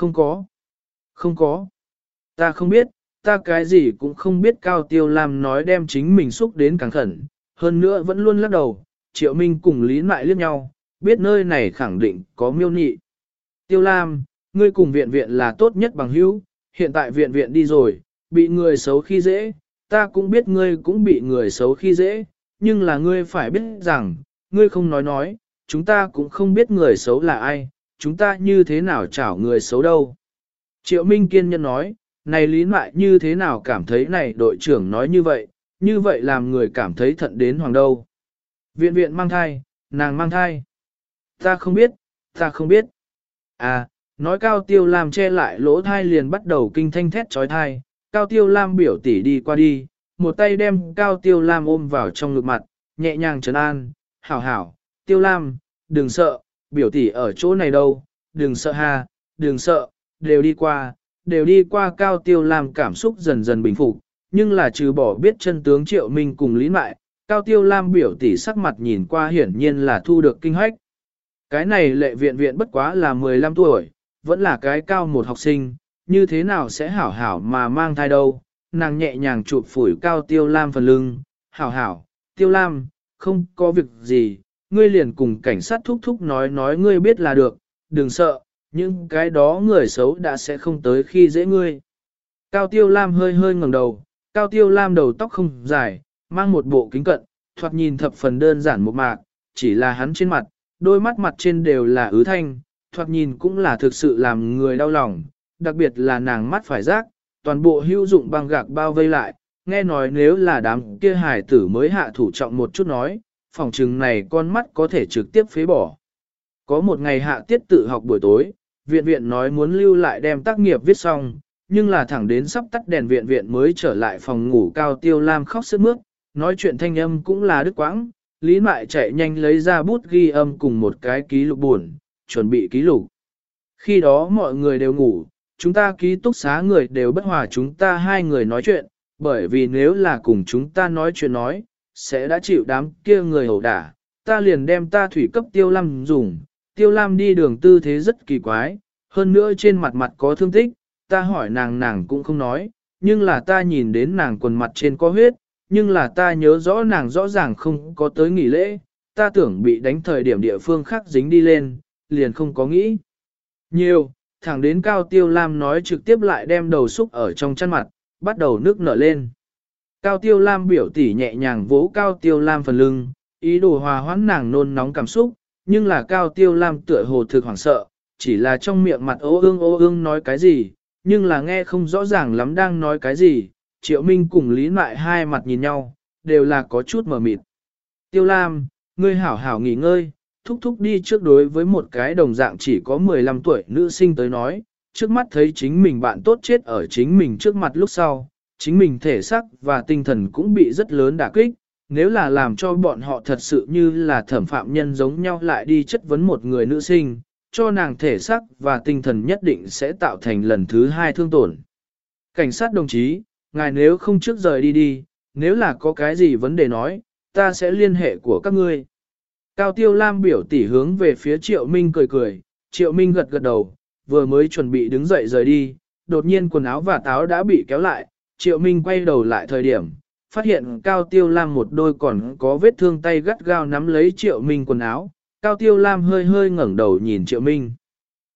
Không có. Không có. Ta không biết, ta cái gì cũng không biết Cao Tiêu Lam nói đem chính mình xúc đến càng khẩn, hơn nữa vẫn luôn lắc đầu, Triệu Minh cùng Lý Mại liếc nhau, biết nơi này khẳng định có miêu nị. Tiêu Lam, ngươi cùng viện viện là tốt nhất bằng hữu, hiện tại viện viện đi rồi, bị người xấu khi dễ, ta cũng biết ngươi cũng bị người xấu khi dễ, nhưng là ngươi phải biết rằng, ngươi không nói nói, chúng ta cũng không biết người xấu là ai, chúng ta như thế nào chảo người xấu đâu. Triệu Minh kiên nhân nói, này lý mại như thế nào cảm thấy này đội trưởng nói như vậy, như vậy làm người cảm thấy thận đến hoàng đâu. Viện viện mang thai, nàng mang thai. Ta không biết, ta không biết. À, nói cao tiêu lam che lại lỗ thai liền bắt đầu kinh thanh thét trói thai, cao tiêu lam biểu tỷ đi qua đi, một tay đem cao tiêu lam ôm vào trong ngực mặt, nhẹ nhàng trấn an, hảo hảo, tiêu lam, đừng sợ, biểu tỷ ở chỗ này đâu, đừng sợ ha, đừng sợ, đều đi qua, đều đi qua cao tiêu lam cảm xúc dần dần bình phục, nhưng là trừ bỏ biết chân tướng triệu minh cùng lý mại, cao tiêu lam biểu tỷ sắc mặt nhìn qua hiển nhiên là thu được kinh hoách. Cái này lệ viện viện bất quá là 15 tuổi, vẫn là cái cao một học sinh, như thế nào sẽ hảo hảo mà mang thai đâu, nàng nhẹ nhàng chụp phủi cao tiêu lam phần lưng, hảo hảo, tiêu lam, không có việc gì, ngươi liền cùng cảnh sát thúc thúc nói nói ngươi biết là được, đừng sợ, nhưng cái đó người xấu đã sẽ không tới khi dễ ngươi. Cao tiêu lam hơi hơi ngẩng đầu, cao tiêu lam đầu tóc không dài, mang một bộ kính cận, thoạt nhìn thập phần đơn giản một mạc, chỉ là hắn trên mặt, đôi mắt mặt trên đều là ứ thanh, thoạt nhìn cũng là thực sự làm người đau lòng, đặc biệt là nàng mắt phải rác, toàn bộ hữu dụng băng gạc bao vây lại, nghe nói nếu là đám kia hải tử mới hạ thủ trọng một chút nói, phòng trừng này con mắt có thể trực tiếp phế bỏ. Có một ngày hạ tiết tự học buổi tối, viện viện nói muốn lưu lại đem tác nghiệp viết xong, nhưng là thẳng đến sắp tắt đèn viện viện mới trở lại phòng ngủ cao tiêu lam khóc sức mướt, nói chuyện thanh âm cũng là đứt quãng, Lý Mại chạy nhanh lấy ra bút ghi âm cùng một cái ký lục buồn, chuẩn bị ký lục. Khi đó mọi người đều ngủ, chúng ta ký túc xá người đều bất hòa chúng ta hai người nói chuyện, bởi vì nếu là cùng chúng ta nói chuyện nói, sẽ đã chịu đám kia người hầu đả, ta liền đem ta thủy cấp tiêu lam dùng, tiêu lam đi đường tư thế rất kỳ quái, hơn nữa trên mặt mặt có thương tích, ta hỏi nàng nàng cũng không nói, nhưng là ta nhìn đến nàng quần mặt trên có huyết, nhưng là ta nhớ rõ nàng rõ ràng không có tới nghỉ lễ, ta tưởng bị đánh thời điểm địa phương khác dính đi lên, liền không có nghĩ. Nhiều, thẳng đến Cao Tiêu Lam nói trực tiếp lại đem đầu xúc ở trong chăn mặt, bắt đầu nước nở lên. Cao Tiêu Lam biểu tỉ nhẹ nhàng vỗ Cao Tiêu Lam phần lưng, ý đồ hòa hoãn nàng nôn nóng cảm xúc, nhưng là Cao Tiêu Lam tựa hồ thực hoảng sợ, chỉ là trong miệng mặt ô ương ô ương nói cái gì, nhưng là nghe không rõ ràng lắm đang nói cái gì, Triệu Minh cùng Lý Mại hai mặt nhìn nhau, đều là có chút mờ mịt. Tiêu Lam, ngươi hảo hảo nghỉ ngơi, thúc thúc đi trước đối với một cái đồng dạng chỉ có 15 tuổi nữ sinh tới nói, trước mắt thấy chính mình bạn tốt chết ở chính mình trước mặt lúc sau, chính mình thể xác và tinh thần cũng bị rất lớn đả kích, nếu là làm cho bọn họ thật sự như là thẩm phạm nhân giống nhau lại đi chất vấn một người nữ sinh, cho nàng thể xác và tinh thần nhất định sẽ tạo thành lần thứ hai thương tổn. Cảnh sát đồng chí, ngài nếu không trước rời đi đi, nếu là có cái gì vấn đề nói, ta sẽ liên hệ của các ngươi. Cao Tiêu Lam biểu tỉ hướng về phía Triệu Minh cười cười, Triệu Minh gật gật đầu, vừa mới chuẩn bị đứng dậy rời đi, đột nhiên quần áo và táo đã bị kéo lại, Triệu Minh quay đầu lại thời điểm, phát hiện Cao Tiêu Lam một đôi còn có vết thương tay gắt gao nắm lấy Triệu Minh quần áo, Cao Tiêu Lam hơi hơi ngẩng đầu nhìn Triệu Minh.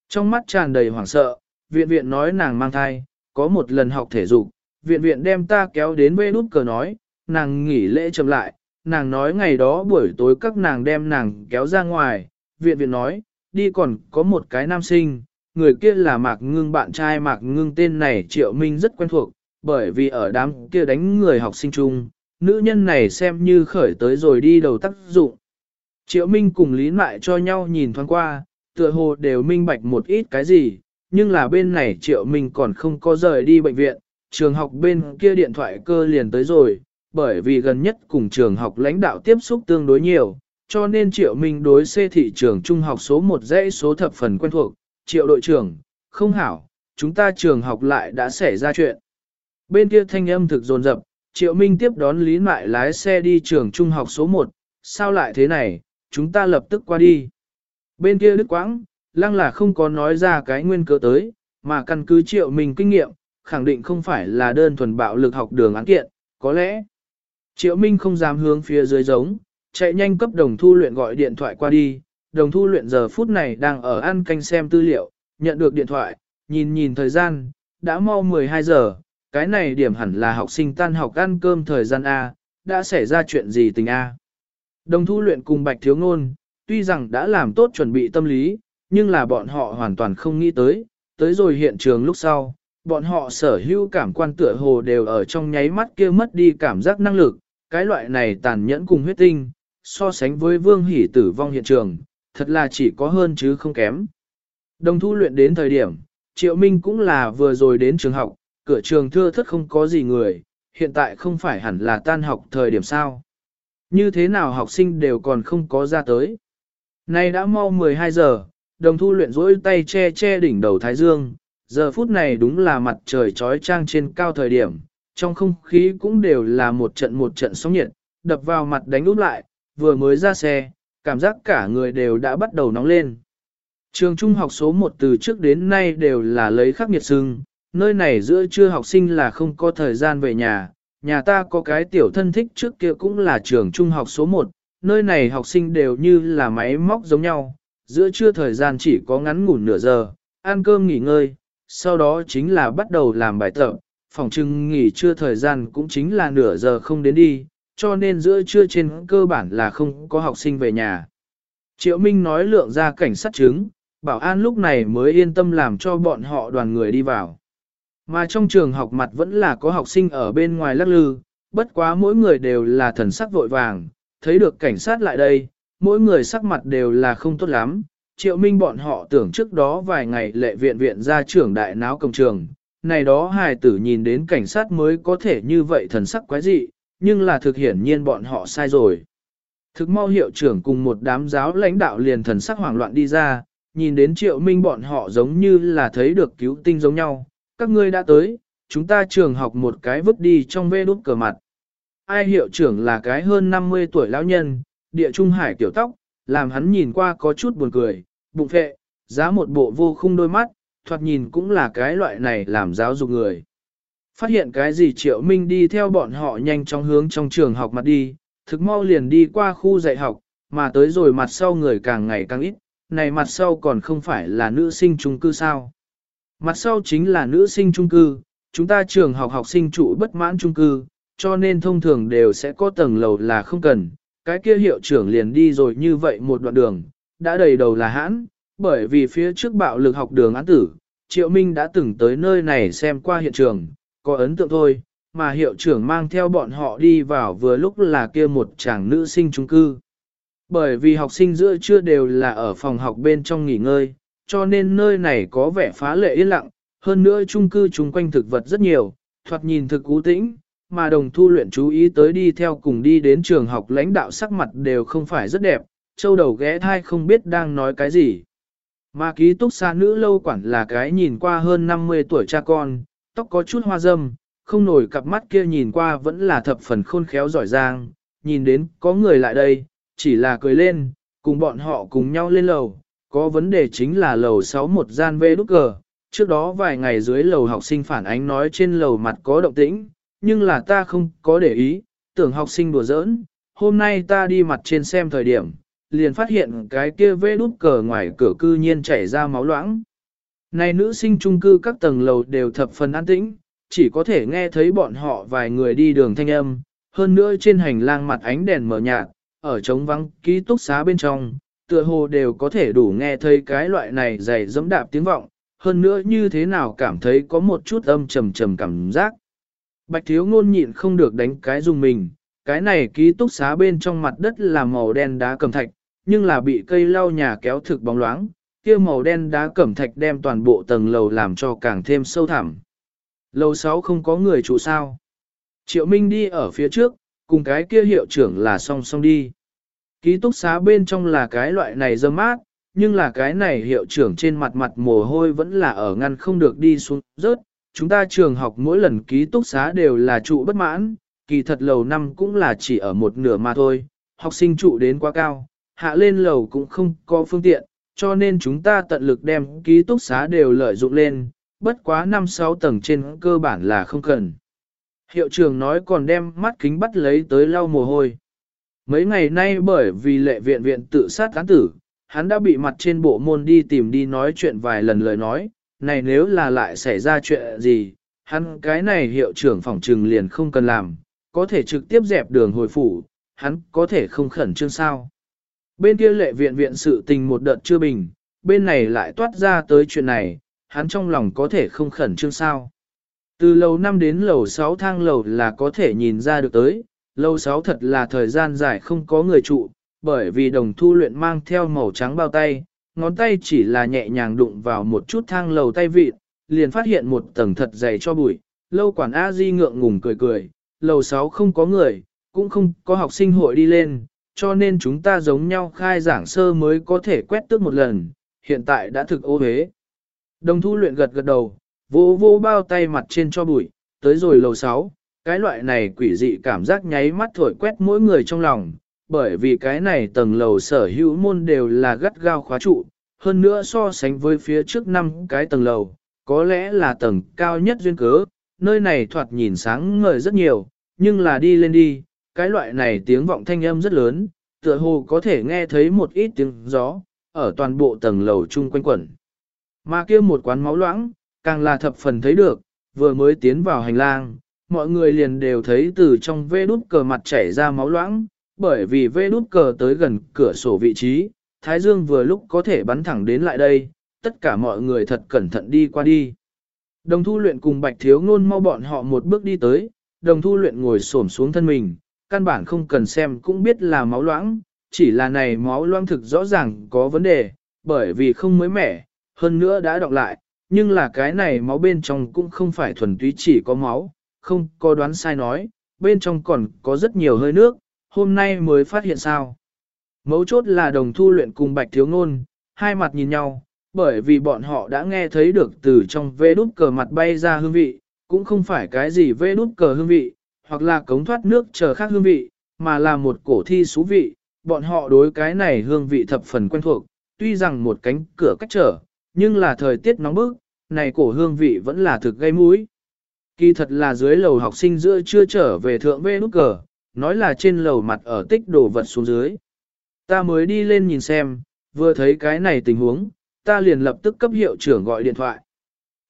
Trong mắt tràn đầy hoảng sợ, viện viện nói nàng mang thai, có một lần học thể dục, viện viện đem ta kéo đến bê đút cờ nói, nàng nghỉ lễ chậm lại, nàng nói ngày đó buổi tối các nàng đem nàng kéo ra ngoài, viện viện nói, đi còn có một cái nam sinh, người kia là Mạc Ngưng bạn trai Mạc Ngưng tên này Triệu Minh rất quen thuộc, bởi vì ở đám kia đánh người học sinh chung, nữ nhân này xem như khởi tới rồi đi đầu tác dụng. Triệu Minh cùng Lý Mại cho nhau nhìn thoáng qua, tựa hồ đều minh bạch một ít cái gì, nhưng là bên này Triệu Minh còn không có rời đi bệnh viện, trường học bên kia điện thoại cơ liền tới rồi, bởi vì gần nhất cùng trường học lãnh đạo tiếp xúc tương đối nhiều, cho nên Triệu Minh đối xê thị trường trung học số 1 dãy số thập phần quen thuộc, Triệu đội trưởng, không hảo, chúng ta trường học lại đã xảy ra chuyện. Bên kia thanh âm thực dồn dập, Triệu Minh tiếp đón Lý Mại lái xe đi trường trung học số 1, sao lại thế này, chúng ta lập tức qua đi. Bên kia Đức Quãng, lăng là không có nói ra cái nguyên cớ tới, mà căn cứ triệu Minh kinh nghiệm, khẳng định không phải là đơn thuần bạo lực học đường án kiện, có lẽ. Triệu Minh không dám hướng phía dưới giống, chạy nhanh cấp đồng thu luyện gọi điện thoại qua đi, đồng thu luyện giờ phút này đang ở ăn canh xem tư liệu, nhận được điện thoại, nhìn nhìn thời gian, đã mau 12 giờ, cái này điểm hẳn là học sinh tan học ăn cơm thời gian A, đã xảy ra chuyện gì tình A. Đồng thu luyện cùng Bạch Thiếu Ngôn, tuy rằng đã làm tốt chuẩn bị tâm lý, nhưng là bọn họ hoàn toàn không nghĩ tới, tới rồi hiện trường lúc sau, bọn họ sở hữu cảm quan tựa hồ đều ở trong nháy mắt kia mất đi cảm giác năng lực, cái loại này tàn nhẫn cùng huyết tinh, so sánh với vương hỷ tử vong hiện trường, thật là chỉ có hơn chứ không kém. Đồng thu luyện đến thời điểm, Triệu Minh cũng là vừa rồi đến trường học, cửa trường thưa thất không có gì người, hiện tại không phải hẳn là tan học thời điểm sao. Như thế nào học sinh đều còn không có ra tới. Nay đã mau 12 giờ, đồng thu luyện rỗi tay che che đỉnh đầu Thái Dương, giờ phút này đúng là mặt trời trói trang trên cao thời điểm, trong không khí cũng đều là một trận một trận sóng nhiệt, đập vào mặt đánh úp lại, vừa mới ra xe, cảm giác cả người đều đã bắt đầu nóng lên. Trường trung học số 1 từ trước đến nay đều là lấy khắc nghiệt sưng, nơi này giữa trưa học sinh là không có thời gian về nhà, nhà ta có cái tiểu thân thích trước kia cũng là trường trung học số 1, nơi này học sinh đều như là máy móc giống nhau, giữa trưa thời gian chỉ có ngắn ngủn nửa giờ, ăn cơm nghỉ ngơi, sau đó chính là bắt đầu làm bài tập, phòng trưng nghỉ trưa thời gian cũng chính là nửa giờ không đến đi, cho nên giữa trưa trên cơ bản là không có học sinh về nhà. Triệu Minh nói lượng ra cảnh sát chứng, bảo an lúc này mới yên tâm làm cho bọn họ đoàn người đi vào. Mà trong trường học mặt vẫn là có học sinh ở bên ngoài lắc lư, bất quá mỗi người đều là thần sắc vội vàng, thấy được cảnh sát lại đây, mỗi người sắc mặt đều là không tốt lắm. Triệu Minh bọn họ tưởng trước đó vài ngày lệ viện viện ra trưởng đại náo công trường, này đó hài tử nhìn đến cảnh sát mới có thể như vậy thần sắc quái dị, nhưng là thực hiển nhiên bọn họ sai rồi. Thực mau hiệu trưởng cùng một đám giáo lãnh đạo liền thần sắc hoảng loạn đi ra, nhìn đến triệu minh bọn họ giống như là thấy được cứu tinh giống nhau. Các ngươi đã tới, chúng ta trường học một cái vứt đi trong vê đút cờ mặt. Ai hiệu trưởng là cái hơn 50 tuổi lão nhân, địa trung hải tiểu tóc, làm hắn nhìn qua có chút buồn cười, bụng phệ, giá một bộ vô khung đôi mắt, thoạt nhìn cũng là cái loại này làm giáo dục người. Phát hiện cái gì Triệu Minh đi theo bọn họ nhanh chóng hướng trong trường học mặt đi, thực mau liền đi qua khu dạy học, mà tới rồi mặt sau người càng ngày càng ít, này mặt sau còn không phải là nữ sinh trung cư sao. Mặt sau chính là nữ sinh trung cư, chúng ta trường học học sinh trụ bất mãn trung cư, cho nên thông thường đều sẽ có tầng lầu là không cần, cái kia hiệu trưởng liền đi rồi như vậy một đoạn đường, đã đầy đầu là hãn, bởi vì phía trước bạo lực học đường án tử, Triệu Minh đã từng tới nơi này xem qua hiện trường, có ấn tượng thôi, mà hiệu trưởng mang theo bọn họ đi vào vừa lúc là kia một chàng nữ sinh trung cư. Bởi vì học sinh giữa trưa đều là ở phòng học bên trong nghỉ ngơi, cho nên nơi này có vẻ phá lệ yên lặng, hơn nữa chung cư chung quanh thực vật rất nhiều, thoạt nhìn thực cú tĩnh, mà đồng thu luyện chú ý tới đi theo cùng đi đến trường học lãnh đạo sắc mặt đều không phải rất đẹp, châu đầu ghé thai không biết đang nói cái gì. Mà ký túc xa nữ lâu quản là cái nhìn qua hơn 50 tuổi cha con, tóc có chút hoa dâm, không nổi cặp mắt kia nhìn qua vẫn là thập phần khôn khéo giỏi giang, nhìn đến có người lại đây, chỉ là cười lên, cùng bọn họ cùng nhau lên lầu, có vấn đề chính là lầu 6 một gian vê đúc cờ, trước đó vài ngày dưới lầu học sinh phản ánh nói trên lầu mặt có động tĩnh, nhưng là ta không có để ý, tưởng học sinh đùa giỡn, hôm nay ta đi mặt trên xem thời điểm, liền phát hiện cái kia vê đút cờ ngoài cửa cư nhiên chảy ra máu loãng. Này nữ sinh trung cư các tầng lầu đều thập phần an tĩnh, chỉ có thể nghe thấy bọn họ vài người đi đường thanh âm, hơn nữa trên hành lang mặt ánh đèn mở nhạt, ở trống vắng ký túc xá bên trong, tựa hồ đều có thể đủ nghe thấy cái loại này dày dẫm đạp tiếng vọng, hơn nữa như thế nào cảm thấy có một chút âm trầm trầm cảm giác. Bạch thiếu ngôn nhịn không được đánh cái dùng mình, cái này ký túc xá bên trong mặt đất là màu đen đá cầm thạch, nhưng là bị cây lau nhà kéo thực bóng loáng, kia màu đen đá cẩm thạch đem toàn bộ tầng lầu làm cho càng thêm sâu thẳm. Lầu 6 không có người trụ sao. Triệu Minh đi ở phía trước, cùng cái kia hiệu trưởng là song song đi. Ký túc xá bên trong là cái loại này dơ mát, nhưng là cái này hiệu trưởng trên mặt mặt mồ hôi vẫn là ở ngăn không được đi xuống rớt. Chúng ta trường học mỗi lần ký túc xá đều là trụ bất mãn, kỳ thật lầu năm cũng là chỉ ở một nửa mà thôi, học sinh trụ đến quá cao, hạ lên lầu cũng không có phương tiện, cho nên chúng ta tận lực đem ký túc xá đều lợi dụng lên, bất quá 5-6 tầng trên cơ bản là không cần. Hiệu trưởng nói còn đem mắt kính bắt lấy tới lau mồ hôi. Mấy ngày nay bởi vì lệ viện viện tự sát cán tử, hắn đã bị mặt trên bộ môn đi tìm đi nói chuyện vài lần lời nói, này nếu là lại xảy ra chuyện gì, hắn cái này hiệu trưởng phòng trừng liền không cần làm, có thể trực tiếp dẹp đường hồi phủ, hắn có thể không khẩn trương sao. Bên kia lệ viện viện sự tình một đợt chưa bình, bên này lại toát ra tới chuyện này, hắn trong lòng có thể không khẩn trương sao. Từ lầu 5 đến lầu 6 thang lầu là có thể nhìn ra được tới, lầu 6 thật là thời gian dài không có người trụ, bởi vì đồng thu luyện mang theo màu trắng bao tay, ngón tay chỉ là nhẹ nhàng đụng vào một chút thang lầu tay vịt, liền phát hiện một tầng thật dày cho bụi, lâu quản A Di ngượng ngùng cười cười, lầu 6 không có người, cũng không có học sinh hội đi lên, cho nên chúng ta giống nhau khai giảng sơ mới có thể quét tước một lần, hiện tại đã thực ô hế. Đồng thu luyện gật gật đầu, vô vô bao tay mặt trên cho bụi, tới rồi lầu 6, cái loại này quỷ dị cảm giác nháy mắt thổi quét mỗi người trong lòng, bởi vì cái này tầng lầu sở hữu môn đều là gắt gao khóa trụ, hơn nữa so sánh với phía trước năm cái tầng lầu, có lẽ là tầng cao nhất duyên cớ, nơi này thoạt nhìn sáng ngời rất nhiều, nhưng là đi lên đi, cái loại này tiếng vọng thanh âm rất lớn, tựa hồ có thể nghe thấy một ít tiếng gió, ở toàn bộ tầng lầu chung quanh quẩn. Mà kia một quán máu loãng, càng là thập phần thấy được, vừa mới tiến vào hành lang, mọi người liền đều thấy từ trong vê đút cờ mặt chảy ra máu loãng, bởi vì vê đút cờ tới gần cửa sổ vị trí, Thái Dương vừa lúc có thể bắn thẳng đến lại đây, tất cả mọi người thật cẩn thận đi qua đi. Đồng thu luyện cùng bạch thiếu ngôn mau bọn họ một bước đi tới, đồng thu luyện ngồi xổm xuống thân mình, căn bản không cần xem cũng biết là máu loãng, chỉ là này máu loãng thực rõ ràng có vấn đề, bởi vì không mới mẻ, hơn nữa đã đọc lại, nhưng là cái này máu bên trong cũng không phải thuần túy chỉ có máu, không có đoán sai nói, bên trong còn có rất nhiều hơi nước, hôm nay mới phát hiện sao. Mấu chốt là đồng thu luyện cùng bạch thiếu ngôn, hai mặt nhìn nhau, bởi vì bọn họ đã nghe thấy được từ trong vê đút cờ mặt bay ra hương vị, cũng không phải cái gì vê đút cờ hương vị, hoặc là cống thoát nước chờ khác hương vị, mà là một cổ thi xú vị, bọn họ đối cái này hương vị thập phần quen thuộc, tuy rằng một cánh cửa cách trở, nhưng là thời tiết nóng bức, này cổ hương vị vẫn là thực gây mũi. Kỳ thật là dưới lầu học sinh giữa chưa trở về thượng bê nút cờ, nói là trên lầu mặt ở tích đồ vật xuống dưới. Ta mới đi lên nhìn xem, vừa thấy cái này tình huống, ta liền lập tức cấp hiệu trưởng gọi điện thoại.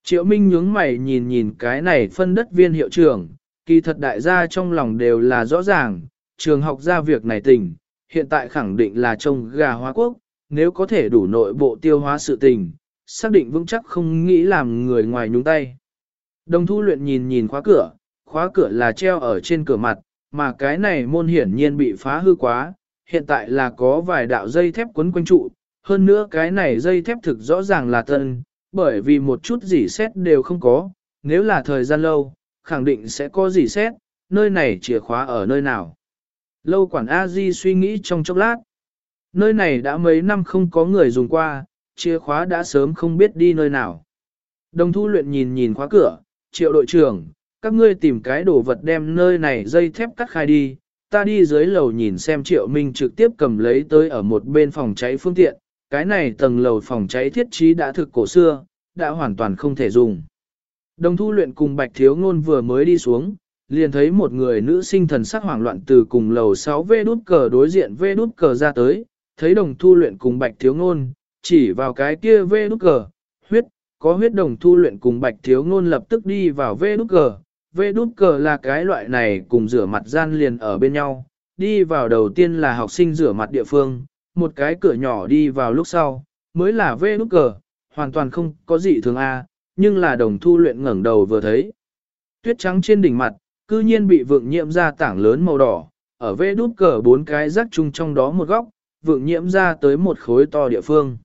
Triệu Minh nhướng mày nhìn nhìn cái này phân đất viên hiệu trưởng, kỳ thật đại gia trong lòng đều là rõ ràng, trường học ra việc này tình, hiện tại khẳng định là trông gà hóa quốc, nếu có thể đủ nội bộ tiêu hóa sự tình, xác định vững chắc không nghĩ làm người ngoài nhúng tay. Đồng thu luyện nhìn nhìn khóa cửa, khóa cửa là treo ở trên cửa mặt, mà cái này môn hiển nhiên bị phá hư quá, hiện tại là có vài đạo dây thép quấn quanh trụ, hơn nữa cái này dây thép thực rõ ràng là tân, bởi vì một chút gì xét đều không có, nếu là thời gian lâu, khẳng định sẽ có gì xét, nơi này chìa khóa ở nơi nào. Lâu quản A-di suy nghĩ trong chốc lát. Nơi này đã mấy năm không có người dùng qua, chìa khóa đã sớm không biết đi nơi nào. Đồng thu luyện nhìn nhìn khóa cửa, triệu đội trưởng, các ngươi tìm cái đồ vật đem nơi này dây thép cắt khai đi, ta đi dưới lầu nhìn xem triệu minh trực tiếp cầm lấy tới ở một bên phòng cháy phương tiện, cái này tầng lầu phòng cháy thiết trí đã thực cổ xưa, đã hoàn toàn không thể dùng. Đồng thu luyện cùng bạch thiếu ngôn vừa mới đi xuống, liền thấy một người nữ sinh thần sắc hoảng loạn từ cùng lầu 6 vê đút cờ đối diện vê đút cờ ra tới, thấy đồng thu luyện cùng bạch thiếu ngôn, chỉ vào cái kia vê đút cờ, có huyết đồng thu luyện cùng bạch thiếu ngôn lập tức đi vào vê đút cờ, vê đút cờ là cái loại này cùng rửa mặt gian liền ở bên nhau, đi vào đầu tiên là học sinh rửa mặt địa phương, một cái cửa nhỏ đi vào lúc sau, mới là vê nút cờ, hoàn toàn không có gì thường A, nhưng là đồng thu luyện ngẩng đầu vừa thấy. Tuyết trắng trên đỉnh mặt, cư nhiên bị vượng nhiễm ra tảng lớn màu đỏ, ở vê nút cờ bốn cái rắc chung trong đó một góc, vượng nhiễm ra tới một khối to địa phương.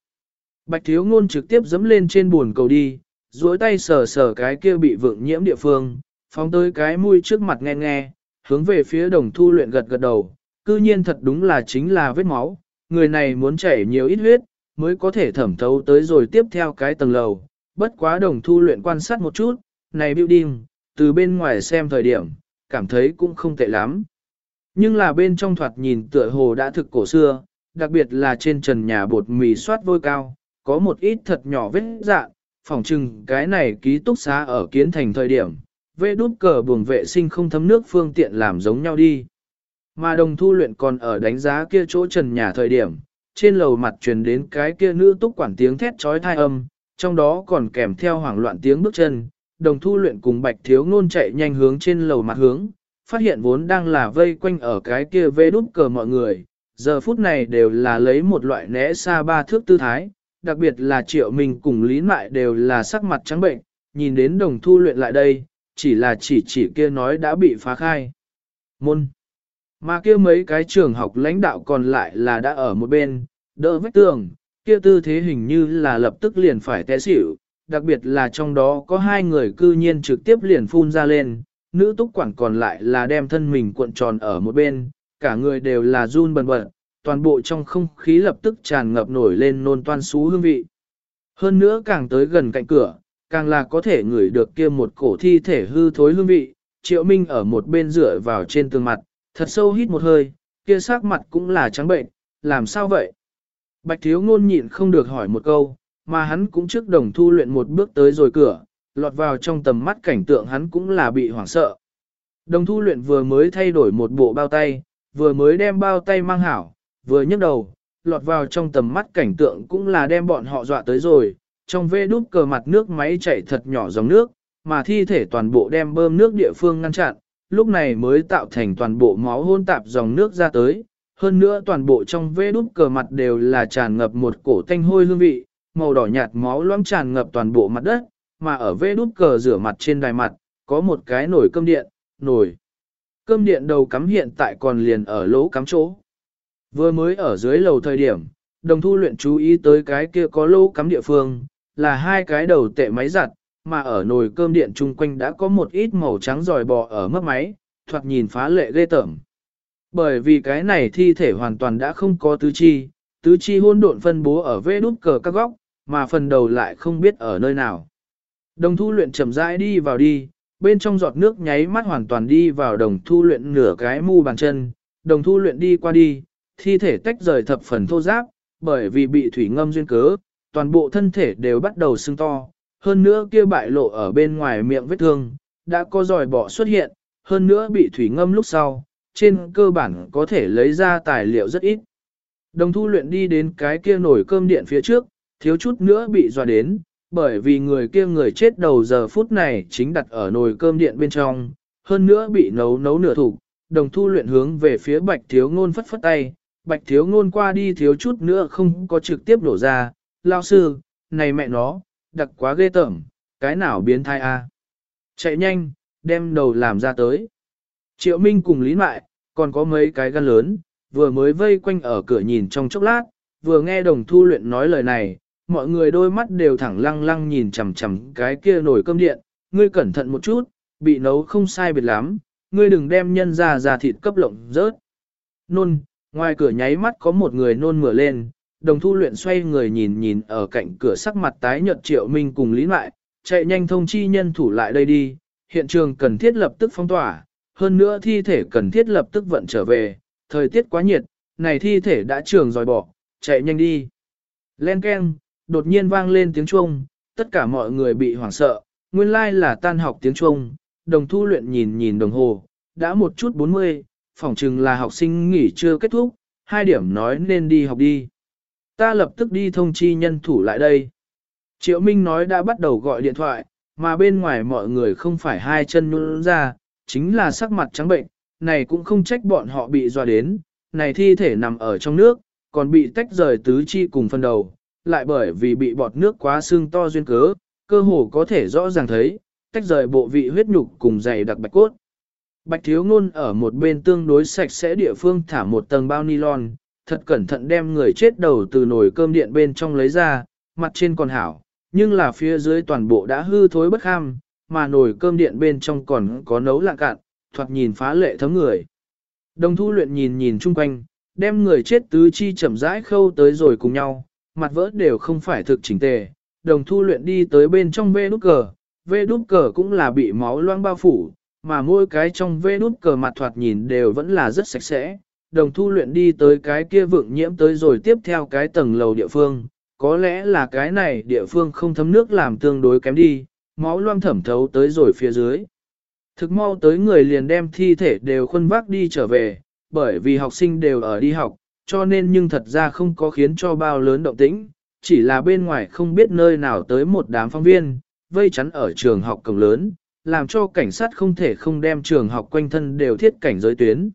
Bạch thiếu ngôn trực tiếp dẫm lên trên buồn cầu đi, duỗi tay sờ sờ cái kia bị vượng nhiễm địa phương, phóng tới cái mũi trước mặt nghe nghe, hướng về phía đồng thu luyện gật gật đầu, cư nhiên thật đúng là chính là vết máu, người này muốn chảy nhiều ít huyết, mới có thể thẩm thấu tới rồi tiếp theo cái tầng lầu. Bất quá đồng thu luyện quan sát một chút, này building, từ bên ngoài xem thời điểm, cảm thấy cũng không tệ lắm. Nhưng là bên trong thoạt nhìn tựa hồ đã thực cổ xưa, đặc biệt là trên trần nhà bột mì soát vôi cao, có một ít thật nhỏ vết dạng, phỏng chừng cái này ký túc xá ở kiến thành thời điểm, vệ đút cờ buồng vệ sinh không thấm nước phương tiện làm giống nhau đi. Mà đồng thu luyện còn ở đánh giá kia chỗ trần nhà thời điểm, trên lầu mặt truyền đến cái kia nữ túc quản tiếng thét trói thai âm, trong đó còn kèm theo hoảng loạn tiếng bước chân, đồng thu luyện cùng bạch thiếu ngôn chạy nhanh hướng trên lầu mặt hướng, phát hiện vốn đang là vây quanh ở cái kia vê đút cờ mọi người, giờ phút này đều là lấy một loại né xa ba thước tư thái, đặc biệt là triệu mình cùng lý mại đều là sắc mặt trắng bệnh, nhìn đến đồng thu luyện lại đây, chỉ là chỉ chỉ kia nói đã bị phá khai. Môn. Mà kia mấy cái trường học lãnh đạo còn lại là đã ở một bên, đỡ vách tường, kia tư thế hình như là lập tức liền phải té xỉu, đặc biệt là trong đó có hai người cư nhiên trực tiếp liền phun ra lên, nữ túc quản còn lại là đem thân mình cuộn tròn ở một bên, cả người đều là run bần bật, toàn bộ trong không khí lập tức tràn ngập nổi lên nôn toan xú hương vị. Hơn nữa càng tới gần cạnh cửa, càng là có thể ngửi được kia một cổ thi thể hư thối hương vị, triệu minh ở một bên dựa vào trên tường mặt, thật sâu hít một hơi, kia sắc mặt cũng là trắng bệnh, làm sao vậy? Bạch thiếu ngôn nhịn không được hỏi một câu, mà hắn cũng trước đồng thu luyện một bước tới rồi cửa, lọt vào trong tầm mắt cảnh tượng hắn cũng là bị hoảng sợ. Đồng thu luyện vừa mới thay đổi một bộ bao tay, vừa mới đem bao tay mang hảo, vừa nhấc đầu, lọt vào trong tầm mắt cảnh tượng cũng là đem bọn họ dọa tới rồi, trong vê đút cờ mặt nước máy chảy thật nhỏ dòng nước, mà thi thể toàn bộ đem bơm nước địa phương ngăn chặn, lúc này mới tạo thành toàn bộ máu hôn tạp dòng nước ra tới. Hơn nữa toàn bộ trong vê đút cờ mặt đều là tràn ngập một cổ tanh hôi hương vị, màu đỏ nhạt máu loãng tràn ngập toàn bộ mặt đất, mà ở vê đút cờ rửa mặt trên đài mặt, có một cái nồi cơm điện, nồi. Cơm điện đầu cắm hiện tại còn liền ở lỗ cắm chỗ. Vừa mới ở dưới lầu thời điểm, đồng thu luyện chú ý tới cái kia có lỗ cắm địa phương, là hai cái đầu tệ máy giặt, mà ở nồi cơm điện chung quanh đã có một ít màu trắng dòi bò ở mất máy, thoạt nhìn phá lệ ghê tởm. Bởi vì cái này thi thể hoàn toàn đã không có tứ chi, tứ chi hôn độn phân bố ở vê đút cờ các góc, mà phần đầu lại không biết ở nơi nào. Đồng thu luyện chậm rãi đi vào đi, bên trong giọt nước nháy mắt hoàn toàn đi vào đồng thu luyện nửa cái mu bàn chân, đồng thu luyện đi qua đi, thi thể tách rời thập phần thô giáp, bởi vì bị thủy ngâm duyên cớ, toàn bộ thân thể đều bắt đầu sưng to, hơn nữa kia bại lộ ở bên ngoài miệng vết thương, đã có dòi bọ xuất hiện, hơn nữa bị thủy ngâm lúc sau, trên cơ bản có thể lấy ra tài liệu rất ít. Đồng thu luyện đi đến cái kia nổi cơm điện phía trước, thiếu chút nữa bị dọa đến, bởi vì người kia người chết đầu giờ phút này chính đặt ở nồi cơm điện bên trong, hơn nữa bị nấu nấu nửa thủ. Đồng thu luyện hướng về phía bạch thiếu ngôn phất phất tay, bạch thiếu ngôn qua đi thiếu chút nữa không có trực tiếp đổ ra, lao sư, này mẹ nó, đặc quá ghê tởm, cái nào biến thai a? Chạy nhanh, đem đầu làm ra tới. Triệu Minh cùng Lý Mại, còn có mấy cái gan lớn, vừa mới vây quanh ở cửa nhìn trong chốc lát, vừa nghe đồng thu luyện nói lời này, mọi người đôi mắt đều thẳng lăng lăng nhìn chằm chằm cái kia nổi cơm điện, ngươi cẩn thận một chút, bị nấu không sai biệt lắm, ngươi đừng đem nhân ra ra thịt cấp lộng rớt. Nôn, ngoài cửa nháy mắt có một người nôn mửa lên, đồng thu luyện xoay người nhìn nhìn ở cạnh cửa sắc mặt tái nhợt triệu minh cùng lý lại, chạy nhanh thông chi nhân thủ lại đây đi, hiện trường cần thiết lập tức phong tỏa, hơn nữa thi thể cần thiết lập tức vận trở về, thời tiết quá nhiệt, này thi thể đã trường dòi bỏ, chạy nhanh đi. Len keng, đột nhiên vang lên tiếng chuông, tất cả mọi người bị hoảng sợ, nguyên lai là tan học tiếng chuông, đồng thu luyện nhìn nhìn đồng hồ, đã một chút 40, phỏng chừng là học sinh nghỉ chưa kết thúc, hai điểm nói nên đi học đi. Ta lập tức đi thông chi nhân thủ lại đây. Triệu Minh nói đã bắt đầu gọi điện thoại, mà bên ngoài mọi người không phải hai chân nhún ra, chính là sắc mặt trắng bệnh, này cũng không trách bọn họ bị dọa đến, này thi thể nằm ở trong nước, còn bị tách rời tứ chi cùng phân đầu, lại bởi vì bị bọt nước quá xương to duyên cớ, cơ hồ có thể rõ ràng thấy, tách rời bộ vị huyết nhục cùng dày đặc bạch cốt. Bạch thiếu ngôn ở một bên tương đối sạch sẽ địa phương thả một tầng bao nylon, thật cẩn thận đem người chết đầu từ nồi cơm điện bên trong lấy ra, mặt trên còn hảo, nhưng là phía dưới toàn bộ đã hư thối bất ham, mà nồi cơm điện bên trong còn có nấu lạng cạn, thoạt nhìn phá lệ thấm người. Đồng thu luyện nhìn nhìn chung quanh, đem người chết tứ chi chậm rãi khâu tới rồi cùng nhau, mặt vỡ đều không phải thực chỉnh tề. Đồng thu luyện đi tới bên trong vê nút cờ, vê nút cờ cũng là bị máu loang bao phủ, mà mỗi cái trong vê nút cờ mặt thoạt nhìn đều vẫn là rất sạch sẽ. Đồng thu luyện đi tới cái kia vượng nhiễm tới rồi tiếp theo cái tầng lầu địa phương, có lẽ là cái này địa phương không thấm nước làm tương đối kém đi, máu loang thẩm thấu tới rồi phía dưới. Thực mau tới người liền đem thi thể đều khuân vác đi trở về, bởi vì học sinh đều ở đi học, cho nên nhưng thật ra không có khiến cho bao lớn động tĩnh, chỉ là bên ngoài không biết nơi nào tới một đám phóng viên, vây chắn ở trường học cổng lớn, làm cho cảnh sát không thể không đem trường học quanh thân đều thiết cảnh giới tuyến.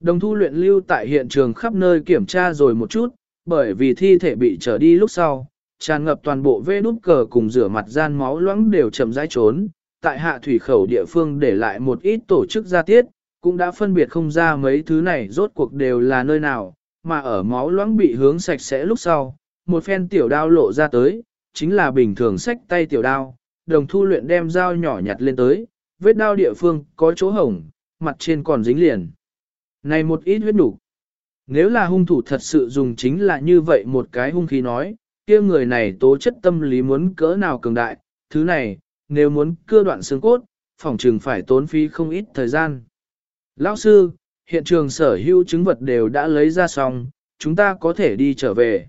Đồng thu luyện lưu tại hiện trường khắp nơi kiểm tra rồi một chút, bởi vì thi thể bị trở đi lúc sau, tràn ngập toàn bộ vê đút cờ cùng rửa mặt gian máu loãng đều chậm rãi trốn, tại hạ thủy khẩu địa phương để lại một ít tổ chức gia tiết, cũng đã phân biệt không ra mấy thứ này rốt cuộc đều là nơi nào, mà ở máu loãng bị hướng sạch sẽ lúc sau, một phen tiểu đao lộ ra tới, chính là bình thường sách tay tiểu đao, đồng thu luyện đem dao nhỏ nhặt lên tới, vết đao địa phương có chỗ hồng, mặt trên còn dính liền. Này một ít huyết đủ. Nếu là hung thủ thật sự dùng chính là như vậy một cái hung khí nói, kia người này tố chất tâm lý muốn cỡ nào cường đại, thứ này, nếu muốn cưa đoạn xương cốt, phòng trừng phải tốn phí không ít thời gian. Lão sư, hiện trường sở hữu chứng vật đều đã lấy ra xong, chúng ta có thể đi trở về.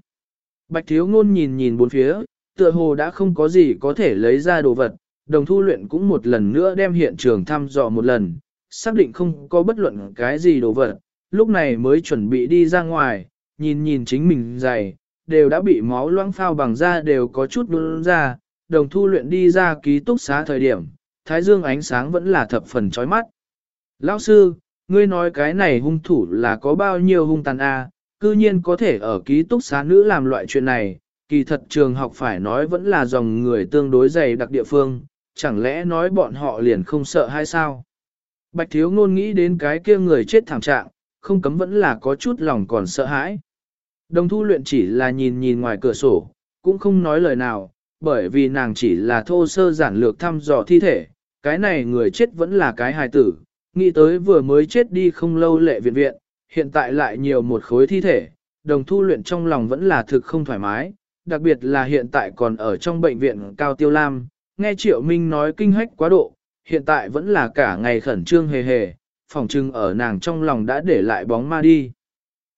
Bạch thiếu ngôn nhìn nhìn bốn phía, tựa hồ đã không có gì có thể lấy ra đồ vật, đồng thu luyện cũng một lần nữa đem hiện trường thăm dò một lần, xác định không có bất luận cái gì đồ vật, lúc này mới chuẩn bị đi ra ngoài, nhìn nhìn chính mình dày, đều đã bị máu loãng phao bằng da đều có chút đun ra, đồng thu luyện đi ra ký túc xá thời điểm, thái dương ánh sáng vẫn là thập phần chói mắt. Lão sư, ngươi nói cái này hung thủ là có bao nhiêu hung tàn a? À, cư nhiên có thể ở ký túc xá nữ làm loại chuyện này, kỳ thật trường học phải nói vẫn là dòng người tương đối dày đặc địa phương, chẳng lẽ nói bọn họ liền không sợ hay sao? Bạch thiếu ngôn nghĩ đến cái kia người chết thảm trạng, không cấm vẫn là có chút lòng còn sợ hãi. Đồng thu luyện chỉ là nhìn nhìn ngoài cửa sổ, cũng không nói lời nào, bởi vì nàng chỉ là thô sơ giản lược thăm dò thi thể, cái này người chết vẫn là cái hài tử, nghĩ tới vừa mới chết đi không lâu lệ viện viện, hiện tại lại nhiều một khối thi thể, đồng thu luyện trong lòng vẫn là thực không thoải mái, đặc biệt là hiện tại còn ở trong bệnh viện Cao Tiêu Lam, nghe Triệu Minh nói kinh hách quá độ, hiện tại vẫn là cả ngày khẩn trương hề hề, phòng trưng ở nàng trong lòng đã để lại bóng ma đi.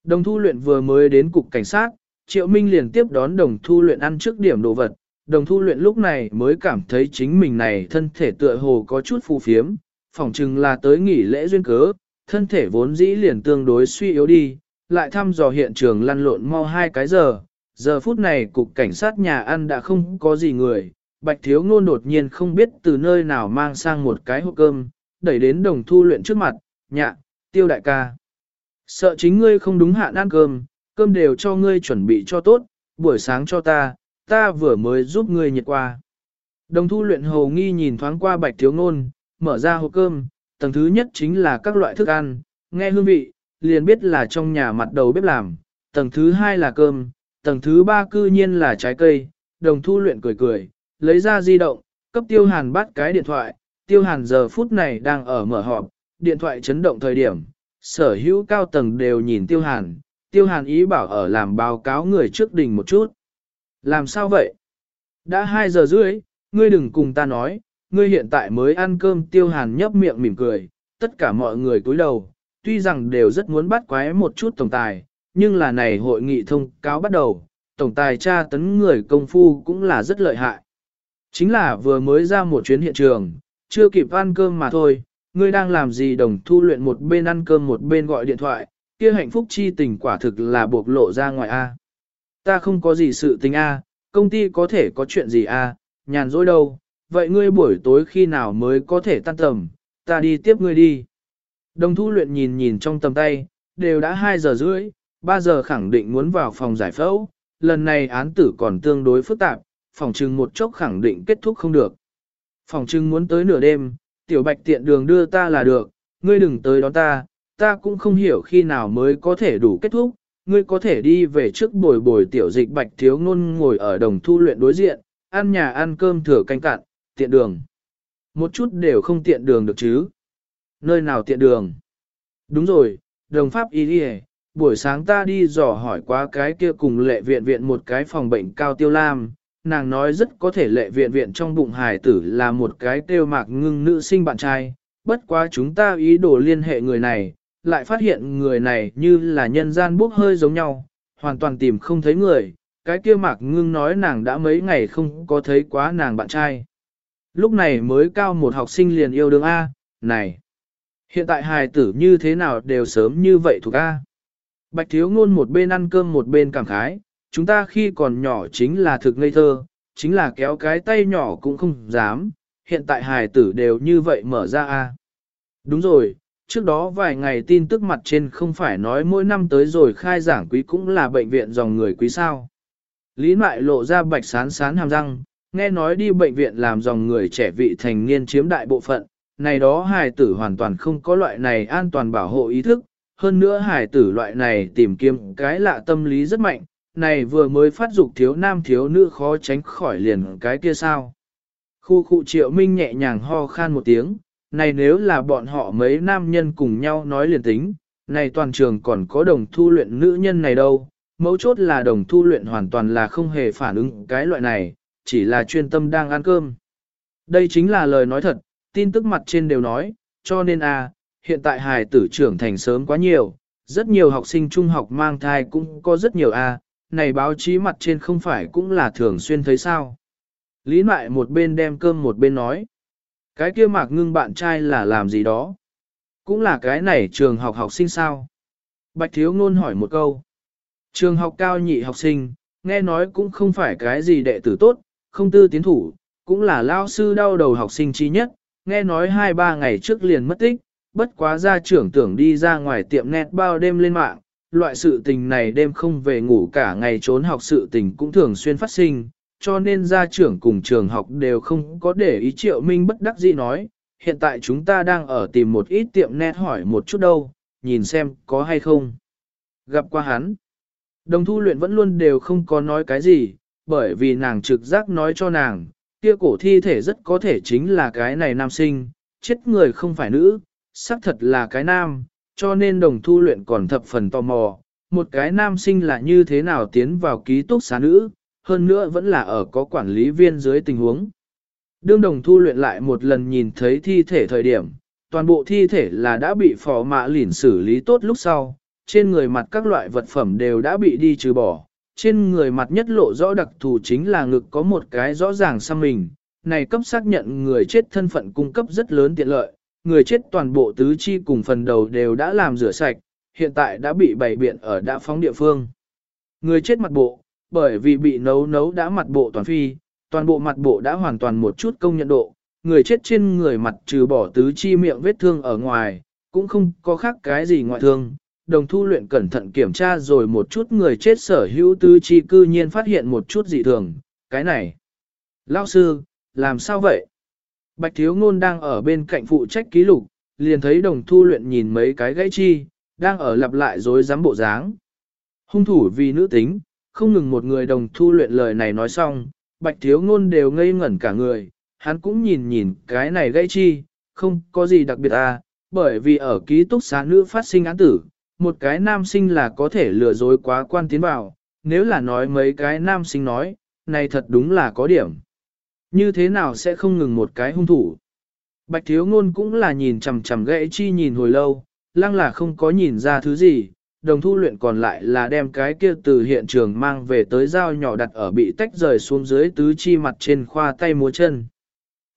Đồng thu luyện vừa mới đến cục cảnh sát, Triệu Minh liền tiếp đón đồng thu luyện ăn trước điểm đồ vật, đồng thu luyện lúc này mới cảm thấy chính mình này thân thể tựa hồ có chút phù phiếm, phỏng chừng là tới nghỉ lễ duyên cớ, thân thể vốn dĩ liền tương đối suy yếu đi, lại thăm dò hiện trường lăn lộn mau hai cái giờ, giờ phút này cục cảnh sát nhà ăn đã không có gì người, bạch thiếu ngôn đột nhiên không biết từ nơi nào mang sang một cái hộp cơm, đẩy đến đồng thu luyện trước mặt, nhạ, tiêu đại ca. Sợ chính ngươi không đúng hạn ăn cơm, cơm đều cho ngươi chuẩn bị cho tốt, buổi sáng cho ta, ta vừa mới giúp ngươi nhiệt qua. Đồng thu luyện hầu nghi nhìn thoáng qua bạch thiếu ngôn, mở ra hộp cơm, tầng thứ nhất chính là các loại thức ăn, nghe hương vị, liền biết là trong nhà mặt đầu bếp làm, tầng thứ hai là cơm, tầng thứ ba cư nhiên là trái cây, đồng thu luyện cười cười, lấy ra di động, cấp tiêu hàn bắt cái điện thoại, tiêu hàn giờ phút này đang ở mở họp, điện thoại chấn động thời điểm, sở hữu cao tầng đều nhìn tiêu hàn, tiêu hàn ý bảo ở làm báo cáo người trước đình một chút. Làm sao vậy? Đã 2 giờ rưỡi, ngươi đừng cùng ta nói, ngươi hiện tại mới ăn cơm tiêu hàn nhấp miệng mỉm cười, tất cả mọi người cúi đầu, tuy rằng đều rất muốn bắt quái một chút tổng tài, nhưng là này hội nghị thông cáo bắt đầu, tổng tài tra tấn người công phu cũng là rất lợi hại. Chính là vừa mới ra một chuyến hiện trường, chưa kịp ăn cơm mà thôi, ngươi đang làm gì đồng thu luyện một bên ăn cơm một bên gọi điện thoại, kia hạnh phúc chi tình quả thực là bộc lộ ra ngoài A. Ta không có gì sự tình A, công ty có thể có chuyện gì A, nhàn rỗi đâu, vậy ngươi buổi tối khi nào mới có thể tan tầm, ta đi tiếp ngươi đi. Đồng thu luyện nhìn nhìn trong tầm tay, đều đã 2 giờ rưỡi, 3 giờ khẳng định muốn vào phòng giải phẫu, lần này án tử còn tương đối phức tạp, phòng trưng một chốc khẳng định kết thúc không được. Phòng trưng muốn tới nửa đêm, tiểu bạch tiện đường đưa ta là được, ngươi đừng tới đón ta, ta cũng không hiểu khi nào mới có thể đủ kết thúc, ngươi có thể đi về trước bồi bồi tiểu dịch bạch thiếu ngôn ngồi ở đồng thu luyện đối diện, ăn nhà ăn cơm thừa canh cạn, tiện đường. Một chút đều không tiện đường được chứ. Nơi nào tiện đường? Đúng rồi, đồng pháp y đi buổi sáng ta đi dò hỏi qua cái kia cùng lệ viện viện một cái phòng bệnh cao tiêu lam, nàng nói rất có thể lệ viện viện trong bụng hài tử là một cái tiêu mạc ngưng nữ sinh bạn trai, bất quá chúng ta ý đồ liên hệ người này, lại phát hiện người này như là nhân gian bốc hơi giống nhau, hoàn toàn tìm không thấy người, cái kia mạc ngưng nói nàng đã mấy ngày không có thấy quá nàng bạn trai. Lúc này mới cao một học sinh liền yêu đương A, này. Hiện tại hài tử như thế nào đều sớm như vậy thuộc A. Bạch thiếu ngôn một bên ăn cơm một bên cảm khái, chúng ta khi còn nhỏ chính là thực ngây thơ, chính là kéo cái tay nhỏ cũng không dám, hiện tại hài tử đều như vậy mở ra A. Đúng rồi, trước đó vài ngày tin tức mặt trên không phải nói mỗi năm tới rồi khai giảng quý cũng là bệnh viện dòng người quý sao. Lý Mại lộ ra bạch sán sán hàm răng, nghe nói đi bệnh viện làm dòng người trẻ vị thành niên chiếm đại bộ phận, này đó hài tử hoàn toàn không có loại này an toàn bảo hộ ý thức, hơn nữa hải tử loại này tìm kiếm cái lạ tâm lý rất mạnh, này vừa mới phát dục thiếu nam thiếu nữ khó tránh khỏi liền cái kia sao. Khu khu triệu minh nhẹ nhàng ho khan một tiếng, này nếu là bọn họ mấy nam nhân cùng nhau nói liền tính, này toàn trường còn có đồng thu luyện nữ nhân này đâu, mấu chốt là đồng thu luyện hoàn toàn là không hề phản ứng cái loại này, chỉ là chuyên tâm đang ăn cơm. Đây chính là lời nói thật, tin tức mặt trên đều nói, cho nên a à, hiện tại hài tử trưởng thành sớm quá nhiều, rất nhiều học sinh trung học mang thai cũng có rất nhiều a à, này báo chí mặt trên không phải cũng là thường xuyên thấy sao. Lý Mại một bên đem cơm một bên nói. Cái kia mạc ngưng bạn trai là làm gì đó? Cũng là cái này trường học học sinh sao? Bạch Thiếu Ngôn hỏi một câu. Trường học cao nhị học sinh, nghe nói cũng không phải cái gì đệ tử tốt, không tư tiến thủ, cũng là lao sư đau đầu học sinh chi nhất, nghe nói hai ba ngày trước liền mất tích, bất quá gia trưởng tưởng đi ra ngoài tiệm nét bao đêm lên mạng, loại sự tình này đêm không về ngủ cả ngày trốn học sự tình cũng thường xuyên phát sinh, cho nên gia trưởng cùng trường học đều không có để ý triệu minh bất đắc dĩ nói, hiện tại chúng ta đang ở tìm một ít tiệm nét hỏi một chút đâu, nhìn xem có hay không. Gặp qua hắn, đồng thu luyện vẫn luôn đều không có nói cái gì, bởi vì nàng trực giác nói cho nàng, kia cổ thi thể rất có thể chính là cái này nam sinh, chết người không phải nữ, xác thật là cái nam, cho nên đồng thu luyện còn thập phần tò mò, một cái nam sinh là như thế nào tiến vào ký túc xá nữ, hơn nữa vẫn là ở có quản lý viên dưới tình huống. Đương đồng thu luyện lại một lần nhìn thấy thi thể thời điểm, toàn bộ thi thể là đã bị phò mạ lỉn xử lý tốt lúc sau, trên người mặt các loại vật phẩm đều đã bị đi trừ bỏ, trên người mặt nhất lộ rõ đặc thù chính là ngực có một cái rõ ràng xăm mình, này cấp xác nhận người chết thân phận cung cấp rất lớn tiện lợi, người chết toàn bộ tứ chi cùng phần đầu đều đã làm rửa sạch, hiện tại đã bị bày biện ở đã phóng địa phương. Người chết mặt bộ, bởi vì bị nấu nấu đã mặt bộ toàn phi, toàn bộ mặt bộ đã hoàn toàn một chút công nhận độ, người chết trên người mặt trừ bỏ tứ chi miệng vết thương ở ngoài, cũng không có khác cái gì ngoại thương. Đồng thu luyện cẩn thận kiểm tra rồi một chút người chết sở hữu tứ chi cư nhiên phát hiện một chút dị thường, cái này. Lao sư, làm sao vậy? Bạch thiếu ngôn đang ở bên cạnh phụ trách ký lục, liền thấy đồng thu luyện nhìn mấy cái gãy chi, đang ở lặp lại dối dám bộ dáng. Hung thủ vì nữ tính, không ngừng một người đồng thu luyện lời này nói xong, bạch thiếu ngôn đều ngây ngẩn cả người, hắn cũng nhìn nhìn cái này gãy chi, không có gì đặc biệt à, bởi vì ở ký túc xá nữ phát sinh án tử, một cái nam sinh là có thể lừa dối quá quan tiến vào, nếu là nói mấy cái nam sinh nói, này thật đúng là có điểm. Như thế nào sẽ không ngừng một cái hung thủ? Bạch thiếu ngôn cũng là nhìn chằm chằm gãy chi nhìn hồi lâu, lăng là không có nhìn ra thứ gì, đồng thu luyện còn lại là đem cái kia từ hiện trường mang về tới dao nhỏ đặt ở bị tách rời xuống dưới tứ chi mặt trên khoa tay múa chân.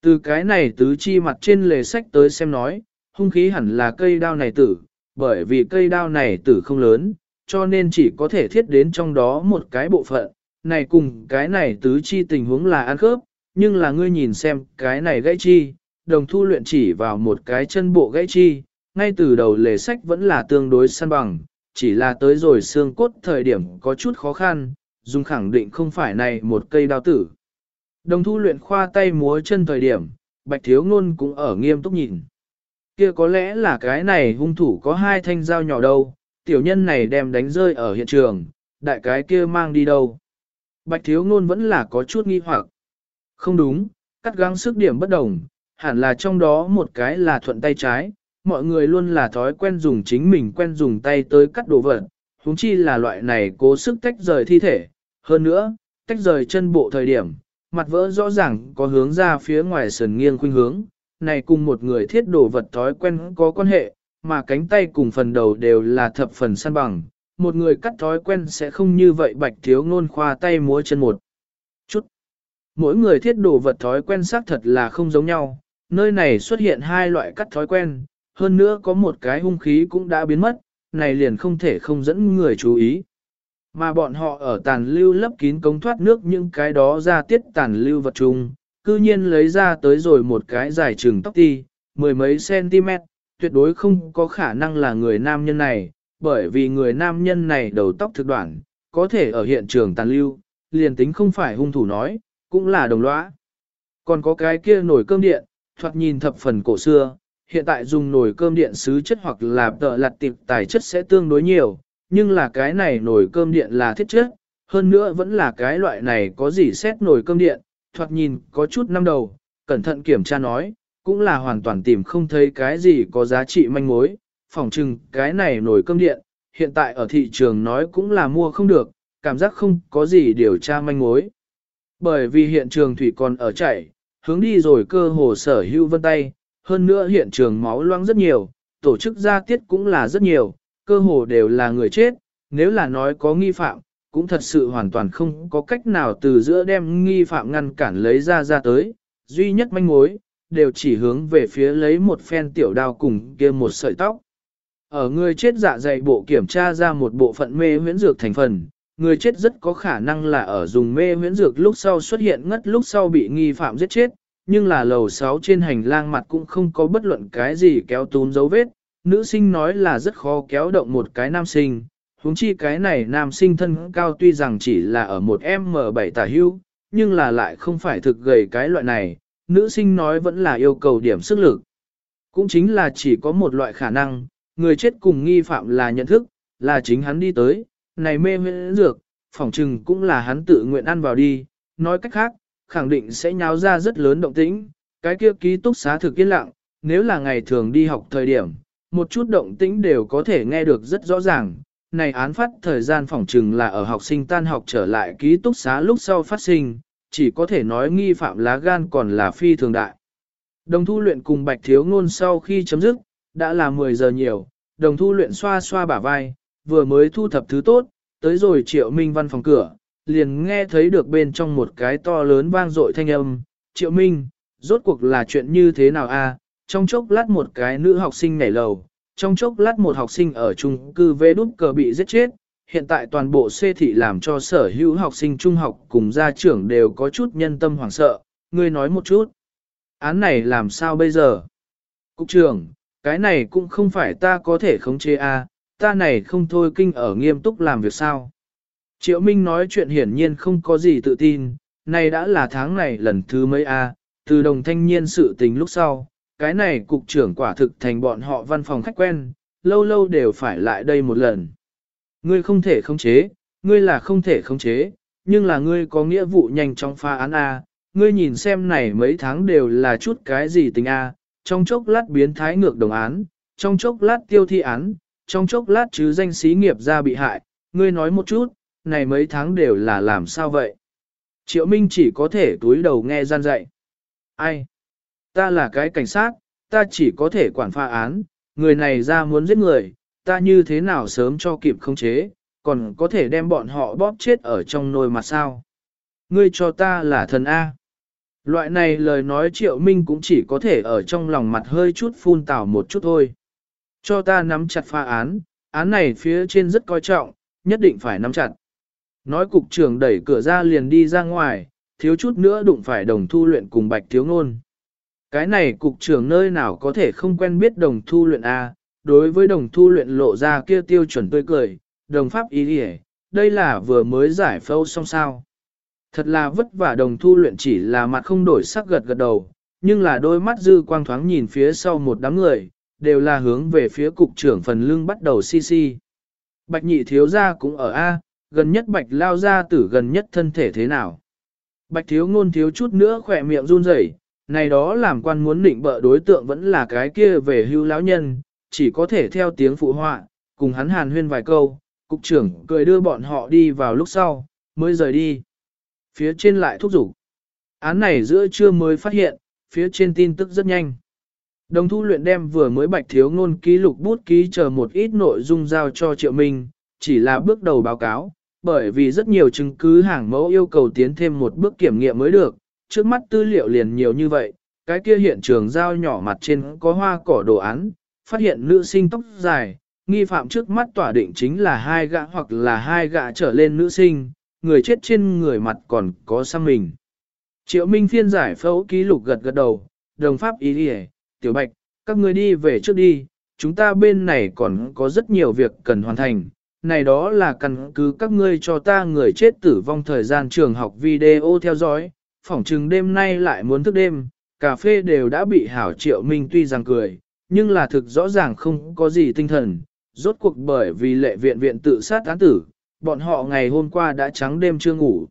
Từ cái này tứ chi mặt trên lề sách tới xem nói, hung khí hẳn là cây đao này tử, bởi vì cây đao này tử không lớn, cho nên chỉ có thể thiết đến trong đó một cái bộ phận, này cùng cái này tứ chi tình huống là ăn khớp, nhưng là ngươi nhìn xem cái này gãy chi, đồng thu luyện chỉ vào một cái chân bộ gãy chi, ngay từ đầu lề sách vẫn là tương đối săn bằng, chỉ là tới rồi xương cốt thời điểm có chút khó khăn, dùng khẳng định không phải này một cây đao tử. Đồng thu luyện khoa tay múa chân thời điểm, bạch thiếu ngôn cũng ở nghiêm túc nhìn. Kia có lẽ là cái này hung thủ có hai thanh dao nhỏ đâu, tiểu nhân này đem đánh rơi ở hiện trường, đại cái kia mang đi đâu. Bạch thiếu ngôn vẫn là có chút nghi hoặc. Không đúng, cắt gắng sức điểm bất đồng, hẳn là trong đó một cái là thuận tay trái, mọi người luôn là thói quen dùng chính mình quen dùng tay tới cắt đồ vật, huống chi là loại này cố sức tách rời thi thể. Hơn nữa, tách rời chân bộ thời điểm, mặt vỡ rõ ràng có hướng ra phía ngoài sườn nghiêng khuynh hướng, này cùng một người thiết đồ vật thói quen có quan hệ, mà cánh tay cùng phần đầu đều là thập phần săn bằng, một người cắt thói quen sẽ không như vậy bạch thiếu ngôn khoa tay múa chân một. Mỗi người thiết đồ vật thói quen xác thật là không giống nhau, nơi này xuất hiện hai loại cắt thói quen, hơn nữa có một cái hung khí cũng đã biến mất, này liền không thể không dẫn người chú ý. Mà bọn họ ở tàn lưu lấp kín cống thoát nước những cái đó ra tiết tàn lưu vật chung, cư nhiên lấy ra tới rồi một cái dài trừng tóc ti, mười mấy cm, tuyệt đối không có khả năng là người nam nhân này, bởi vì người nam nhân này đầu tóc thực đoạn, có thể ở hiện trường tàn lưu, liền tính không phải hung thủ nói, cũng là đồng lõa. Còn có cái kia nồi cơm điện, thoạt nhìn thập phần cổ xưa, hiện tại dùng nồi cơm điện xứ chất hoặc là tợ lặt tiệp tài chất sẽ tương đối nhiều, nhưng là cái này nồi cơm điện là thiết chất, hơn nữa vẫn là cái loại này có gì xét nồi cơm điện, thoạt nhìn có chút năm đầu, cẩn thận kiểm tra nói, cũng là hoàn toàn tìm không thấy cái gì có giá trị manh mối, phỏng chừng cái này nồi cơm điện, hiện tại ở thị trường nói cũng là mua không được, cảm giác không có gì điều tra manh mối. Bởi vì hiện trường thủy còn ở chảy, hướng đi rồi cơ hồ sở hữu vân tay, hơn nữa hiện trường máu loang rất nhiều, tổ chức gia tiết cũng là rất nhiều, cơ hồ đều là người chết, nếu là nói có nghi phạm, cũng thật sự hoàn toàn không có cách nào từ giữa đem nghi phạm ngăn cản lấy ra ra tới, duy nhất manh mối, đều chỉ hướng về phía lấy một phen tiểu đao cùng kia một sợi tóc. Ở người chết dạ dày bộ kiểm tra ra một bộ phận mê huyễn dược thành phần, người chết rất có khả năng là ở dùng mê huyễn dược lúc sau xuất hiện ngất lúc sau bị nghi phạm giết chết, nhưng là lầu 6 trên hành lang mặt cũng không có bất luận cái gì kéo túm dấu vết, nữ sinh nói là rất khó kéo động một cái nam sinh, huống chi cái này nam sinh thân cao tuy rằng chỉ là ở một M7 tả hưu, nhưng là lại không phải thực gầy cái loại này, nữ sinh nói vẫn là yêu cầu điểm sức lực. Cũng chính là chỉ có một loại khả năng, người chết cùng nghi phạm là nhận thức, là chính hắn đi tới, này mê huyễn dược, phỏng trừng cũng là hắn tự nguyện ăn vào đi, nói cách khác, khẳng định sẽ nháo ra rất lớn động tĩnh, cái kia ký túc xá thực yên lặng, nếu là ngày thường đi học thời điểm, một chút động tĩnh đều có thể nghe được rất rõ ràng. Này án phát thời gian phỏng trừng là ở học sinh tan học trở lại ký túc xá lúc sau phát sinh, chỉ có thể nói nghi phạm lá gan còn là phi thường đại. Đồng thu luyện cùng bạch thiếu ngôn sau khi chấm dứt, đã là 10 giờ nhiều, đồng thu luyện xoa xoa bả vai, vừa mới thu thập thứ tốt, tới rồi triệu minh văn phòng cửa, liền nghe thấy được bên trong một cái to lớn vang dội thanh âm, triệu minh, rốt cuộc là chuyện như thế nào a? trong chốc lát một cái nữ học sinh nhảy lầu, trong chốc lát một học sinh ở trung cư vê đút cờ bị giết chết, hiện tại toàn bộ xê thị làm cho sở hữu học sinh trung học cùng gia trưởng đều có chút nhân tâm hoảng sợ, ngươi nói một chút. Án này làm sao bây giờ? Cục trưởng, cái này cũng không phải ta có thể khống chế a, ta này không thôi kinh ở nghiêm túc làm việc sao. Triệu Minh nói chuyện hiển nhiên không có gì tự tin, này đã là tháng này lần thứ mấy a, từ đồng thanh niên sự tình lúc sau, cái này cục trưởng quả thực thành bọn họ văn phòng khách quen, lâu lâu đều phải lại đây một lần. Ngươi không thể khống chế, ngươi là không thể khống chế, nhưng là ngươi có nghĩa vụ nhanh trong pha án A, ngươi nhìn xem này mấy tháng đều là chút cái gì tình A, trong chốc lát biến thái ngược đồng án, trong chốc lát tiêu thi án, trong chốc lát chứ danh xí nghiệp ra bị hại, ngươi nói một chút, này mấy tháng đều là làm sao vậy? Triệu Minh chỉ có thể túi đầu nghe gian dạy. Ai? Ta là cái cảnh sát, ta chỉ có thể quản pha án, người này ra muốn giết người, ta như thế nào sớm cho kịp khống chế, còn có thể đem bọn họ bóp chết ở trong nồi mà sao. Ngươi cho ta là thần A. Loại này lời nói triệu minh cũng chỉ có thể ở trong lòng mặt hơi chút phun tảo một chút thôi. Cho ta nắm chặt pha án, án này phía trên rất coi trọng, nhất định phải nắm chặt. Nói cục trưởng đẩy cửa ra liền đi ra ngoài, thiếu chút nữa đụng phải đồng thu luyện cùng bạch thiếu ngôn. Cái này cục trưởng nơi nào có thể không quen biết đồng thu luyện A, đối với đồng thu luyện lộ ra kia tiêu chuẩn tươi cười, đồng pháp ý đi đây là vừa mới giải phẫu xong sao. Thật là vất vả đồng thu luyện chỉ là mặt không đổi sắc gật gật đầu, nhưng là đôi mắt dư quang thoáng nhìn phía sau một đám người, đều là hướng về phía cục trưởng phần lưng bắt đầu xi xi Bạch nhị thiếu gia cũng ở A, gần nhất bạch lao gia tử gần nhất thân thể thế nào. Bạch thiếu ngôn thiếu chút nữa khỏe miệng run rẩy, này đó làm quan muốn định bợ đối tượng vẫn là cái kia về hưu lão nhân, chỉ có thể theo tiếng phụ họa, cùng hắn hàn huyên vài câu, cục trưởng cười đưa bọn họ đi vào lúc sau, mới rời đi. Phía trên lại thúc giục. Án này giữa trưa mới phát hiện, phía trên tin tức rất nhanh. Đồng thu luyện đem vừa mới bạch thiếu ngôn ký lục bút ký chờ một ít nội dung giao cho Triệu Minh, chỉ là bước đầu báo cáo, bởi vì rất nhiều chứng cứ hàng mẫu yêu cầu tiến thêm một bước kiểm nghiệm mới được, trước mắt tư liệu liền nhiều như vậy, cái kia hiện trường giao nhỏ mặt trên có hoa cỏ đồ án, phát hiện nữ sinh tóc dài, nghi phạm trước mắt tỏa định chính là hai gã hoặc là hai gã trở lên nữ sinh, người chết trên người mặt còn có xăm mình. Triệu Minh phiên giải phẫu ký lục gật gật đầu, đồng pháp ý đi tiểu bạch, các người đi về trước đi, chúng ta bên này còn có rất nhiều việc cần hoàn thành. Này đó là căn cứ các ngươi cho ta người chết tử vong thời gian trường học video theo dõi, phỏng chừng đêm nay lại muốn thức đêm, cà phê đều đã bị hảo triệu minh tuy rằng cười, nhưng là thực rõ ràng không có gì tinh thần, rốt cuộc bởi vì lệ viện viện tự sát án tử, bọn họ ngày hôm qua đã trắng đêm chưa ngủ.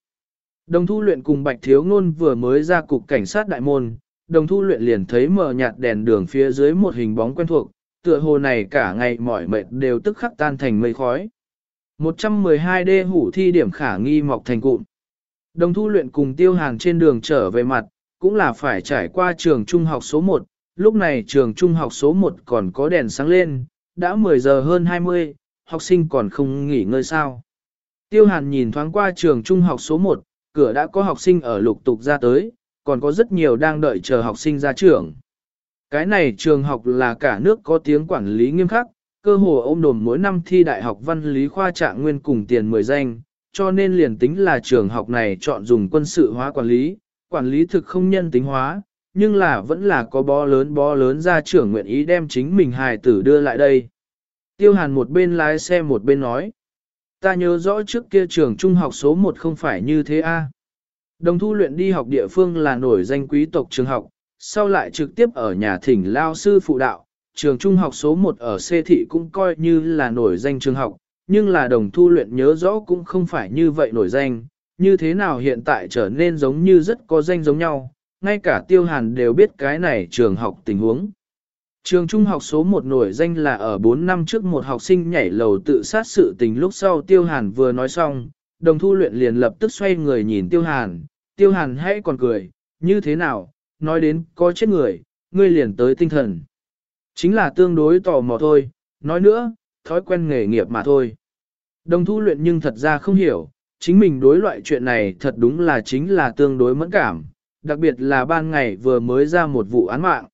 Đồng thu luyện cùng Bạch Thiếu Ngôn vừa mới ra cục cảnh sát đại môn, đồng thu luyện liền thấy mờ nhạt đèn đường phía dưới một hình bóng quen thuộc, tựa hồ này cả ngày mỏi mệt đều tức khắc tan thành mây khói. 112 đê hủ thi điểm khả nghi mọc thành cụm. Đồng thu luyện cùng tiêu hàng trên đường trở về mặt, cũng là phải trải qua trường trung học số 1, lúc này trường trung học số 1 còn có đèn sáng lên, đã 10 giờ hơn 20, học sinh còn không nghỉ ngơi sao. Tiêu hàn nhìn thoáng qua trường trung học số 1, cửa đã có học sinh ở lục tục ra tới, còn có rất nhiều đang đợi chờ học sinh ra trường. Cái này trường học là cả nước có tiếng quản lý nghiêm khắc, cơ hồ ôm đồm mỗi năm thi đại học văn lý khoa trạng nguyên cùng tiền 10 danh, cho nên liền tính là trường học này chọn dùng quân sự hóa quản lý, quản lý thực không nhân tính hóa, nhưng là vẫn là có bó lớn bó lớn ra trưởng nguyện ý đem chính mình hài tử đưa lại đây. Tiêu hàn một bên lái xe một bên nói, ta nhớ rõ trước kia trường trung học số 1 không phải như thế a. Đồng thu luyện đi học địa phương là nổi danh quý tộc trường học, sau lại trực tiếp ở nhà thỉnh lao sư phụ đạo, trường trung học số 1 ở C thị cũng coi như là nổi danh trường học, nhưng là đồng thu luyện nhớ rõ cũng không phải như vậy nổi danh, như thế nào hiện tại trở nên giống như rất có danh giống nhau, ngay cả tiêu hàn đều biết cái này trường học tình huống. Trường trung học số 1 nổi danh là ở 4 năm trước một học sinh nhảy lầu tự sát sự tình lúc sau tiêu hàn vừa nói xong, đồng thu luyện liền lập tức xoay người nhìn tiêu hàn, tiêu hàn hãy còn cười, như thế nào, nói đến có chết người, ngươi liền tới tinh thần. Chính là tương đối tò mò thôi, nói nữa, thói quen nghề nghiệp mà thôi. Đồng thu luyện nhưng thật ra không hiểu, chính mình đối loại chuyện này thật đúng là chính là tương đối mẫn cảm, đặc biệt là ban ngày vừa mới ra một vụ án mạng.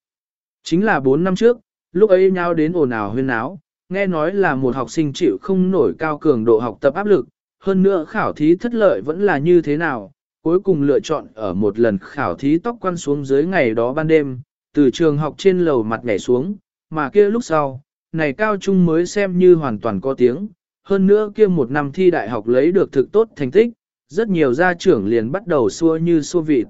Chính là 4 năm trước, lúc ấy nhau đến ồn ào huyên áo, nghe nói là một học sinh chịu không nổi cao cường độ học tập áp lực, hơn nữa khảo thí thất lợi vẫn là như thế nào, cuối cùng lựa chọn ở một lần khảo thí tóc quăn xuống dưới ngày đó ban đêm, từ trường học trên lầu mặt nhảy xuống, mà kia lúc sau, này cao trung mới xem như hoàn toàn có tiếng, hơn nữa kia một năm thi đại học lấy được thực tốt thành tích, rất nhiều gia trưởng liền bắt đầu xua như xua vịt.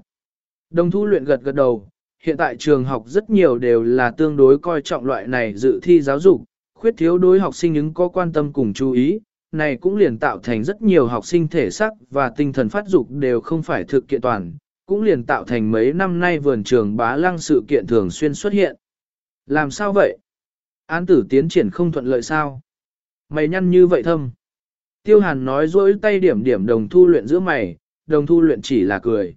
Đồng thu luyện gật gật đầu, hiện tại trường học rất nhiều đều là tương đối coi trọng loại này dự thi giáo dục, khuyết thiếu đối học sinh ứng có quan tâm cùng chú ý, này cũng liền tạo thành rất nhiều học sinh thể sắc và tinh thần phát dục đều không phải thực kiện toàn, cũng liền tạo thành mấy năm nay vườn trường bá lăng sự kiện thường xuyên xuất hiện. Làm sao vậy? Án tử tiến triển không thuận lợi sao? Mày nhăn như vậy thâm. Tiêu hàn nói dối tay điểm điểm đồng thu luyện giữa mày, đồng thu luyện chỉ là cười.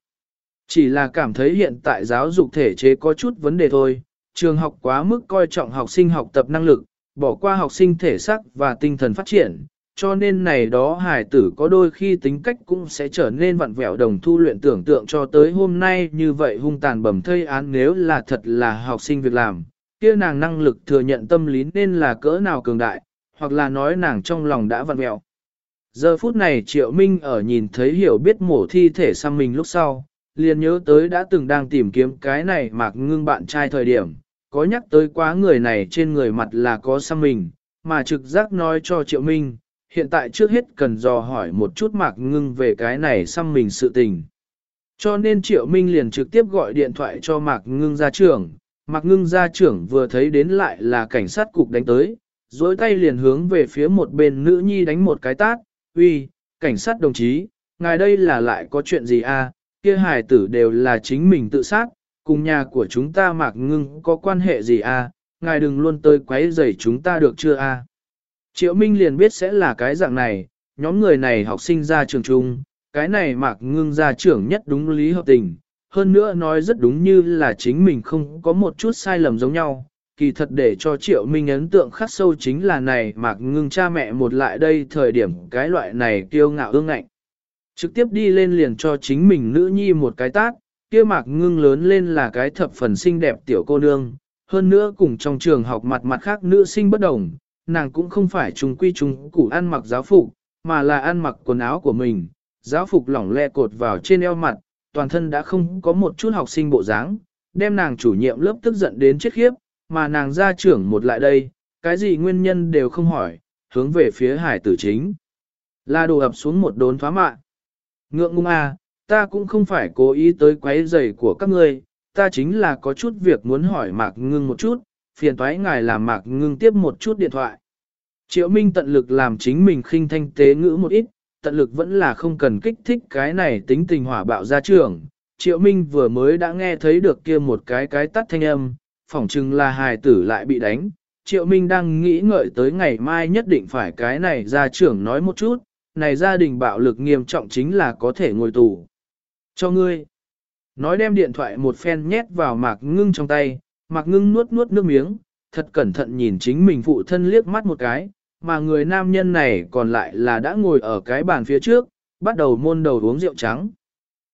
Chỉ là cảm thấy hiện tại giáo dục thể chế có chút vấn đề thôi, trường học quá mức coi trọng học sinh học tập năng lực, bỏ qua học sinh thể sắc và tinh thần phát triển, cho nên này đó hài tử có đôi khi tính cách cũng sẽ trở nên vặn vẹo đồng thu luyện tưởng tượng cho tới hôm nay như vậy hung tàn bầm thây án nếu là thật là học sinh việc làm, kia nàng năng lực thừa nhận tâm lý nên là cỡ nào cường đại, hoặc là nói nàng trong lòng đã vặn vẹo. Giờ phút này Triệu Minh ở nhìn thấy hiểu biết mổ thi thể sang mình lúc sau, liền nhớ tới đã từng đang tìm kiếm cái này mạc ngưng bạn trai thời điểm, có nhắc tới quá người này trên người mặt là có sang mình, mà trực giác nói cho Triệu Minh, hiện tại trước hết cần dò hỏi một chút mạc ngưng về cái này xăm mình sự tình. Cho nên Triệu Minh liền trực tiếp gọi điện thoại cho mạc ngưng gia trưởng, mạc ngưng gia trưởng vừa thấy đến lại là cảnh sát cục đánh tới, dối tay liền hướng về phía một bên nữ nhi đánh một cái tát, uy, cảnh sát đồng chí, ngài đây là lại có chuyện gì a? À? kia hài tử đều là chính mình tự sát, cùng nhà của chúng ta mạc ngưng có quan hệ gì à, ngài đừng luôn tới quấy rầy chúng ta được chưa à. Triệu Minh liền biết sẽ là cái dạng này, nhóm người này học sinh ra trường trung, cái này mạc ngưng ra trưởng nhất đúng lý hợp tình, hơn nữa nói rất đúng như là chính mình không có một chút sai lầm giống nhau, kỳ thật để cho triệu minh ấn tượng khắc sâu chính là này mạc ngưng cha mẹ một lại đây thời điểm cái loại này kiêu ngạo ương ngạnh. Trực tiếp đi lên liền cho chính mình nữ nhi một cái tát, kia mạc ngưng lớn lên là cái thập phần xinh đẹp tiểu cô nương, hơn nữa cùng trong trường học mặt mặt khác nữ sinh bất đồng, nàng cũng không phải trùng quy trùng củ ăn mặc giáo phục, mà là ăn mặc quần áo của mình, giáo phục lỏng lẹ cột vào trên eo mặt, toàn thân đã không có một chút học sinh bộ dáng, đem nàng chủ nhiệm lớp tức giận đến chết khiếp, mà nàng ra trưởng một lại đây, cái gì nguyên nhân đều không hỏi, hướng về phía hải tử chính. Là đồ ập xuống một đốn thoá mạ. Ngượng ngung à, ta cũng không phải cố ý tới quấy giày của các ngươi, ta chính là có chút việc muốn hỏi Mạc Ngưng một chút, phiền toái ngài làm Mạc Ngưng tiếp một chút điện thoại. Triệu Minh tận lực làm chính mình khinh thanh tế ngữ một ít, tận lực vẫn là không cần kích thích cái này tính tình hỏa bạo ra trường. Triệu Minh vừa mới đã nghe thấy được kia một cái cái tắt thanh âm, phỏng chừng là hài tử lại bị đánh. Triệu Minh đang nghĩ ngợi tới ngày mai nhất định phải cái này ra trưởng nói một chút, này gia đình bạo lực nghiêm trọng chính là có thể ngồi tù. Cho ngươi. Nói đem điện thoại một phen nhét vào mạc ngưng trong tay, mạc ngưng nuốt nuốt nước miếng, thật cẩn thận nhìn chính mình phụ thân liếc mắt một cái, mà người nam nhân này còn lại là đã ngồi ở cái bàn phía trước, bắt đầu môn đầu uống rượu trắng.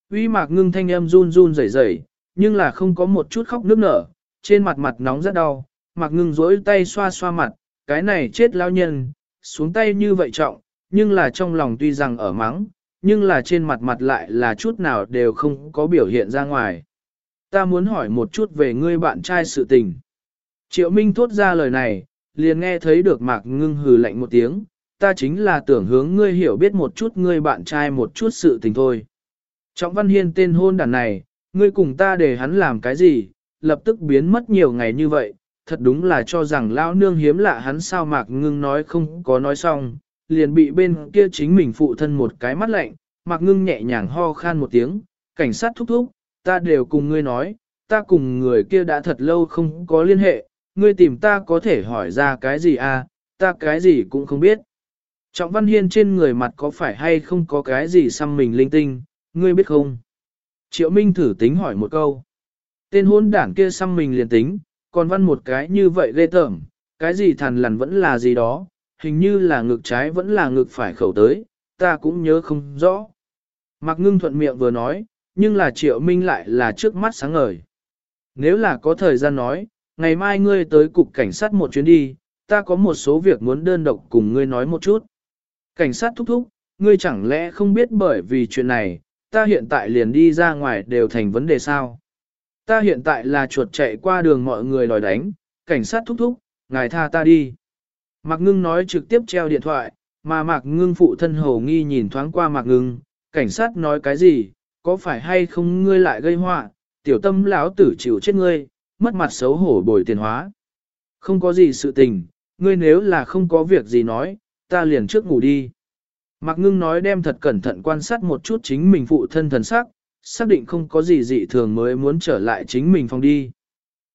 Uy mạc ngưng thanh âm run run rẩy rẩy, nhưng là không có một chút khóc nước nở, trên mặt mặt nóng rất đau, mạc ngưng rỗi tay xoa xoa mặt, cái này chết lao nhân, xuống tay như vậy trọng, nhưng là trong lòng tuy rằng ở mắng, nhưng là trên mặt mặt lại là chút nào đều không có biểu hiện ra ngoài. Ta muốn hỏi một chút về ngươi bạn trai sự tình. Triệu Minh thốt ra lời này, liền nghe thấy được Mạc Ngưng hừ lạnh một tiếng, ta chính là tưởng hướng ngươi hiểu biết một chút ngươi bạn trai một chút sự tình thôi. Trọng Văn Hiên tên hôn đàn này, ngươi cùng ta để hắn làm cái gì, lập tức biến mất nhiều ngày như vậy, thật đúng là cho rằng lão nương hiếm lạ hắn sao Mạc Ngưng nói không có nói xong, liền bị bên kia chính mình phụ thân một cái mắt lạnh, Mạc Ngưng nhẹ nhàng ho khan một tiếng, cảnh sát thúc thúc, ta đều cùng ngươi nói, ta cùng người kia đã thật lâu không có liên hệ, ngươi tìm ta có thể hỏi ra cái gì à, ta cái gì cũng không biết. Trọng Văn Hiên trên người mặt có phải hay không có cái gì xăm mình linh tinh, ngươi biết không? Triệu Minh thử tính hỏi một câu. Tên hôn đảng kia xăm mình liền tính, còn văn một cái như vậy ghê tởm, cái gì thằn lằn vẫn là gì đó, hình như là ngực trái vẫn là ngực phải khẩu tới, ta cũng nhớ không rõ. Mạc ngưng thuận miệng vừa nói, nhưng là triệu minh lại là trước mắt sáng ngời. Nếu là có thời gian nói, ngày mai ngươi tới cục cảnh sát một chuyến đi, ta có một số việc muốn đơn độc cùng ngươi nói một chút. Cảnh sát thúc thúc, ngươi chẳng lẽ không biết bởi vì chuyện này, ta hiện tại liền đi ra ngoài đều thành vấn đề sao? Ta hiện tại là chuột chạy qua đường mọi người đòi đánh, cảnh sát thúc thúc, ngài tha ta đi. Mạc ngưng nói trực tiếp treo điện thoại, mà Mạc ngưng phụ thân hầu nghi nhìn thoáng qua Mạc ngưng, cảnh sát nói cái gì, có phải hay không ngươi lại gây họa, tiểu tâm lão tử chịu chết ngươi, mất mặt xấu hổ bồi tiền hóa. Không có gì sự tình, ngươi nếu là không có việc gì nói, ta liền trước ngủ đi. Mạc ngưng nói đem thật cẩn thận quan sát một chút chính mình phụ thân thần sắc, xác định không có gì dị thường mới muốn trở lại chính mình phòng đi.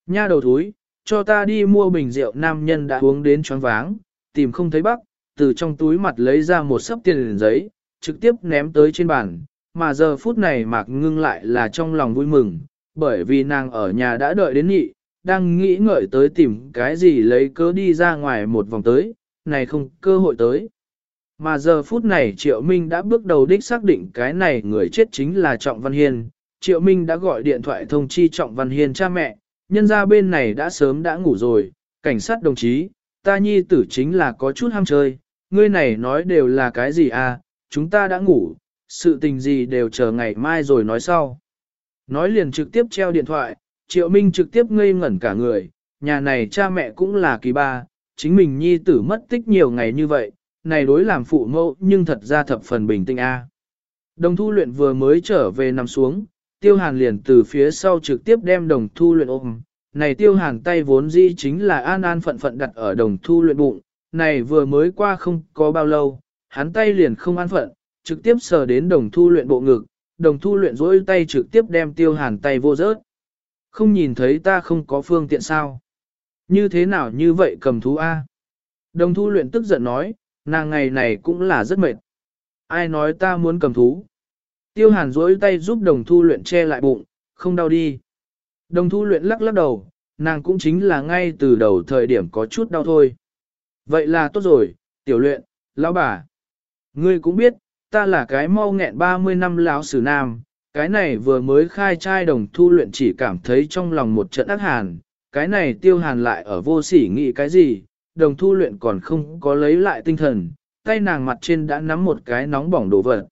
Nha đầu thúi, cho ta đi mua bình rượu nam nhân đã uống đến choáng váng, tìm không thấy bắc, từ trong túi mặt lấy ra một sấp tiền giấy, trực tiếp ném tới trên bàn, mà giờ phút này mạc ngưng lại là trong lòng vui mừng, bởi vì nàng ở nhà đã đợi đến nhị, đang nghĩ ngợi tới tìm cái gì lấy cớ đi ra ngoài một vòng tới, này không cơ hội tới. Mà giờ phút này Triệu Minh đã bước đầu đích xác định cái này người chết chính là Trọng Văn Hiên. Triệu Minh đã gọi điện thoại thông chi Trọng Văn Hiên cha mẹ, nhân ra bên này đã sớm đã ngủ rồi, cảnh sát đồng chí, ta nhi tử chính là có chút ham chơi, ngươi này nói đều là cái gì à, chúng ta đã ngủ, sự tình gì đều chờ ngày mai rồi nói sau. Nói liền trực tiếp treo điện thoại, Triệu Minh trực tiếp ngây ngẩn cả người, nhà này cha mẹ cũng là kỳ ba, chính mình nhi tử mất tích nhiều ngày như vậy, này đối làm phụ mẫu nhưng thật ra thập phần bình tĩnh a. Đồng thu luyện vừa mới trở về nằm xuống, tiêu hàn liền từ phía sau trực tiếp đem đồng thu luyện ôm. Này tiêu hàn tay vốn dĩ chính là an an phận phận đặt ở đồng thu luyện bụng, này vừa mới qua không có bao lâu, hắn tay liền không an phận, trực tiếp sờ đến đồng thu luyện bộ ngực, đồng thu luyện dỗi tay trực tiếp đem tiêu hàn tay vô rớt. Không nhìn thấy ta không có phương tiện sao? Như thế nào như vậy cầm thú A? Đồng thu luyện tức giận nói, nàng ngày này cũng là rất mệt. Ai nói ta muốn cầm thú? Tiêu hàn dỗi tay giúp đồng thu luyện che lại bụng, không đau đi. Đồng thu luyện lắc lắc đầu, nàng cũng chính là ngay từ đầu thời điểm có chút đau thôi. Vậy là tốt rồi, tiểu luyện, lão bà. Ngươi cũng biết, ta là cái mau nghẹn 30 năm lão sử nam, cái này vừa mới khai trai đồng thu luyện chỉ cảm thấy trong lòng một trận ác hàn, cái này tiêu hàn lại ở vô sỉ nghĩ cái gì, đồng thu luyện còn không có lấy lại tinh thần, tay nàng mặt trên đã nắm một cái nóng bỏng đồ vật.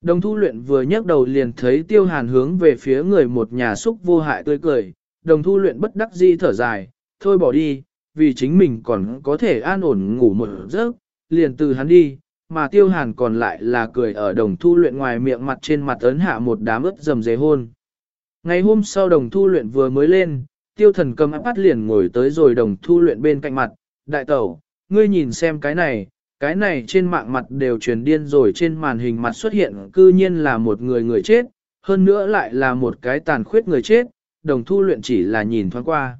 Đồng thu luyện vừa nhấc đầu liền thấy tiêu hàn hướng về phía người một nhà xúc vô hại tươi cười, đồng thu luyện bất đắc di thở dài, thôi bỏ đi, vì chính mình còn có thể an ổn ngủ một giấc, liền từ hắn đi, mà tiêu hàn còn lại là cười ở đồng thu luyện ngoài miệng mặt trên mặt ấn hạ một đám ướt dầm dế hôn. Ngày hôm sau đồng thu luyện vừa mới lên, tiêu thần cầm áp bắt liền ngồi tới rồi đồng thu luyện bên cạnh mặt, đại tẩu, ngươi nhìn xem cái này, cái này trên mạng mặt đều truyền điên rồi trên màn hình mặt xuất hiện cư nhiên là một người người chết, hơn nữa lại là một cái tàn khuyết người chết, đồng thu luyện chỉ là nhìn thoáng qua.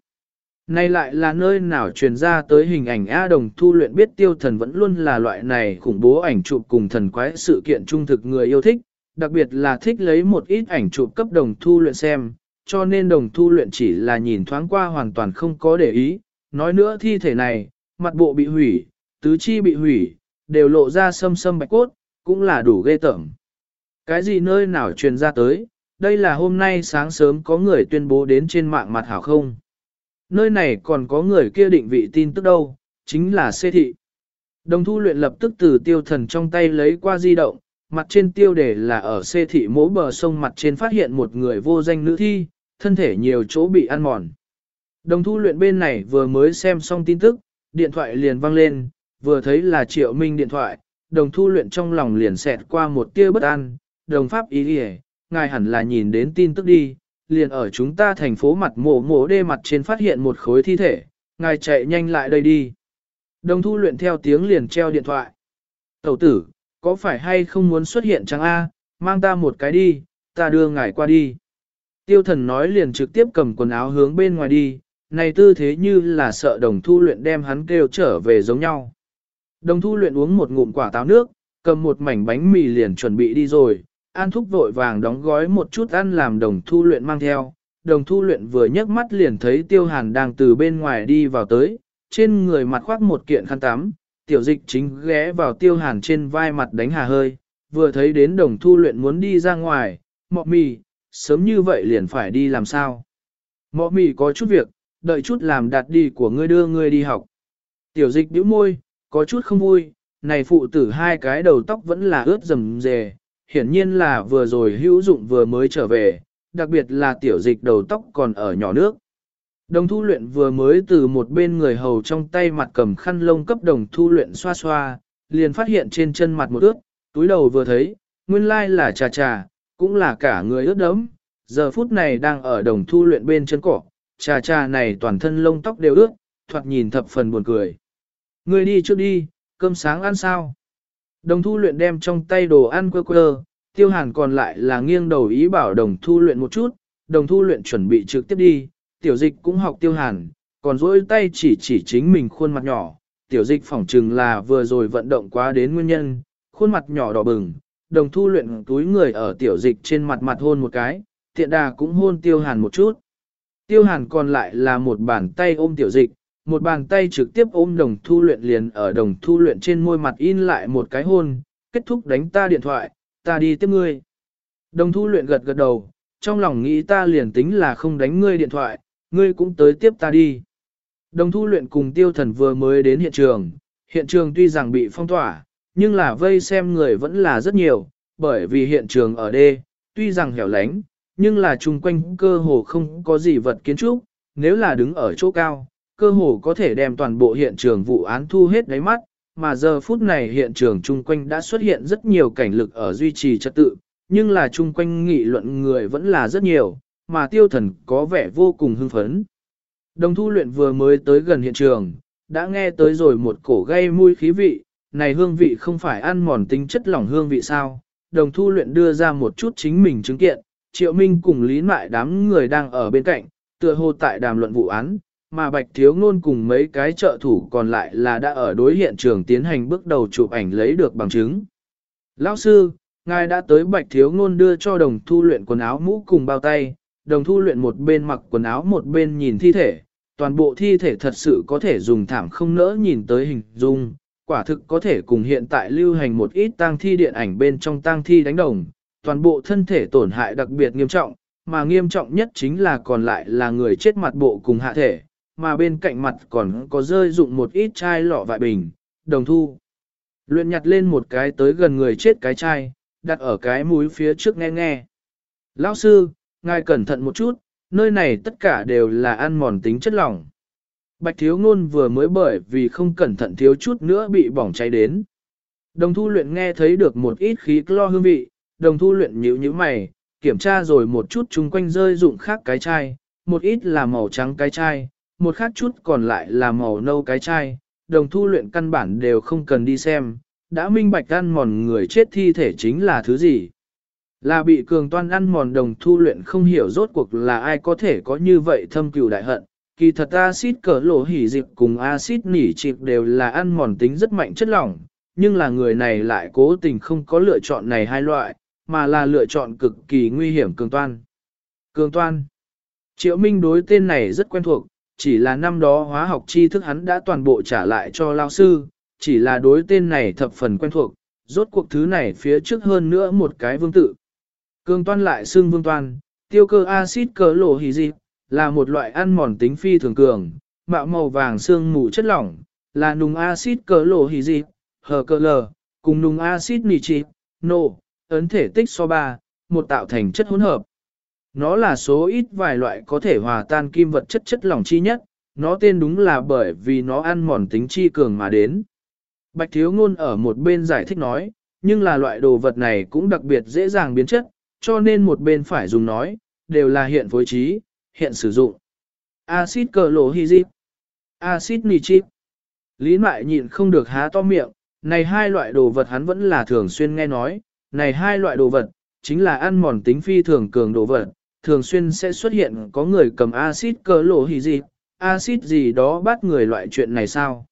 Này lại là nơi nào truyền ra tới hình ảnh A đồng thu luyện biết tiêu thần vẫn luôn là loại này khủng bố ảnh chụp cùng thần quái sự kiện trung thực người yêu thích, đặc biệt là thích lấy một ít ảnh chụp cấp đồng thu luyện xem, cho nên đồng thu luyện chỉ là nhìn thoáng qua hoàn toàn không có để ý, nói nữa thi thể này, mặt bộ bị hủy, tứ chi bị hủy, đều lộ ra sâm sâm bạch cốt, cũng là đủ ghê tởm. Cái gì nơi nào truyền ra tới, đây là hôm nay sáng sớm có người tuyên bố đến trên mạng mặt hảo không? Nơi này còn có người kia định vị tin tức đâu, chính là xê thị. Đồng thu luyện lập tức từ tiêu thần trong tay lấy qua di động, mặt trên tiêu đề là ở xê thị mố bờ sông mặt trên phát hiện một người vô danh nữ thi, thân thể nhiều chỗ bị ăn mòn. Đồng thu luyện bên này vừa mới xem xong tin tức, điện thoại liền vang lên, vừa thấy là triệu minh điện thoại, đồng thu luyện trong lòng liền xẹt qua một tia bất an, đồng pháp ý ý, ngài hẳn là nhìn đến tin tức đi, liền ở chúng ta thành phố mặt mổ mổ đê mặt trên phát hiện một khối thi thể, ngài chạy nhanh lại đây đi. Đồng thu luyện theo tiếng liền treo điện thoại. Tẩu tử, có phải hay không muốn xuất hiện chẳng A, mang ta một cái đi, ta đưa ngài qua đi. Tiêu thần nói liền trực tiếp cầm quần áo hướng bên ngoài đi, này tư thế như là sợ đồng thu luyện đem hắn kêu trở về giống nhau. Đồng thu luyện uống một ngụm quả táo nước, cầm một mảnh bánh mì liền chuẩn bị đi rồi, An Thúc vội vàng đóng gói một chút ăn làm đồng thu luyện mang theo. Đồng thu luyện vừa nhấc mắt liền thấy tiêu hàn đang từ bên ngoài đi vào tới, trên người mặt khoác một kiện khăn tắm, tiểu dịch chính ghé vào tiêu hàn trên vai mặt đánh hà hơi, vừa thấy đến đồng thu luyện muốn đi ra ngoài, mọ mì, sớm như vậy liền phải đi làm sao. Mọ mì có chút việc, đợi chút làm đặt đi của ngươi đưa ngươi đi học. Tiểu dịch bĩu môi, có chút không vui, này phụ tử hai cái đầu tóc vẫn là ướt rầm rề, hiển nhiên là vừa rồi hữu dụng vừa mới trở về, đặc biệt là tiểu dịch đầu tóc còn ở nhỏ nước. Đồng thu luyện vừa mới từ một bên người hầu trong tay mặt cầm khăn lông cấp đồng thu luyện xoa xoa, liền phát hiện trên chân mặt một ướt, túi đầu vừa thấy, nguyên lai là trà trà, cũng là cả người ướt đẫm. Giờ phút này đang ở đồng thu luyện bên chân cỏ, trà trà này toàn thân lông tóc đều ướt, thoạt nhìn thập phần buồn cười. Người đi trước đi, cơm sáng ăn sao? Đồng thu luyện đem trong tay đồ ăn quơ quơ, tiêu hàn còn lại là nghiêng đầu ý bảo đồng thu luyện một chút, đồng thu luyện chuẩn bị trực tiếp đi, tiểu dịch cũng học tiêu hàn, còn dỗi tay chỉ chỉ chính mình khuôn mặt nhỏ, tiểu dịch phỏng chừng là vừa rồi vận động quá đến nguyên nhân, khuôn mặt nhỏ đỏ bừng, đồng thu luyện túi người ở tiểu dịch trên mặt mặt hôn một cái, tiện đà cũng hôn tiêu hàn một chút. Tiêu hàn còn lại là một bàn tay ôm tiểu dịch, một bàn tay trực tiếp ôm đồng thu luyện liền ở đồng thu luyện trên môi mặt in lại một cái hôn, kết thúc đánh ta điện thoại, ta đi tiếp ngươi. Đồng thu luyện gật gật đầu, trong lòng nghĩ ta liền tính là không đánh ngươi điện thoại, ngươi cũng tới tiếp ta đi. Đồng thu luyện cùng tiêu thần vừa mới đến hiện trường, hiện trường tuy rằng bị phong tỏa, nhưng là vây xem người vẫn là rất nhiều, bởi vì hiện trường ở đê, tuy rằng hẻo lánh, nhưng là chung quanh cơ hồ không có gì vật kiến trúc, nếu là đứng ở chỗ cao, cơ hồ có thể đem toàn bộ hiện trường vụ án thu hết đáy mắt, mà giờ phút này hiện trường chung quanh đã xuất hiện rất nhiều cảnh lực ở duy trì trật tự, nhưng là chung quanh nghị luận người vẫn là rất nhiều, mà tiêu thần có vẻ vô cùng hưng phấn. Đồng thu luyện vừa mới tới gần hiện trường, đã nghe tới rồi một cổ gây mùi khí vị, này hương vị không phải ăn mòn tính chất lỏng hương vị sao. Đồng thu luyện đưa ra một chút chính mình chứng kiện, triệu minh cùng lý mại đám người đang ở bên cạnh, tựa hồ tại đàm luận vụ án, mà Bạch Thiếu Ngôn cùng mấy cái trợ thủ còn lại là đã ở đối hiện trường tiến hành bước đầu chụp ảnh lấy được bằng chứng. Lão sư, ngài đã tới Bạch Thiếu Ngôn đưa cho đồng thu luyện quần áo mũ cùng bao tay, đồng thu luyện một bên mặc quần áo một bên nhìn thi thể, toàn bộ thi thể thật sự có thể dùng thảm không nỡ nhìn tới hình dung, quả thực có thể cùng hiện tại lưu hành một ít tang thi điện ảnh bên trong tang thi đánh đồng, toàn bộ thân thể tổn hại đặc biệt nghiêm trọng, mà nghiêm trọng nhất chính là còn lại là người chết mặt bộ cùng hạ thể, mà bên cạnh mặt còn có rơi dụng một ít chai lọ vại bình, đồng thu. Luyện nhặt lên một cái tới gần người chết cái chai, đặt ở cái mũi phía trước nghe nghe. Lão sư, ngài cẩn thận một chút, nơi này tất cả đều là ăn mòn tính chất lỏng. Bạch thiếu ngôn vừa mới bởi vì không cẩn thận thiếu chút nữa bị bỏng cháy đến. Đồng thu luyện nghe thấy được một ít khí clo hương vị, đồng thu luyện nhíu nhíu mày, kiểm tra rồi một chút chung quanh rơi dụng khác cái chai, một ít là màu trắng cái chai, một khác chút còn lại là màu nâu cái chai, đồng thu luyện căn bản đều không cần đi xem, đã minh bạch ăn mòn người chết thi thể chính là thứ gì. Là bị cường toan ăn mòn đồng thu luyện không hiểu rốt cuộc là ai có thể có như vậy thâm cừu đại hận. Kỳ thật axit cỡ lỗ hỉ dịp cùng axit nỉ trịp đều là ăn mòn tính rất mạnh chất lỏng, nhưng là người này lại cố tình không có lựa chọn này hai loại, mà là lựa chọn cực kỳ nguy hiểm cường toan. Cường toan. Triệu Minh đối tên này rất quen thuộc, chỉ là năm đó hóa học tri thức hắn đã toàn bộ trả lại cho lao sư, chỉ là đối tên này thập phần quen thuộc, rốt cuộc thứ này phía trước hơn nữa một cái vương tự. Cường toan lại xương vương toan, tiêu cơ axit cỡ lộ hì dịp, là một loại ăn mòn tính phi thường cường, mạo màu vàng xương mù chất lỏng, là nùng axit cỡ lộ hì dịp, hờ cơ lờ, cùng nùng axit nitric, nổ, ấn thể tích so ba, một tạo thành chất hỗn hợp. Nó là số ít vài loại có thể hòa tan kim vật chất chất lỏng chi nhất, nó tên đúng là bởi vì nó ăn mòn tính chi cường mà đến. Bạch thiếu ngôn ở một bên giải thích nói, nhưng là loại đồ vật này cũng đặc biệt dễ dàng biến chất, cho nên một bên phải dùng nói, đều là hiện phối trí, hiện sử dụng. Acid cờ lỗ hy dịp, acid nitric. Lý mại nhịn không được há to miệng, này hai loại đồ vật hắn vẫn là thường xuyên nghe nói, này hai loại đồ vật, chính là ăn mòn tính phi thường cường đồ vật, thường xuyên sẽ xuất hiện có người cầm axit cờ lỗ hỉ gì, axit gì đó bắt người loại chuyện này sao.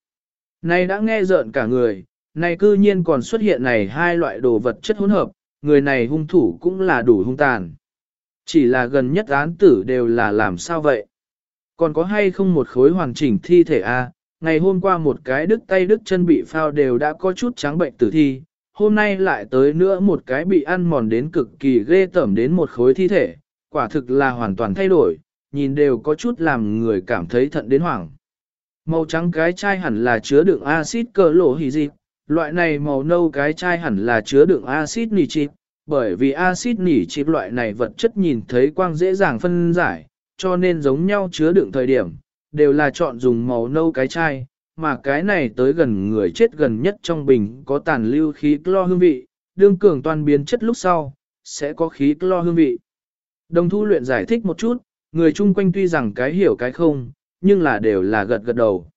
Này đã nghe rợn cả người, này cư nhiên còn xuất hiện này hai loại đồ vật chất hỗn hợp, người này hung thủ cũng là đủ hung tàn. Chỉ là gần nhất án tử đều là làm sao vậy? Còn có hay không một khối hoàn chỉnh thi thể a? Ngày hôm qua một cái đứt tay đứt chân bị phao đều đã có chút trắng bệnh tử thi, hôm nay lại tới nữa một cái bị ăn mòn đến cực kỳ ghê tởm đến một khối thi thể, quả thực là hoàn toàn thay đổi, nhìn đều có chút làm người cảm thấy thận đến hoảng. Màu trắng cái chai hẳn là chứa đựng axit cờ lộ hỉ dịp, loại này màu nâu cái chai hẳn là chứa đựng axit nitric, bởi vì axit nitric loại này vật chất nhìn thấy quang dễ dàng phân giải, cho nên giống nhau chứa đựng thời điểm, đều là chọn dùng màu nâu cái chai, mà cái này tới gần người chết gần nhất trong bình có tàn lưu khí clo hương vị, đương cường toàn biến chất lúc sau, sẽ có khí clo hương vị. Đồng thu luyện giải thích một chút, người chung quanh tuy rằng cái hiểu cái không, nhưng là đều là gật gật đầu.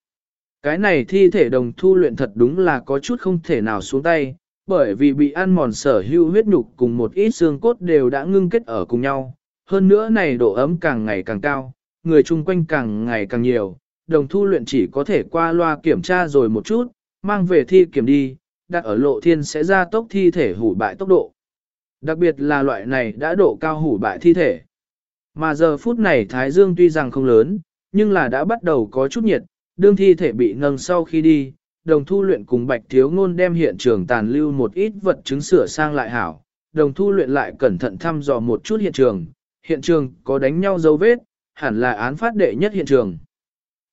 Cái này thi thể đồng thu luyện thật đúng là có chút không thể nào xuống tay, bởi vì bị ăn mòn sở hữu huyết nhục cùng một ít xương cốt đều đã ngưng kết ở cùng nhau. Hơn nữa này độ ấm càng ngày càng cao, người chung quanh càng ngày càng nhiều, đồng thu luyện chỉ có thể qua loa kiểm tra rồi một chút, mang về thi kiểm đi, đặt ở lộ thiên sẽ ra tốc thi thể hủ bại tốc độ. Đặc biệt là loại này đã độ cao hủ bại thi thể. Mà giờ phút này Thái Dương tuy rằng không lớn, nhưng là đã bắt đầu có chút nhiệt, đương thi thể bị nâng sau khi đi, đồng thu luyện cùng bạch thiếu ngôn đem hiện trường tàn lưu một ít vật chứng sửa sang lại hảo, đồng thu luyện lại cẩn thận thăm dò một chút hiện trường, hiện trường có đánh nhau dấu vết, hẳn là án phát đệ nhất hiện trường.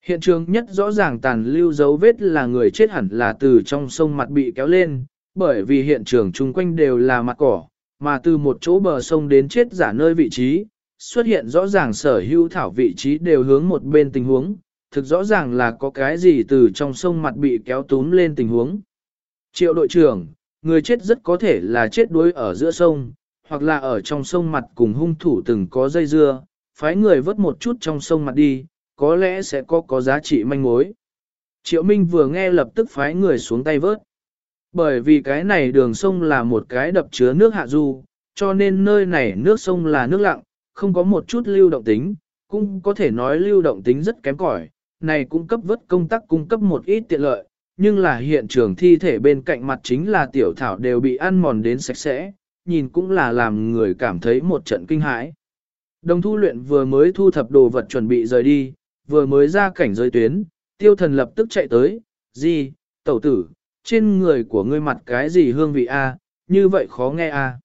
Hiện trường nhất rõ ràng tàn lưu dấu vết là người chết hẳn là từ trong sông mặt bị kéo lên, bởi vì hiện trường chung quanh đều là mặt cỏ, mà từ một chỗ bờ sông đến chết giả nơi vị trí, xuất hiện rõ ràng sở hữu thảo vị trí đều hướng một bên tình huống, thực rõ ràng là có cái gì từ trong sông mặt bị kéo túm lên tình huống. Triệu đội trưởng, người chết rất có thể là chết đuối ở giữa sông, hoặc là ở trong sông mặt cùng hung thủ từng có dây dưa, phái người vớt một chút trong sông mặt đi, có lẽ sẽ có có giá trị manh mối. Triệu Minh vừa nghe lập tức phái người xuống tay vớt. Bởi vì cái này đường sông là một cái đập chứa nước hạ du, cho nên nơi này nước sông là nước lặng, không có một chút lưu động tính, cũng có thể nói lưu động tính rất kém cỏi. Này cung cấp vớt công tác cung cấp một ít tiện lợi, nhưng là hiện trường thi thể bên cạnh mặt chính là tiểu thảo đều bị ăn mòn đến sạch sẽ, nhìn cũng là làm người cảm thấy một trận kinh hãi. Đồng thu luyện vừa mới thu thập đồ vật chuẩn bị rời đi, vừa mới ra cảnh giới tuyến, tiêu thần lập tức chạy tới, gì, tẩu tử, trên người của ngươi mặt cái gì hương vị a, như vậy khó nghe a.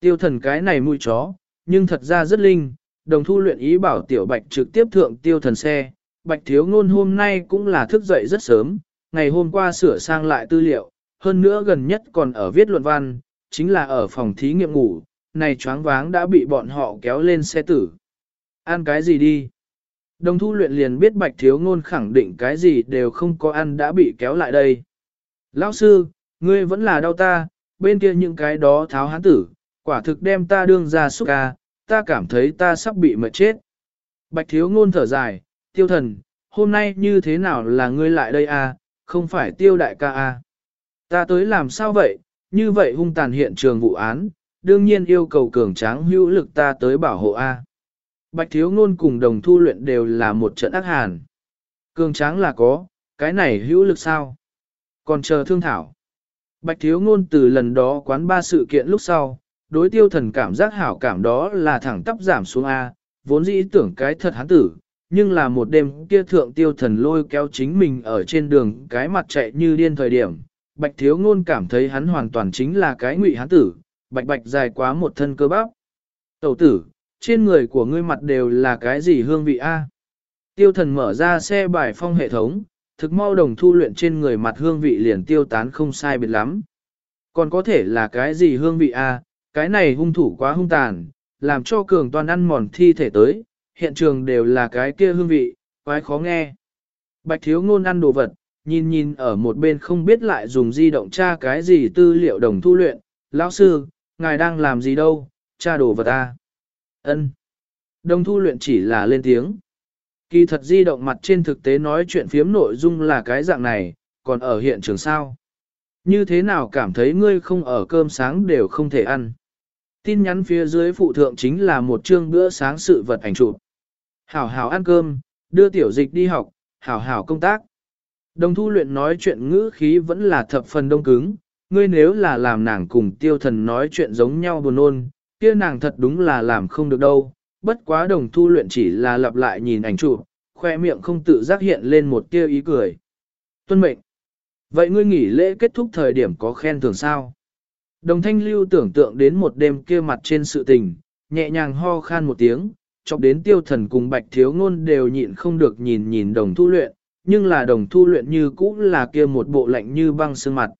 Tiêu thần cái này mũi chó, nhưng thật ra rất linh, đồng thu luyện ý bảo tiểu bạch trực tiếp thượng tiêu thần xe, bạch thiếu ngôn hôm nay cũng là thức dậy rất sớm, ngày hôm qua sửa sang lại tư liệu, hơn nữa gần nhất còn ở viết luận văn, chính là ở phòng thí nghiệm ngủ, này choáng váng đã bị bọn họ kéo lên xe tử. Ăn cái gì đi? Đồng thu luyện liền biết bạch thiếu ngôn khẳng định cái gì đều không có ăn đã bị kéo lại đây. Lão sư, ngươi vẫn là đau ta, bên kia những cái đó tháo hán tử, quả thực đem ta đương ra xúc ca, ta cảm thấy ta sắp bị mệt chết. Bạch thiếu ngôn thở dài, tiêu thần, hôm nay như thế nào là ngươi lại đây à, không phải tiêu đại ca à. Ta tới làm sao vậy, như vậy hung tàn hiện trường vụ án, đương nhiên yêu cầu cường tráng hữu lực ta tới bảo hộ A. Bạch thiếu ngôn cùng đồng thu luyện đều là một trận ác hàn. Cường tráng là có, cái này hữu lực sao? Còn chờ thương thảo. Bạch thiếu ngôn từ lần đó quán ba sự kiện lúc sau, đối tiêu thần cảm giác hảo cảm đó là thẳng tắp giảm xuống A, vốn dĩ tưởng cái thật hắn tử, nhưng là một đêm kia thượng tiêu thần lôi kéo chính mình ở trên đường cái mặt chạy như điên thời điểm, bạch thiếu ngôn cảm thấy hắn hoàn toàn chính là cái ngụy hắn tử, bạch bạch dài quá một thân cơ bắp. Tẩu tử, trên người của ngươi mặt đều là cái gì hương vị A? Tiêu thần mở ra xe bài phong hệ thống, thực mau đồng thu luyện trên người mặt hương vị liền tiêu tán không sai biệt lắm. Còn có thể là cái gì hương vị A, cái này hung thủ quá hung tàn, làm cho cường toàn ăn mòn thi thể tới, hiện trường đều là cái kia hương vị, quái khó nghe. Bạch thiếu ngôn ăn đồ vật, nhìn nhìn ở một bên không biết lại dùng di động tra cái gì tư liệu đồng thu luyện, lão sư, ngài đang làm gì đâu, tra đồ vật ta. Ân. Đồng thu luyện chỉ là lên tiếng. Kỳ thật di động mặt trên thực tế nói chuyện phiếm nội dung là cái dạng này, còn ở hiện trường sao. Như thế nào cảm thấy ngươi không ở cơm sáng đều không thể ăn. Tin nhắn phía dưới phụ thượng chính là một chương bữa sáng sự vật ảnh chụp. Hảo hảo ăn cơm, đưa tiểu dịch đi học, hảo hảo công tác. Đồng thu luyện nói chuyện ngữ khí vẫn là thập phần đông cứng, ngươi nếu là làm nàng cùng tiêu thần nói chuyện giống nhau buồn nôn, kia nàng thật đúng là làm không được đâu, bất quá đồng thu luyện chỉ là lặp lại nhìn ảnh chụp, khoe miệng không tự giác hiện lên một tia ý cười. Tuân mệnh. Vậy ngươi nghỉ lễ kết thúc thời điểm có khen thưởng sao? Đồng thanh lưu tưởng tượng đến một đêm kia mặt trên sự tình, nhẹ nhàng ho khan một tiếng, chọc đến tiêu thần cùng bạch thiếu ngôn đều nhịn không được nhìn nhìn đồng thu luyện, nhưng là đồng thu luyện như cũ là kia một bộ lạnh như băng sương mặt.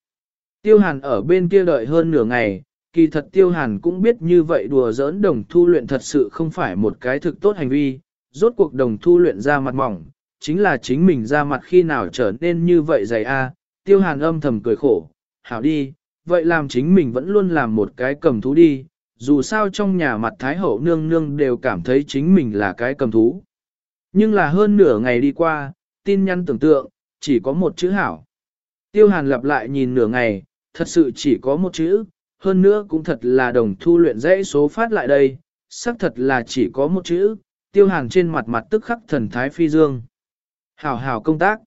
Tiêu hàn ở bên kia đợi hơn nửa ngày, kỳ thật tiêu hàn cũng biết như vậy đùa giỡn đồng thu luyện thật sự không phải một cái thực tốt hành vi, rốt cuộc đồng thu luyện ra mặt mỏng, chính là chính mình ra mặt khi nào trở nên như vậy dày a. tiêu hàn âm thầm cười khổ, hảo đi, vậy làm chính mình vẫn luôn làm một cái cầm thú đi, dù sao trong nhà mặt Thái Hậu nương nương đều cảm thấy chính mình là cái cầm thú. Nhưng là hơn nửa ngày đi qua, tin nhắn tưởng tượng, chỉ có một chữ hảo. Tiêu hàn lặp lại nhìn nửa ngày, thật sự chỉ có một chữ, hơn nữa cũng thật là đồng thu luyện dãy số phát lại đây, xác thật là chỉ có một chữ, tiêu hàn trên mặt mặt tức khắc thần thái phi dương. Hảo hảo công tác.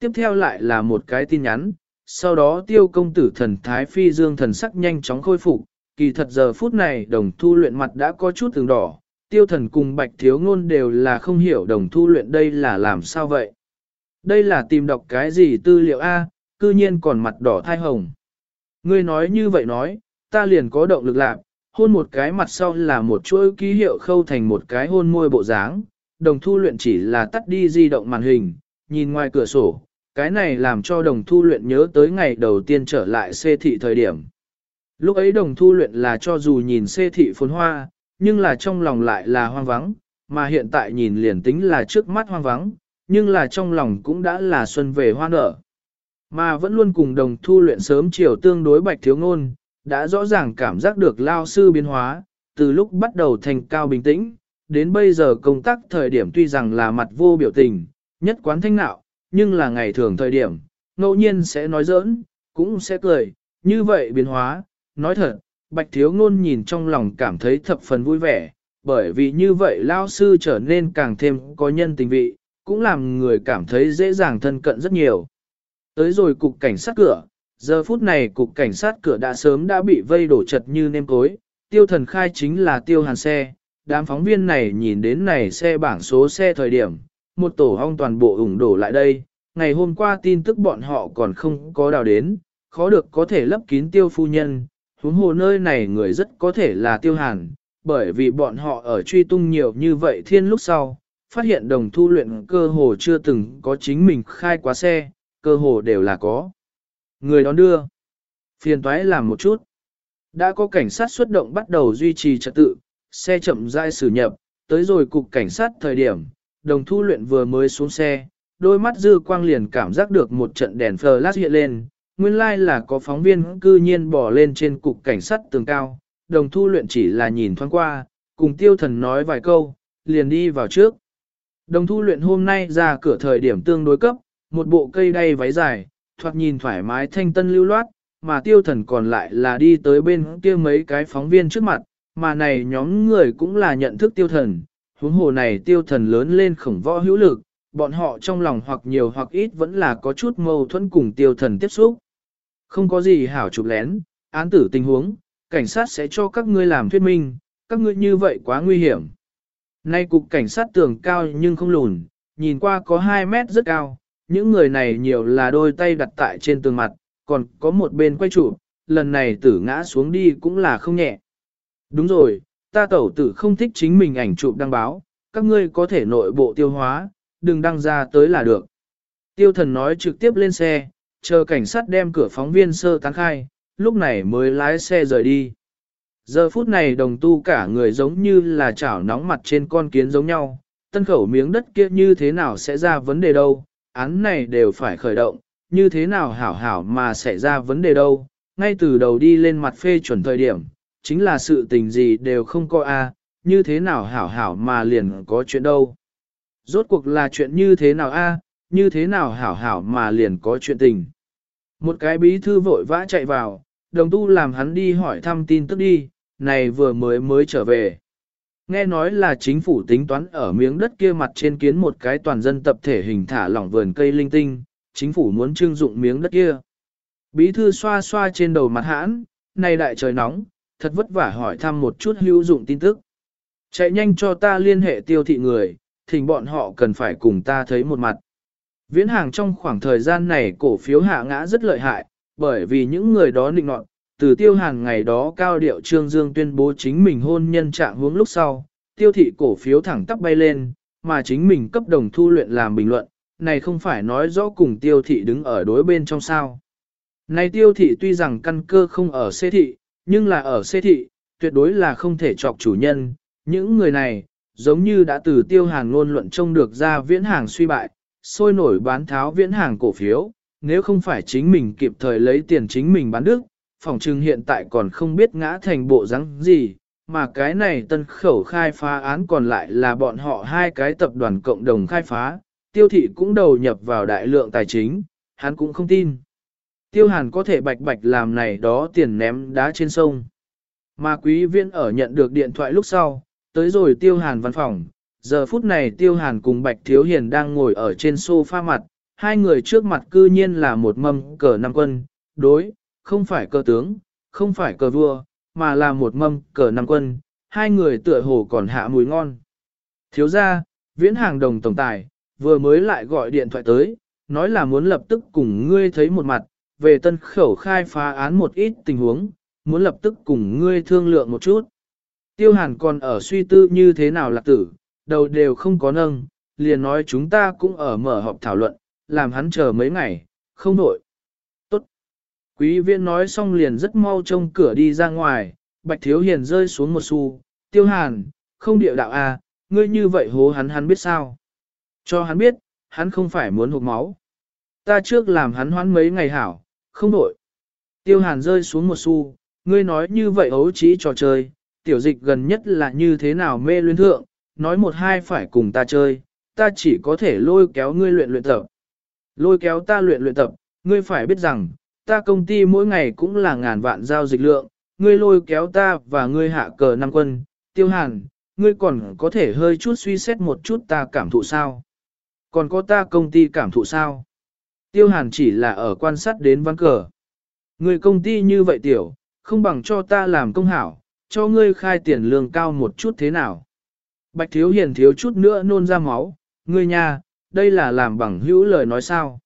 Tiếp theo lại là một cái tin nhắn, sau đó tiêu công tử thần thái phi dương thần sắc nhanh chóng khôi phục, kỳ thật giờ phút này đồng thu luyện mặt đã có chút từng đỏ, tiêu thần cùng bạch thiếu ngôn đều là không hiểu đồng thu luyện đây là làm sao vậy. Đây là tìm đọc cái gì tư liệu A, cư nhiên còn mặt đỏ thai hồng. Ngươi nói như vậy nói, ta liền có động lực lạc, hôn một cái mặt sau là một chuỗi ký hiệu khâu thành một cái hôn môi bộ dáng, đồng thu luyện chỉ là tắt đi di động màn hình, nhìn ngoài cửa sổ, cái này làm cho đồng thu luyện nhớ tới ngày đầu tiên trở lại xê thị thời điểm. Lúc ấy đồng thu luyện là cho dù nhìn xê thị phồn hoa, nhưng là trong lòng lại là hoang vắng, mà hiện tại nhìn liền tính là trước mắt hoang vắng, nhưng là trong lòng cũng đã là xuân về hoa nở. Mà vẫn luôn cùng đồng thu luyện sớm chiều tương đối bạch thiếu ngôn, đã rõ ràng cảm giác được lao sư biến hóa, từ lúc bắt đầu thành cao bình tĩnh, đến bây giờ công tác thời điểm tuy rằng là mặt vô biểu tình, nhất quán thanh nạo, nhưng là ngày thường thời điểm, ngẫu nhiên sẽ nói giỡn, cũng sẽ cười, như vậy biến hóa, nói thật, bạch thiếu ngôn nhìn trong lòng cảm thấy thập phần vui vẻ, bởi vì như vậy lao sư trở nên càng thêm có nhân tình vị, cũng làm người cảm thấy dễ dàng thân cận rất nhiều. Tới rồi cục cảnh sát cửa, giờ phút này cục cảnh sát cửa đã sớm đã bị vây đổ chật như nêm cối, tiêu thần khai chính là tiêu hàn xe, đám phóng viên này nhìn đến này xe bảng số xe thời điểm, một tổ hong toàn bộ ủng đổ lại đây, ngày hôm qua tin tức bọn họ còn không có đào đến, khó được có thể lấp kín tiêu phu nhân, huống hồ nơi này người rất có thể là tiêu hàn, bởi vì bọn họ ở truy tung nhiều như vậy thiên lúc sau, phát hiện đồng thu luyện cơ hồ chưa từng có chính mình khai quá xe, cơ hồ đều là có. Người đón đưa, phiền toái làm một chút. Đã có cảnh sát xuất động bắt đầu duy trì trật tự, xe chậm rãi xử nhập, tới rồi cục cảnh sát thời điểm, đồng thu luyện vừa mới xuống xe, đôi mắt dư quang liền cảm giác được một trận đèn flash hiện lên, nguyên lai like là có phóng viên cư nhiên bỏ lên trên cục cảnh sát tường cao, đồng thu luyện chỉ là nhìn thoáng qua, cùng tiêu thần nói vài câu, liền đi vào trước. Đồng thu luyện hôm nay ra cửa thời điểm tương đối cấp, một bộ cây đay váy dài, thoạt nhìn thoải mái thanh tân lưu loát, mà tiêu thần còn lại là đi tới bên kia mấy cái phóng viên trước mặt, mà này nhóm người cũng là nhận thức tiêu thần, huống hồ này tiêu thần lớn lên khổng võ hữu lực, bọn họ trong lòng hoặc nhiều hoặc ít vẫn là có chút mâu thuẫn cùng tiêu thần tiếp xúc. Không có gì hảo chụp lén, án tử tình huống, cảnh sát sẽ cho các ngươi làm thuyết minh, các ngươi như vậy quá nguy hiểm. Nay cục cảnh sát tường cao nhưng không lùn, nhìn qua có 2 mét rất cao, những người này nhiều là đôi tay đặt tại trên tường mặt, còn có một bên quay trụ, lần này tử ngã xuống đi cũng là không nhẹ. Đúng rồi, ta tẩu tử không thích chính mình ảnh chụp đăng báo, các ngươi có thể nội bộ tiêu hóa, đừng đăng ra tới là được. Tiêu thần nói trực tiếp lên xe, chờ cảnh sát đem cửa phóng viên sơ tán khai, lúc này mới lái xe rời đi. Giờ phút này đồng tu cả người giống như là chảo nóng mặt trên con kiến giống nhau, tân khẩu miếng đất kia như thế nào sẽ ra vấn đề đâu, án này đều phải khởi động, như thế nào hảo hảo mà xảy ra vấn đề đâu, ngay từ đầu đi lên mặt phê chuẩn thời điểm, chính là sự tình gì đều không có a, như thế nào hảo hảo mà liền có chuyện đâu. Rốt cuộc là chuyện như thế nào a, như thế nào hảo hảo mà liền có chuyện tình. Một cái bí thư vội vã chạy vào, đồng tu làm hắn đi hỏi thăm tin tức đi, này vừa mới mới trở về. Nghe nói là chính phủ tính toán ở miếng đất kia mặt trên kiến một cái toàn dân tập thể hình thả lỏng vườn cây linh tinh, chính phủ muốn trưng dụng miếng đất kia. Bí thư xoa xoa trên đầu mặt hãn, này đại trời nóng, thật vất vả hỏi thăm một chút hữu dụng tin tức. Chạy nhanh cho ta liên hệ tiêu thị người, thỉnh bọn họ cần phải cùng ta thấy một mặt. Viễn hàng trong khoảng thời gian này cổ phiếu hạ ngã rất lợi hại, bởi vì những người đó định nọt, từ tiêu hàng ngày đó cao điệu Trương Dương tuyên bố chính mình hôn nhân trạng hướng lúc sau, tiêu thị cổ phiếu thẳng tắp bay lên, mà chính mình cấp đồng thu luyện làm bình luận, này không phải nói rõ cùng tiêu thị đứng ở đối bên trong sao. Này tiêu thị tuy rằng căn cơ không ở xê thị, nhưng là ở xê thị, tuyệt đối là không thể chọc chủ nhân, những người này, giống như đã từ tiêu hàng ngôn luận trông được ra viễn hàng suy bại, sôi nổi bán tháo viễn hàng cổ phiếu, nếu không phải chính mình kịp thời lấy tiền chính mình bán đức, phòng trừng hiện tại còn không biết ngã thành bộ rắn gì, mà cái này tân khẩu khai phá án còn lại là bọn họ hai cái tập đoàn cộng đồng khai phá, tiêu thị cũng đầu nhập vào đại lượng tài chính, hắn cũng không tin. Tiêu hàn có thể bạch bạch làm này đó tiền ném đá trên sông. Mà quý viên ở nhận được điện thoại lúc sau, tới rồi tiêu hàn văn phòng, giờ phút này tiêu hàn cùng bạch thiếu hiền đang ngồi ở trên sofa mặt, hai người trước mặt cư nhiên là một mâm cờ năm quân, đối, không phải cờ tướng, không phải cờ vua, mà là một mâm cờ năm quân, hai người tựa hồ còn hạ mùi ngon. Thiếu ra, viễn hàng đồng tổng tài, vừa mới lại gọi điện thoại tới, nói là muốn lập tức cùng ngươi thấy một mặt, về tân khẩu khai phá án một ít tình huống, muốn lập tức cùng ngươi thương lượng một chút. Tiêu hàn còn ở suy tư như thế nào là tử, đầu đều không có nâng, liền nói chúng ta cũng ở mở họp thảo luận, làm hắn chờ mấy ngày, không nổi. Quý viên nói xong liền rất mau trông cửa đi ra ngoài, bạch thiếu hiền rơi xuống một xu, tiêu hàn, không điệu đạo à, ngươi như vậy hố hắn hắn biết sao. Cho hắn biết, hắn không phải muốn hụt máu. Ta trước làm hắn hoán mấy ngày hảo, không đổi. Tiêu hàn rơi xuống một xu, ngươi nói như vậy ấu trí trò chơi, tiểu dịch gần nhất là như thế nào mê luyến thượng, nói một hai phải cùng ta chơi, ta chỉ có thể lôi kéo ngươi luyện luyện tập. Lôi kéo ta luyện luyện tập, ngươi phải biết rằng, ta công ty mỗi ngày cũng là ngàn vạn giao dịch lượng, ngươi lôi kéo ta và ngươi hạ cờ năm quân, tiêu hàn, ngươi còn có thể hơi chút suy xét một chút ta cảm thụ sao. Còn có ta công ty cảm thụ sao? Tiêu hàn chỉ là ở quan sát đến văn cờ. Ngươi công ty như vậy tiểu, không bằng cho ta làm công hảo, cho ngươi khai tiền lương cao một chút thế nào. Bạch thiếu hiền thiếu chút nữa nôn ra máu, ngươi nha, đây là làm bằng hữu lời nói sao.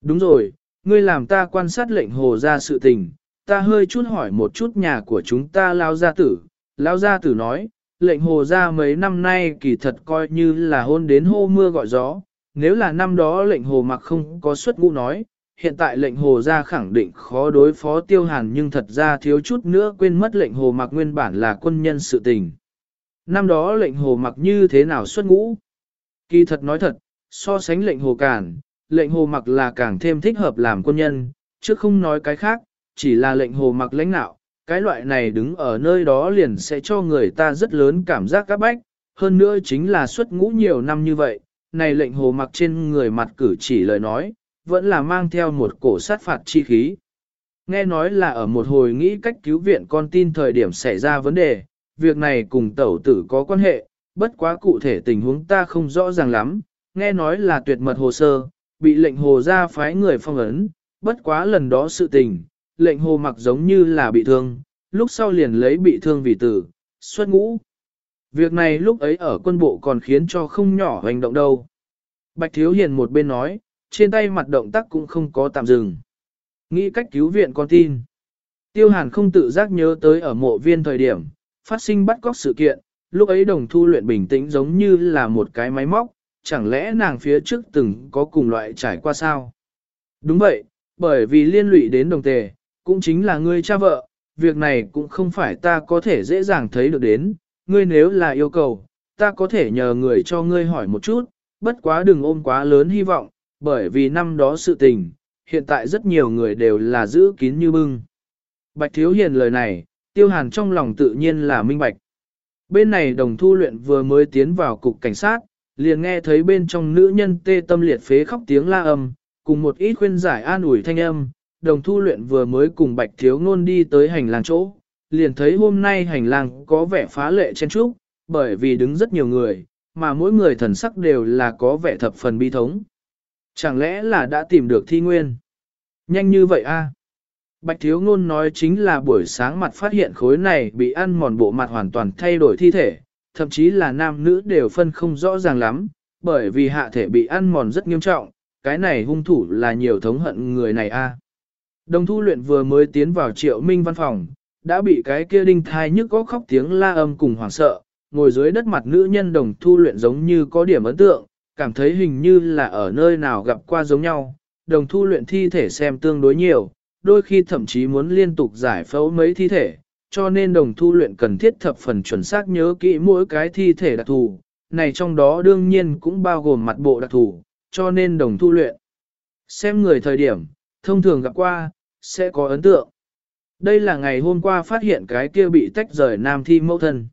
Đúng rồi, ngươi làm ta quan sát lệnh hồ ra sự tình, ta hơi chút hỏi một chút nhà của chúng ta lao gia tử. Lao gia tử nói, lệnh hồ ra mấy năm nay kỳ thật coi như là hôn đến hô mưa gọi gió, nếu là năm đó lệnh hồ mặc không có xuất ngũ nói, hiện tại lệnh hồ ra khẳng định khó đối phó tiêu hàn nhưng thật ra thiếu chút nữa quên mất lệnh hồ mặc nguyên bản là quân nhân sự tình. Năm đó lệnh hồ mặc như thế nào xuất ngũ? Kỳ thật nói thật, so sánh lệnh hồ cản, lệnh hồ mặc là càng thêm thích hợp làm quân nhân, chứ không nói cái khác, chỉ là lệnh hồ mặc lãnh nạo, cái loại này đứng ở nơi đó liền sẽ cho người ta rất lớn cảm giác các bách, hơn nữa chính là xuất ngũ nhiều năm như vậy, này lệnh hồ mặc trên người mặt cử chỉ lời nói, vẫn là mang theo một cổ sát phạt chi khí. Nghe nói là ở một hồi nghĩ cách cứu viện con tin thời điểm xảy ra vấn đề, việc này cùng tẩu tử có quan hệ, bất quá cụ thể tình huống ta không rõ ràng lắm, nghe nói là tuyệt mật hồ sơ, bị lệnh hồ ra phái người phong ấn, bất quá lần đó sự tình, lệnh hồ mặc giống như là bị thương, lúc sau liền lấy bị thương vì tử, xuất ngũ. Việc này lúc ấy ở quân bộ còn khiến cho không nhỏ hành động đâu. Bạch Thiếu Hiền một bên nói, trên tay mặt động tác cũng không có tạm dừng. Nghĩ cách cứu viện con tin. Tiêu Hàn không tự giác nhớ tới ở mộ viên thời điểm, phát sinh bắt cóc sự kiện, lúc ấy đồng thu luyện bình tĩnh giống như là một cái máy móc, chẳng lẽ nàng phía trước từng có cùng loại trải qua sao? Đúng vậy, bởi vì liên lụy đến đồng tề, cũng chính là ngươi cha vợ, việc này cũng không phải ta có thể dễ dàng thấy được đến, ngươi nếu là yêu cầu, ta có thể nhờ người cho ngươi hỏi một chút, bất quá đừng ôm quá lớn hy vọng, bởi vì năm đó sự tình, hiện tại rất nhiều người đều là giữ kín như bưng. Bạch Thiếu Hiền lời này, Tiêu Hàn trong lòng tự nhiên là minh bạch. Bên này đồng thu luyện vừa mới tiến vào cục cảnh sát, liền nghe thấy bên trong nữ nhân tê tâm liệt phế khóc tiếng la âm, cùng một ít khuyên giải an ủi thanh âm, đồng thu luyện vừa mới cùng bạch thiếu ngôn đi tới hành lang chỗ, liền thấy hôm nay hành lang có vẻ phá lệ chen trúc, bởi vì đứng rất nhiều người, mà mỗi người thần sắc đều là có vẻ thập phần bi thống. Chẳng lẽ là đã tìm được thi nguyên? Nhanh như vậy a? Bạch thiếu ngôn nói chính là buổi sáng mặt phát hiện khối này bị ăn mòn bộ mặt hoàn toàn thay đổi thi thể, thậm chí là nam nữ đều phân không rõ ràng lắm, bởi vì hạ thể bị ăn mòn rất nghiêm trọng, cái này hung thủ là nhiều thống hận người này a. Đồng thu luyện vừa mới tiến vào triệu minh văn phòng, đã bị cái kia đinh thai nhức có khóc tiếng la âm cùng hoảng sợ, ngồi dưới đất mặt nữ nhân đồng thu luyện giống như có điểm ấn tượng, cảm thấy hình như là ở nơi nào gặp qua giống nhau, đồng thu luyện thi thể xem tương đối nhiều, đôi khi thậm chí muốn liên tục giải phẫu mấy thi thể, cho nên đồng thu luyện cần thiết thập phần chuẩn xác nhớ kỹ mỗi cái thi thể đặc thù, này trong đó đương nhiên cũng bao gồm mặt bộ đặc thù, cho nên đồng thu luyện. Xem người thời điểm, thông thường gặp qua, sẽ có ấn tượng. Đây là ngày hôm qua phát hiện cái kia bị tách rời nam thi mẫu thân.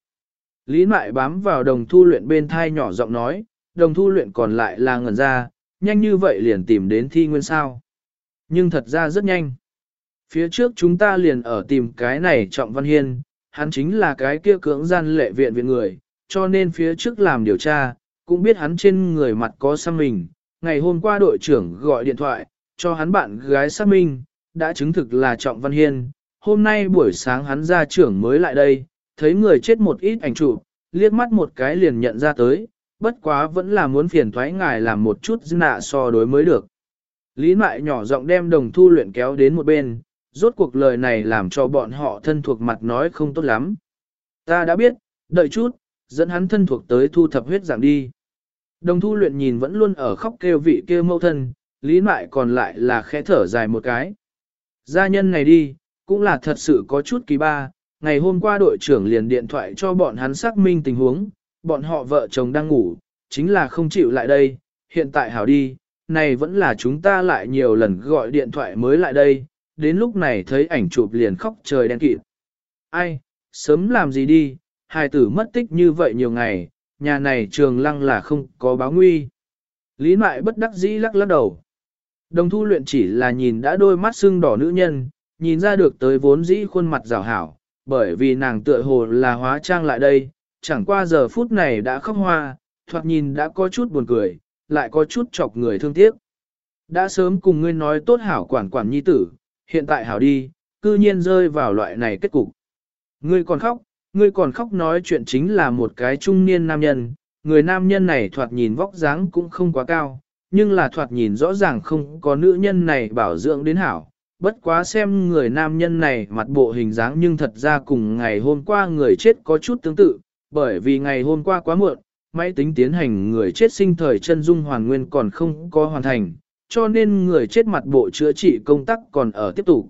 Lý mại bám vào đồng thu luyện bên thai nhỏ giọng nói, đồng thu luyện còn lại là ngẩn ra, nhanh như vậy liền tìm đến thi nguyên sao. Nhưng thật ra rất nhanh. Phía trước chúng ta liền ở tìm cái này Trọng Văn Hiên, hắn chính là cái kia cưỡng gian lệ viện viện người, cho nên phía trước làm điều tra, cũng biết hắn trên người mặt có xăm mình. Ngày hôm qua đội trưởng gọi điện thoại, cho hắn bạn gái xác minh, đã chứng thực là Trọng Văn Hiên. Hôm nay buổi sáng hắn ra trưởng mới lại đây, thấy người chết một ít ảnh chụp, liếc mắt một cái liền nhận ra tới, bất quá vẫn là muốn phiền thoái ngài làm một chút nạ so đối mới được. Lý mại nhỏ giọng đem đồng thu luyện kéo đến một bên, rốt cuộc lời này làm cho bọn họ thân thuộc mặt nói không tốt lắm. Ta đã biết, đợi chút, dẫn hắn thân thuộc tới thu thập huyết dạng đi. Đồng thu luyện nhìn vẫn luôn ở khóc kêu vị kêu mâu thân, lý mại còn lại là khẽ thở dài một cái. Gia nhân này đi, cũng là thật sự có chút kỳ ba, ngày hôm qua đội trưởng liền điện thoại cho bọn hắn xác minh tình huống, bọn họ vợ chồng đang ngủ, chính là không chịu lại đây, hiện tại hảo đi, này vẫn là chúng ta lại nhiều lần gọi điện thoại mới lại đây, đến lúc này thấy ảnh chụp liền khóc trời đen kịt. Ai, sớm làm gì đi, hài tử mất tích như vậy nhiều ngày, nhà này trường lăng là không có báo nguy. Lý mại bất đắc dĩ lắc lắc đầu. Đồng thu luyện chỉ là nhìn đã đôi mắt sưng đỏ nữ nhân, nhìn ra được tới vốn dĩ khuôn mặt rào hảo, bởi vì nàng tựa hồ là hóa trang lại đây, chẳng qua giờ phút này đã khóc hoa, thoạt nhìn đã có chút buồn cười, lại có chút chọc người thương tiếc. Đã sớm cùng ngươi nói tốt hảo quản quản nhi tử, hiện tại hảo đi, cư nhiên rơi vào loại này kết cục. Ngươi còn khóc, ngươi còn khóc nói chuyện chính là một cái trung niên nam nhân, người nam nhân này thoạt nhìn vóc dáng cũng không quá cao, nhưng là thoạt nhìn rõ ràng không có nữ nhân này bảo dưỡng đến hảo. Bất quá xem người nam nhân này mặt bộ hình dáng nhưng thật ra cùng ngày hôm qua người chết có chút tương tự, bởi vì ngày hôm qua quá muộn, máy tính tiến hành người chết sinh thời chân dung hoàn nguyên còn không có hoàn thành, cho nên người chết mặt bộ chữa trị công tác còn ở tiếp tục.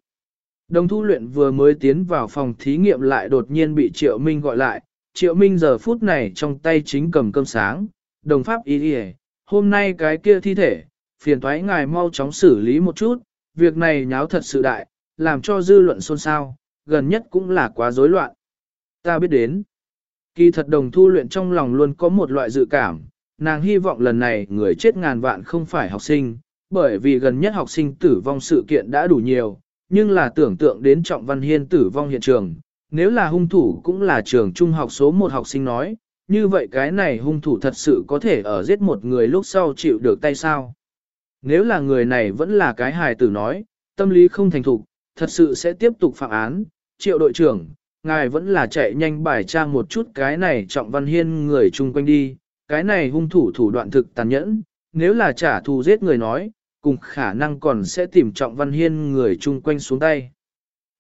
Đồng thu luyện vừa mới tiến vào phòng thí nghiệm lại đột nhiên bị Triệu Minh gọi lại, Triệu Minh giờ phút này trong tay chính cầm cơm sáng, đồng pháp ý đi hôm nay cái kia thi thể, phiền thoái ngài mau chóng xử lý một chút, việc này nháo thật sự đại, làm cho dư luận xôn xao, gần nhất cũng là quá rối loạn. Ta biết đến. Kỳ thật đồng thu luyện trong lòng luôn có một loại dự cảm, nàng hy vọng lần này người chết ngàn vạn không phải học sinh, bởi vì gần nhất học sinh tử vong sự kiện đã đủ nhiều, nhưng là tưởng tượng đến Trọng Văn Hiên tử vong hiện trường, nếu là hung thủ cũng là trường trung học số một học sinh nói, như vậy cái này hung thủ thật sự có thể ở giết một người lúc sau chịu được tay sao. Nếu là người này vẫn là cái hài tử nói, tâm lý không thành thục, thật sự sẽ tiếp tục phạm án, triệu đội trưởng, ngài vẫn là chạy nhanh bài tra một chút cái này trọng văn hiên người chung quanh đi, cái này hung thủ thủ đoạn thực tàn nhẫn, nếu là trả thù giết người nói, cùng khả năng còn sẽ tìm trọng văn hiên người chung quanh xuống tay.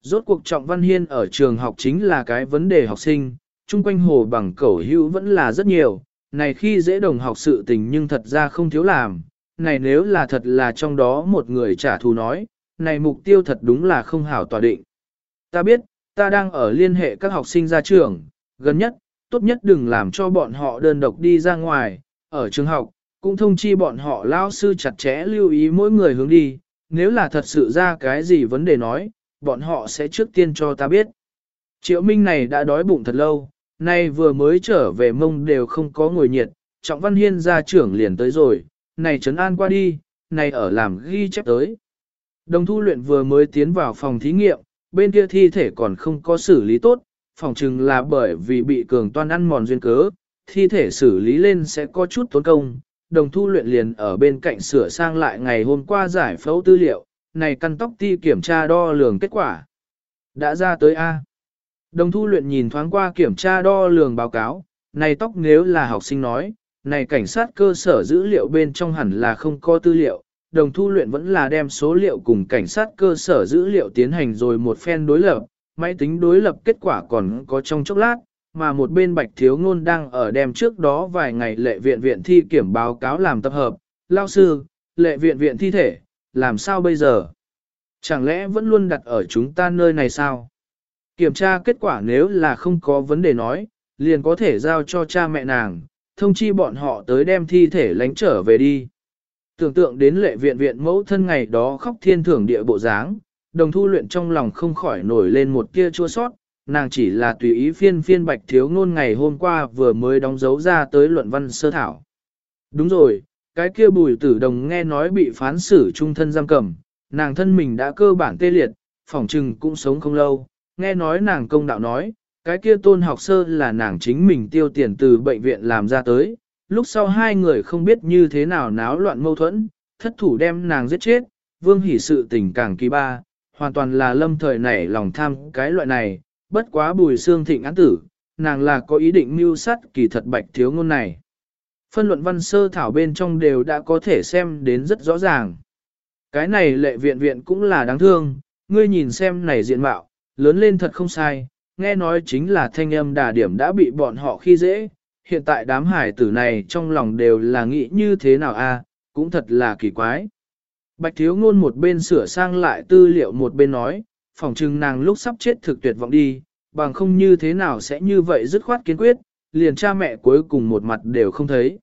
Rốt cuộc trọng văn hiên ở trường học chính là cái vấn đề học sinh, chung quanh hồ bằng cẩu hữu vẫn là rất nhiều, này khi dễ đồng học sự tình nhưng thật ra không thiếu làm, này nếu là thật là trong đó một người trả thù nói, này mục tiêu thật đúng là không hảo tòa định. Ta biết, ta đang ở liên hệ các học sinh ra trường, gần nhất, tốt nhất đừng làm cho bọn họ đơn độc đi ra ngoài, ở trường học, cũng thông chi bọn họ lao sư chặt chẽ lưu ý mỗi người hướng đi, nếu là thật sự ra cái gì vấn đề nói, bọn họ sẽ trước tiên cho ta biết. Triệu Minh này đã đói bụng thật lâu, nay vừa mới trở về mông đều không có ngồi nhiệt, Trọng Văn Hiên ra trưởng liền tới rồi, này trấn an qua đi, này ở làm ghi chép tới. Đồng thu luyện vừa mới tiến vào phòng thí nghiệm, bên kia thi thể còn không có xử lý tốt, phòng chừng là bởi vì bị cường toan ăn mòn duyên cớ, thi thể xử lý lên sẽ có chút tốn công. Đồng thu luyện liền ở bên cạnh sửa sang lại ngày hôm qua giải phẫu tư liệu, này căn tóc ti kiểm tra đo lường kết quả. Đã ra tới A. Đồng thu luyện nhìn thoáng qua kiểm tra đo lường báo cáo, này tóc nếu là học sinh nói, này cảnh sát cơ sở dữ liệu bên trong hẳn là không có tư liệu, đồng thu luyện vẫn là đem số liệu cùng cảnh sát cơ sở dữ liệu tiến hành rồi một phen đối lập, máy tính đối lập kết quả còn có trong chốc lát, mà một bên bạch thiếu ngôn đang ở đem trước đó vài ngày lệ viện viện thi kiểm báo cáo làm tập hợp, lao sư, lệ viện viện thi thể, làm sao bây giờ? Chẳng lẽ vẫn luôn đặt ở chúng ta nơi này sao? Kiểm tra kết quả nếu là không có vấn đề nói, liền có thể giao cho cha mẹ nàng, thông chi bọn họ tới đem thi thể lánh trở về đi. Tưởng tượng đến lệ viện viện mẫu thân ngày đó khóc thiên thưởng địa bộ dáng, đồng thu luyện trong lòng không khỏi nổi lên một tia chua sót, nàng chỉ là tùy ý phiên phiên bạch thiếu ngôn ngày hôm qua vừa mới đóng dấu ra tới luận văn sơ thảo. Đúng rồi, cái kia bùi tử đồng nghe nói bị phán xử trung thân giam cầm, nàng thân mình đã cơ bản tê liệt, phỏng trừng cũng sống không lâu, nghe nói nàng công đạo nói, cái kia tôn học sơ là nàng chính mình tiêu tiền từ bệnh viện làm ra tới, lúc sau hai người không biết như thế nào náo loạn mâu thuẫn, thất thủ đem nàng giết chết, vương hỉ sự tình càng kỳ ba, hoàn toàn là lâm thời nảy lòng tham cái loại này, bất quá bùi xương thịnh án tử, nàng là có ý định mưu sát kỳ thật bạch thiếu ngôn này. Phân luận văn sơ thảo bên trong đều đã có thể xem đến rất rõ ràng. Cái này lệ viện viện cũng là đáng thương, ngươi nhìn xem này diện mạo, lớn lên thật không sai, nghe nói chính là thanh âm đà điểm đã bị bọn họ khi dễ, hiện tại đám hải tử này trong lòng đều là nghĩ như thế nào a, cũng thật là kỳ quái. Bạch thiếu ngôn một bên sửa sang lại tư liệu một bên nói, phỏng chừng nàng lúc sắp chết thực tuyệt vọng đi, bằng không như thế nào sẽ như vậy dứt khoát kiên quyết, liền cha mẹ cuối cùng một mặt đều không thấy.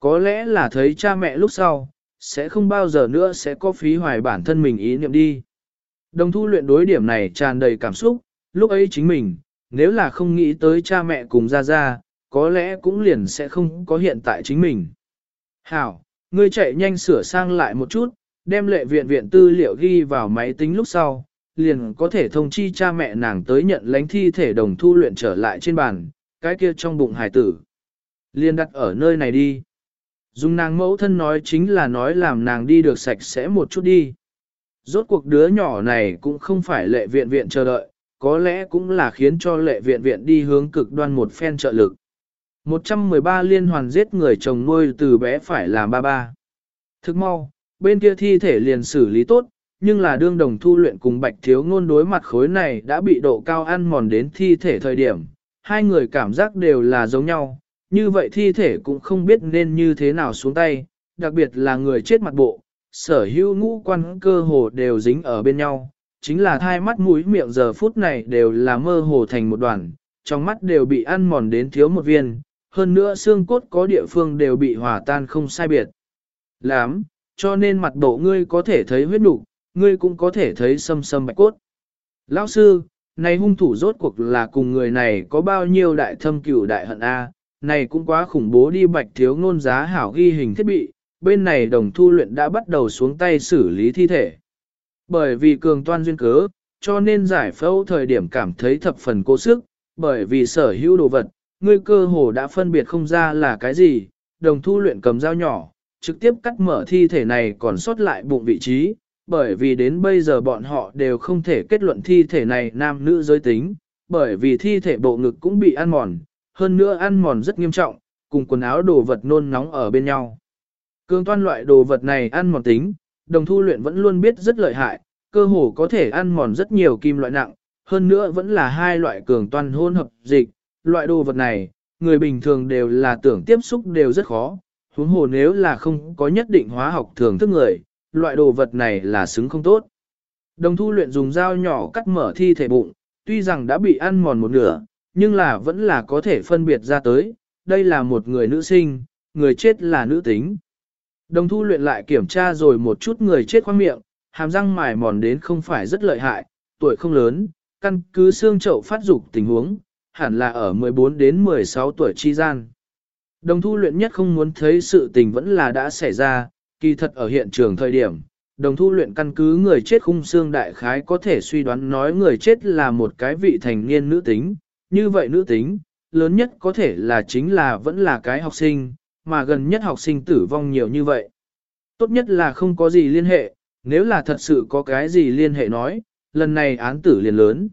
Có lẽ là thấy cha mẹ lúc sau, sẽ không bao giờ nữa sẽ có phí hoài bản thân mình ý niệm đi. Đồng thu luyện đối điểm này tràn đầy cảm xúc, lúc ấy chính mình, nếu là không nghĩ tới cha mẹ cùng ra ra, có lẽ cũng liền sẽ không có hiện tại chính mình. Hảo, ngươi chạy nhanh sửa sang lại một chút, đem lệ viện viện tư liệu ghi vào máy tính lúc sau, liền có thể thông chi cha mẹ nàng tới nhận lãnh thi thể đồng thu luyện trở lại trên bàn, cái kia trong bụng hải tử. Liền đặt ở nơi này đi. Dùng nàng mẫu thân nói chính là nói làm nàng đi được sạch sẽ một chút đi. Rốt cuộc đứa nhỏ này cũng không phải lệ viện viện chờ đợi, có lẽ cũng là khiến cho lệ viện viện đi hướng cực đoan một phen trợ lực. 113 liên hoàn giết người chồng nuôi từ bé phải làm ba ba. Thức mau, bên kia thi thể liền xử lý tốt, nhưng là đương đồng thu luyện cùng bạch thiếu ngôn đối mặt khối này đã bị độ cao ăn mòn đến thi thể thời điểm. Hai người cảm giác đều là giống nhau, như vậy thi thể cũng không biết nên như thế nào xuống tay, đặc biệt là người chết mặt bộ, sở hữu ngũ quan cơ hồ đều dính ở bên nhau, chính là hai mắt mũi miệng giờ phút này đều là mơ hồ thành một đoàn, trong mắt đều bị ăn mòn đến thiếu một viên, hơn nữa xương cốt có địa phương đều bị hòa tan không sai biệt. Lám, cho nên mặt bộ ngươi có thể thấy huyết đủ, ngươi cũng có thể thấy sâm sâm bạch cốt. Lão sư, này hung thủ rốt cuộc là cùng người này có bao nhiêu đại thâm cửu đại hận A, này cũng quá khủng bố đi bạch thiếu ngôn giá hảo ghi hình thiết bị, bên này đồng thu luyện đã bắt đầu xuống tay xử lý thi thể. Bởi vì cường toan duyên cớ, cho nên giải phẫu thời điểm cảm thấy thập phần cố sức, bởi vì sở hữu đồ vật, ngươi cơ hồ đã phân biệt không ra là cái gì, đồng thu luyện cầm dao nhỏ, trực tiếp cắt mở thi thể này còn sót lại bụng vị trí, bởi vì đến bây giờ bọn họ đều không thể kết luận thi thể này nam nữ giới tính, bởi vì thi thể bộ ngực cũng bị ăn mòn, hơn nữa ăn mòn rất nghiêm trọng, cùng quần áo đồ vật nôn nóng ở bên nhau. Cương toan loại đồ vật này ăn mòn tính, đồng thu luyện vẫn luôn biết rất lợi hại, cơ hồ có thể ăn mòn rất nhiều kim loại nặng, hơn nữa vẫn là hai loại cường toan hôn hợp dịch, loại đồ vật này, người bình thường đều là tưởng tiếp xúc đều rất khó, huống hồ nếu là không có nhất định hóa học thường thức người, loại đồ vật này là xứng không tốt. Đồng thu luyện dùng dao nhỏ cắt mở thi thể bụng, tuy rằng đã bị ăn mòn một nửa, nhưng là vẫn là có thể phân biệt ra tới, đây là một người nữ sinh, người chết là nữ tính. Đồng thu luyện lại kiểm tra rồi một chút người chết khoang miệng, hàm răng mài mòn đến không phải rất lợi hại, tuổi không lớn, căn cứ xương chậu phát dục tình huống, hẳn là ở 14 đến 16 tuổi chi gian. Đồng thu luyện nhất không muốn thấy sự tình vẫn là đã xảy ra, kỳ thật ở hiện trường thời điểm, đồng thu luyện căn cứ người chết khung xương đại khái có thể suy đoán nói người chết là một cái vị thành niên nữ tính, như vậy nữ tính, lớn nhất có thể là chính là vẫn là cái học sinh, mà gần nhất học sinh tử vong nhiều như vậy. Tốt nhất là không có gì liên hệ, nếu là thật sự có cái gì liên hệ nói, lần này án tử liền lớn.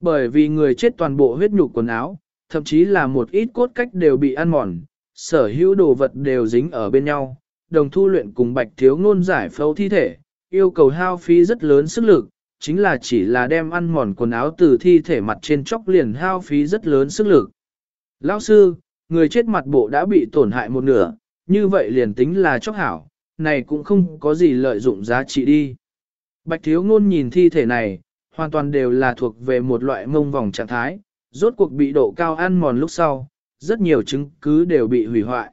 Bởi vì người chết toàn bộ huyết nhục quần áo, thậm chí là một ít cốt cách đều bị ăn mòn, sở hữu đồ vật đều dính ở bên nhau, đồng thu luyện cùng bạch thiếu ngôn giải phẫu thi thể, yêu cầu hao phí rất lớn sức lực, chính là chỉ là đem ăn mòn quần áo từ thi thể mặt trên chóc liền hao phí rất lớn sức lực. Lão sư, người chết mặt bộ đã bị tổn hại một nửa, như vậy liền tính là chóc hảo, này cũng không có gì lợi dụng giá trị đi. Bạch thiếu ngôn nhìn thi thể này, hoàn toàn đều là thuộc về một loại mông vòng trạng thái, rốt cuộc bị độ cao ăn mòn lúc sau, rất nhiều chứng cứ đều bị hủy hoại.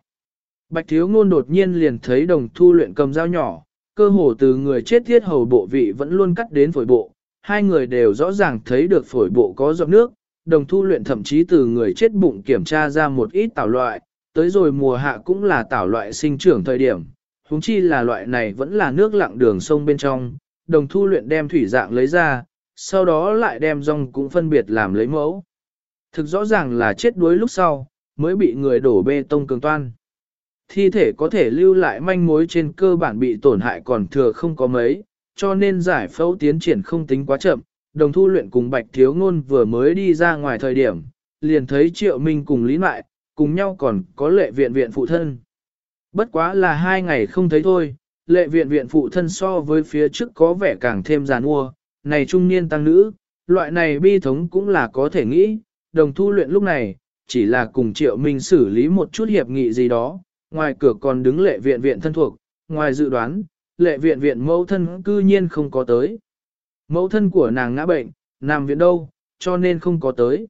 Bạch thiếu ngôn đột nhiên liền thấy đồng thu luyện cầm dao nhỏ, cơ hồ từ người chết thiết hầu bộ vị vẫn luôn cắt đến phổi bộ, hai người đều rõ ràng thấy được phổi bộ có giọt nước, đồng thu luyện thậm chí từ người chết bụng kiểm tra ra một ít tảo loại, tới rồi mùa hạ cũng là tảo loại sinh trưởng thời điểm, huống chi là loại này vẫn là nước lặng đường sông bên trong, đồng thu luyện đem thủy dạng lấy ra, sau đó lại đem rong cũng phân biệt làm lấy mẫu. Thực rõ ràng là chết đuối lúc sau, mới bị người đổ bê tông cường toan. Thi thể có thể lưu lại manh mối trên cơ bản bị tổn hại còn thừa không có mấy, cho nên giải phẫu tiến triển không tính quá chậm. Đồng thu luyện cùng Bạch Thiếu Ngôn vừa mới đi ra ngoài thời điểm, liền thấy Triệu Minh cùng Lý Mại, cùng nhau còn có lệ viện viện phụ thân. Bất quá là hai ngày không thấy thôi, lệ viện viện phụ thân so với phía trước có vẻ càng thêm giàn ua, này trung niên tăng nữ, loại này bi thống cũng là có thể nghĩ, đồng thu luyện lúc này, chỉ là cùng triệu minh xử lý một chút hiệp nghị gì đó, ngoài cửa còn đứng lệ viện viện thân thuộc, ngoài dự đoán, lệ viện viện mẫu thân cư nhiên không có tới. Mẫu thân của nàng ngã bệnh, nằm viện đâu, cho nên không có tới.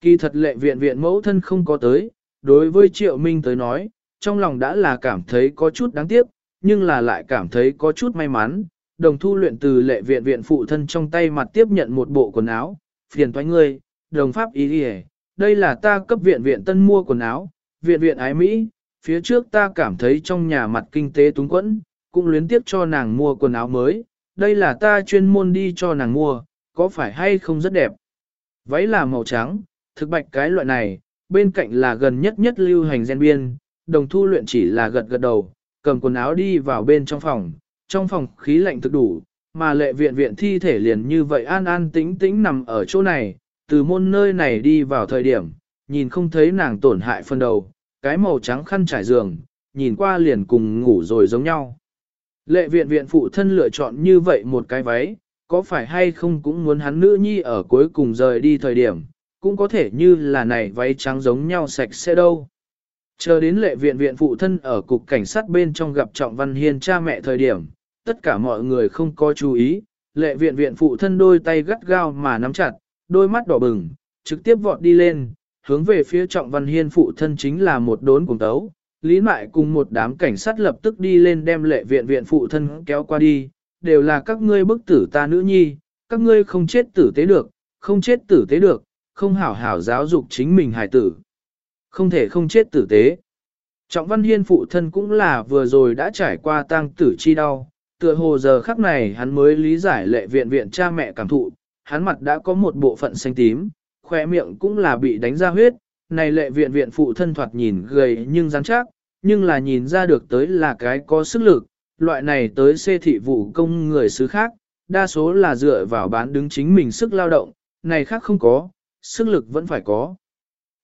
Kỳ thật lệ viện viện mẫu thân không có tới, đối với triệu minh tới nói, trong lòng đã là cảm thấy có chút đáng tiếc, nhưng là lại cảm thấy có chút may mắn. Đồng thu luyện từ lệ viện viện phụ thân trong tay mặt tiếp nhận một bộ quần áo, phiền thoái ngươi, đồng pháp ý đi đây là ta cấp viện viện tân mua quần áo, viện viện ái Mỹ, phía trước ta cảm thấy trong nhà mặt kinh tế túng quẫn, cũng luyến tiếp cho nàng mua quần áo mới, đây là ta chuyên môn đi cho nàng mua, có phải hay không rất đẹp. Váy là màu trắng, thực bạch cái loại này, bên cạnh là gần nhất nhất lưu hành gen biên, đồng thu luyện chỉ là gật gật đầu, cầm quần áo đi vào bên trong phòng, trong phòng khí lạnh thực đủ, mà lệ viện viện thi thể liền như vậy an an tĩnh tĩnh nằm ở chỗ này, từ môn nơi này đi vào thời điểm, nhìn không thấy nàng tổn hại phần đầu, cái màu trắng khăn trải giường, nhìn qua liền cùng ngủ rồi giống nhau. Lệ viện viện phụ thân lựa chọn như vậy một cái váy, có phải hay không cũng muốn hắn nữ nhi ở cuối cùng rời đi thời điểm, cũng có thể như là này váy trắng giống nhau sạch sẽ đâu. Chờ đến lệ viện viện phụ thân ở cục cảnh sát bên trong gặp Trọng Văn Hiên cha mẹ thời điểm, tất cả mọi người không có chú ý, lệ viện viện phụ thân đôi tay gắt gao mà nắm chặt, đôi mắt đỏ bừng, trực tiếp vọt đi lên, hướng về phía Trọng Văn Hiên phụ thân chính là một đốn cùng tấu. Lý Mại cùng một đám cảnh sát lập tức đi lên đem lệ viện viện phụ thân kéo qua đi, đều là các ngươi bức tử ta nữ nhi, các ngươi không chết tử tế được, không chết tử tế được, không hảo hảo giáo dục chính mình hài tử. Không thể không chết tử tế. Trọng Văn Hiên phụ thân cũng là vừa rồi đã trải qua tang tử chi đau, tựa hồ giờ khắc này hắn mới lý giải lệ viện viện cha mẹ cảm thụ, hắn mặt đã có một bộ phận xanh tím, khỏe miệng cũng là bị đánh ra huyết, này lệ viện viện phụ thân thoạt nhìn gầy nhưng rắn chắc, nhưng là nhìn ra được tới là cái có sức lực, loại này tới xê thị vụ công người xứ khác, đa số là dựa vào bán đứng chính mình sức lao động, này khác không có, sức lực vẫn phải có.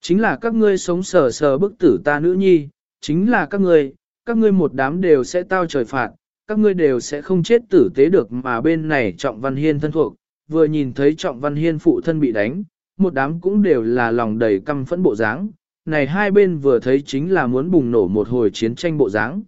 Chính là các ngươi sống sờ sờ bức tử ta nữ nhi, chính là các ngươi, các ngươi một đám đều sẽ tao trời phạt, các ngươi đều sẽ không chết tử tế được mà bên này Trọng Văn Hiên thân thuộc, vừa nhìn thấy Trọng Văn Hiên phụ thân bị đánh, một đám cũng đều là lòng đầy căm phẫn bộ dáng, này hai bên vừa thấy chính là muốn bùng nổ một hồi chiến tranh bộ dáng.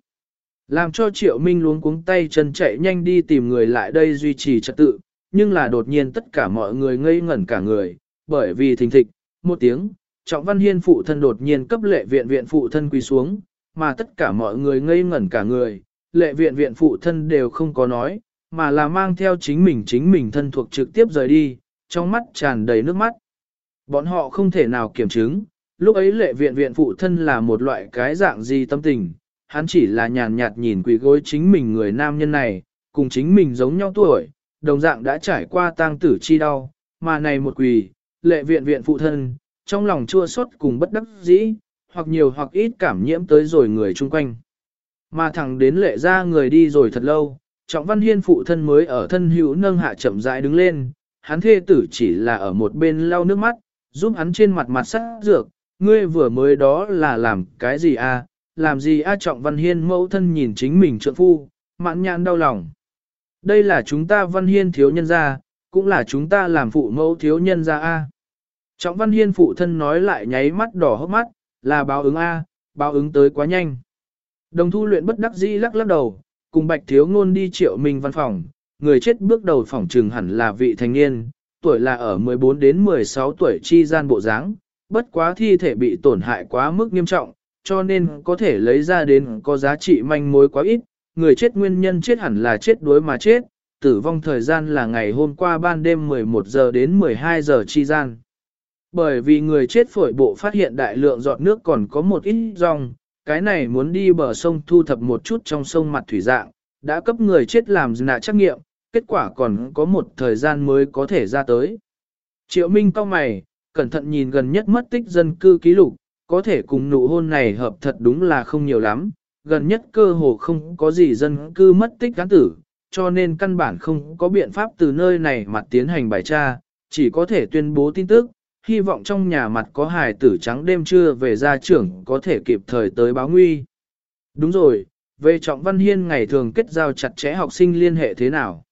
Làm cho Triệu Minh luống cuống tay chân chạy nhanh đi tìm người lại đây duy trì trật tự, nhưng là đột nhiên tất cả mọi người ngây ngẩn cả người, bởi vì thình thịch, một tiếng, Trọng Văn Hiên phụ thân đột nhiên cấp lệ viện viện phụ thân quỳ xuống, mà tất cả mọi người ngây ngẩn cả người, lệ viện viện phụ thân đều không có nói, mà là mang theo chính mình chính mình thân thuộc trực tiếp rời đi, trong mắt tràn đầy nước mắt. Bọn họ không thể nào kiểm chứng, lúc ấy lệ viện viện phụ thân là một loại cái dạng gì tâm tình, hắn chỉ là nhàn nhạt nhìn quỳ gối chính mình người nam nhân này, cùng chính mình giống nhau tuổi, đồng dạng đã trải qua tang tử chi đau, mà này một quỳ, lệ viện viện phụ thân, trong lòng chua xót cùng bất đắc dĩ, hoặc nhiều hoặc ít cảm nhiễm tới rồi người chung quanh. Mà thẳng đến lệ ra người đi rồi thật lâu, Trọng Văn Hiên phụ thân mới ở thân hữu nâng hạ chậm rãi đứng lên, hắn thê tử chỉ là ở một bên lau nước mắt, giúp hắn trên mặt mặt sắc dược, ngươi vừa mới đó là làm cái gì a? À? làm gì a Trọng Văn Hiên mẫu thân nhìn chính mình trượng phu, mãn nhãn đau lòng. Đây là chúng ta Văn Hiên thiếu nhân gia, cũng là chúng ta làm phụ mẫu thiếu nhân gia a. Trọng Văn Hiên phụ thân nói lại nháy mắt đỏ hốc mắt, là báo ứng A, báo ứng tới quá nhanh. Đồng thu luyện bất đắc dĩ lắc lắc đầu, cùng bạch thiếu ngôn đi triệu mình văn phòng, người chết bước đầu phòng trừng hẳn là vị thành niên, tuổi là ở 14 đến 16 tuổi chi gian bộ dáng, bất quá thi thể bị tổn hại quá mức nghiêm trọng, cho nên có thể lấy ra đến có giá trị manh mối quá ít, người chết nguyên nhân chết hẳn là chết đuối mà chết, tử vong thời gian là ngày hôm qua ban đêm 11 giờ đến 12 giờ chi gian. Bởi vì người chết phổi bộ phát hiện đại lượng giọt nước còn có một ít rong, cái này muốn đi bờ sông thu thập một chút trong sông mặt thủy dạng, đã cấp người chết làm nạ trắc nghiệm, kết quả còn có một thời gian mới có thể ra tới. Triệu Minh cao mày, cẩn thận nhìn gần nhất mất tích dân cư ký lục, có thể cùng nụ hôn này hợp thật đúng là không nhiều lắm, gần nhất cơ hồ không có gì dân cư mất tích cán tử, cho nên căn bản không có biện pháp từ nơi này mà tiến hành bài tra, chỉ có thể tuyên bố tin tức, hy vọng trong nhà mặt có hài tử trắng đêm trưa về gia trưởng có thể kịp thời tới báo nguy. Đúng rồi, về Trọng Văn Hiên ngày thường kết giao chặt chẽ học sinh liên hệ thế nào?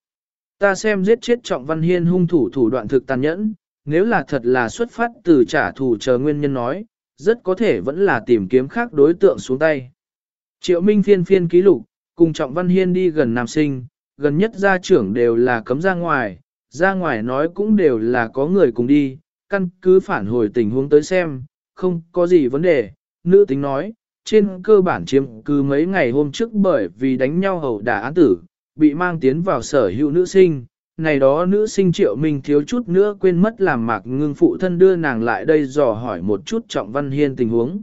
Ta xem giết chết Trọng Văn Hiên hung thủ thủ đoạn thực tàn nhẫn, nếu là thật là xuất phát từ trả thù chờ nguyên nhân nói, rất có thể vẫn là tìm kiếm khác đối tượng xuống tay. Triệu Minh phiên phiên ký lục, cùng Trọng Văn Hiên đi gần nam sinh, gần nhất gia trưởng đều là cấm ra ngoài, ra ngoài nói cũng đều là có người cùng đi, căn cứ phản hồi tình huống tới xem, không có gì vấn đề, nữ tính nói, trên cơ bản chiếm cứ mấy ngày hôm trước bởi vì đánh nhau hầu đả án tử, bị mang tiến vào sở hữu nữ sinh, này đó nữ sinh triệu mình thiếu chút nữa quên mất làm mạc ngưng phụ thân đưa nàng lại đây dò hỏi một chút trọng văn hiên tình huống.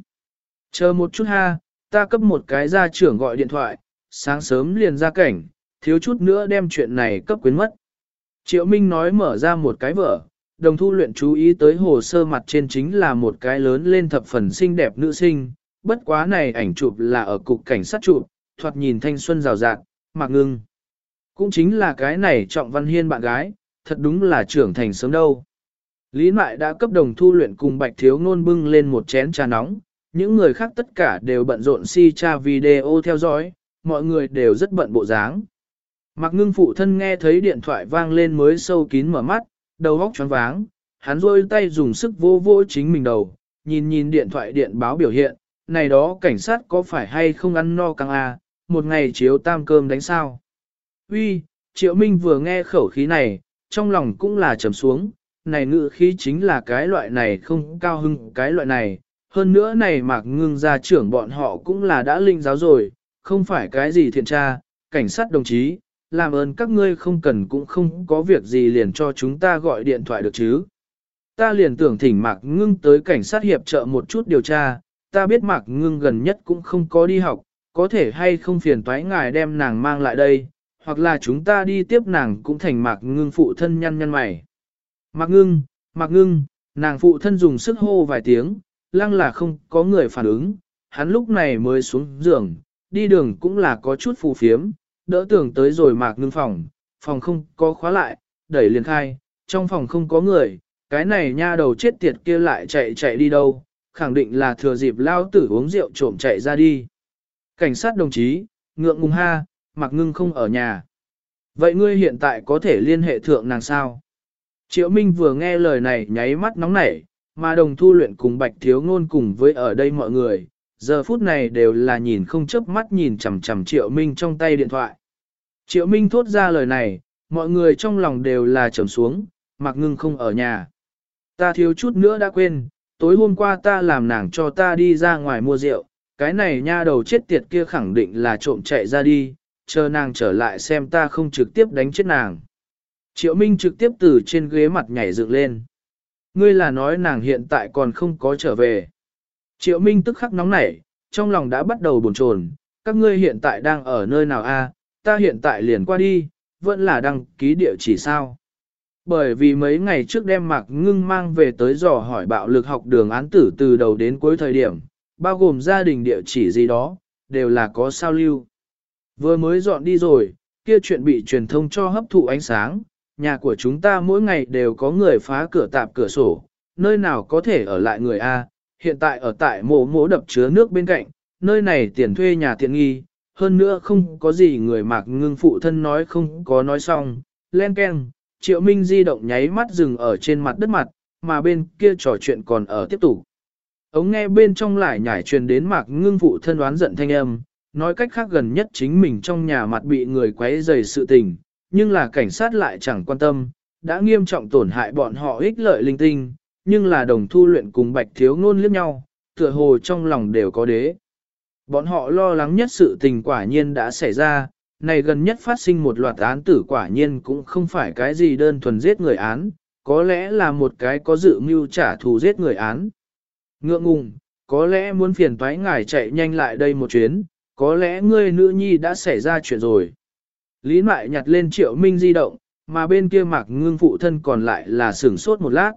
Chờ một chút ha, ta cấp một cái gia trưởng gọi điện thoại, sáng sớm liền ra cảnh, thiếu chút nữa đem chuyện này cấp quyến mất. Triệu Minh nói mở ra một cái vở, đồng thu luyện chú ý tới hồ sơ mặt trên chính là một cái lớn lên thập phần xinh đẹp nữ sinh, bất quá này ảnh chụp là ở cục cảnh sát chụp, thoạt nhìn thanh xuân rào rạng, mạc ngưng. Cũng chính là cái này trọng văn hiên bạn gái, thật đúng là trưởng thành sớm đâu. Lý Mại đã cấp đồng thu luyện cùng Bạch Thiếu Ngôn bưng lên một chén trà nóng, những người khác tất cả đều bận rộn si tra video theo dõi, mọi người đều rất bận bộ dáng. Mạc ngưng phụ thân nghe thấy điện thoại vang lên mới sâu kín mở mắt, đầu óc choáng váng, hắn rôi tay dùng sức vô vô chính mình đầu, nhìn nhìn điện thoại điện báo biểu hiện, này đó cảnh sát có phải hay không ăn no căng à, một ngày chiếu tam cơm đánh sao. Uy, Triệu Minh vừa nghe khẩu khí này, trong lòng cũng là trầm xuống, này ngự khí chính là cái loại này không cao hưng cái loại này, hơn nữa này mạc ngưng gia trưởng bọn họ cũng là đã linh giáo rồi, không phải cái gì thiện tra, cảnh sát đồng chí, làm ơn các ngươi không cần cũng không có việc gì liền cho chúng ta gọi điện thoại được chứ. Ta liền tưởng thỉnh Mạc Ngưng tới cảnh sát hiệp trợ một chút điều tra, ta biết Mạc Ngưng gần nhất cũng không có đi học, có thể hay không phiền toái ngài đem nàng mang lại đây, hoặc là chúng ta đi tiếp nàng cũng thành Mạc Ngưng phụ thân nhăn nhăn mày. Mạc Ngưng, Mạc Ngưng, nàng phụ thân dùng sức hô vài tiếng, lăng là không có người phản ứng, hắn lúc này mới xuống giường, đi đường cũng là có chút phù phiếm, đỡ tưởng tới rồi Mạc Ngưng phòng, phòng không có khóa lại, đẩy liền khai, trong phòng không có người, cái này nha đầu chết tiệt kia lại chạy chạy đi đâu, khẳng định là thừa dịp lao tử uống rượu trộm chạy ra đi. Cảnh sát đồng chí, ngượng ngùng ha, mặc ngưng không ở nhà. Vậy ngươi hiện tại có thể liên hệ thượng nàng sao? Triệu Minh vừa nghe lời này nháy mắt nóng nảy, mà đồng thu luyện cùng bạch thiếu ngôn cùng với ở đây mọi người, giờ phút này đều là nhìn không chớp mắt nhìn chằm chằm Triệu Minh trong tay điện thoại. Triệu Minh thốt ra lời này, mọi người trong lòng đều là trầm xuống, mặc ngưng không ở nhà. Ta thiếu chút nữa đã quên, tối hôm qua ta làm nàng cho ta đi ra ngoài mua rượu, cái này nha đầu chết tiệt kia khẳng định là trộm chạy ra đi, chờ nàng trở lại xem ta không trực tiếp đánh chết nàng. Triệu Minh trực tiếp từ trên ghế mặt nhảy dựng lên. Ngươi là nói nàng hiện tại còn không có trở về. Triệu Minh tức khắc nóng nảy, trong lòng đã bắt đầu buồn chồn. các ngươi hiện tại đang ở nơi nào a? ta hiện tại liền qua đi, vẫn là đăng ký địa chỉ sao. Bởi vì mấy ngày trước đem Mạc Ngưng mang về tới dò hỏi bạo lực học đường án tử từ đầu đến cuối thời điểm, bao gồm gia đình địa chỉ gì đó, đều là có sao lưu. Vừa mới dọn đi rồi, kia chuyện bị truyền thông cho hấp thụ ánh sáng, nhà của chúng ta mỗi ngày đều có người phá cửa tạp cửa sổ, nơi nào có thể ở lại người A, hiện tại ở tại mộ mộ đập chứa nước bên cạnh, nơi này tiền thuê nhà tiện nghi, hơn nữa không có gì người mạc ngưng phụ thân nói không có nói xong, len keng, triệu minh di động nháy mắt dừng ở trên mặt đất mặt, mà bên kia trò chuyện còn ở tiếp tục. Ống nghe bên trong lại nhảy truyền đến mạc ngưng phụ thân đoán giận thanh âm, nói cách khác gần nhất chính mình trong nhà mặt bị người quấy rầy sự tình, nhưng là cảnh sát lại chẳng quan tâm, đã nghiêm trọng tổn hại bọn họ ích lợi linh tinh, nhưng là đồng thu luyện cùng bạch thiếu ngôn liếc nhau, tựa hồ trong lòng đều có đế. Bọn họ lo lắng nhất sự tình quả nhiên đã xảy ra, này gần nhất phát sinh một loạt án tử quả nhiên cũng không phải cái gì đơn thuần giết người án, có lẽ là một cái có dự mưu trả thù giết người án. Ngượng ngùng, có lẽ muốn phiền toái ngài chạy nhanh lại đây một chuyến, có lẽ ngươi nữ nhi đã xảy ra chuyện rồi. Lý Mại nhặt lên triệu minh di động, mà bên kia mặc ngưng phụ thân còn lại là sửng sốt một lát.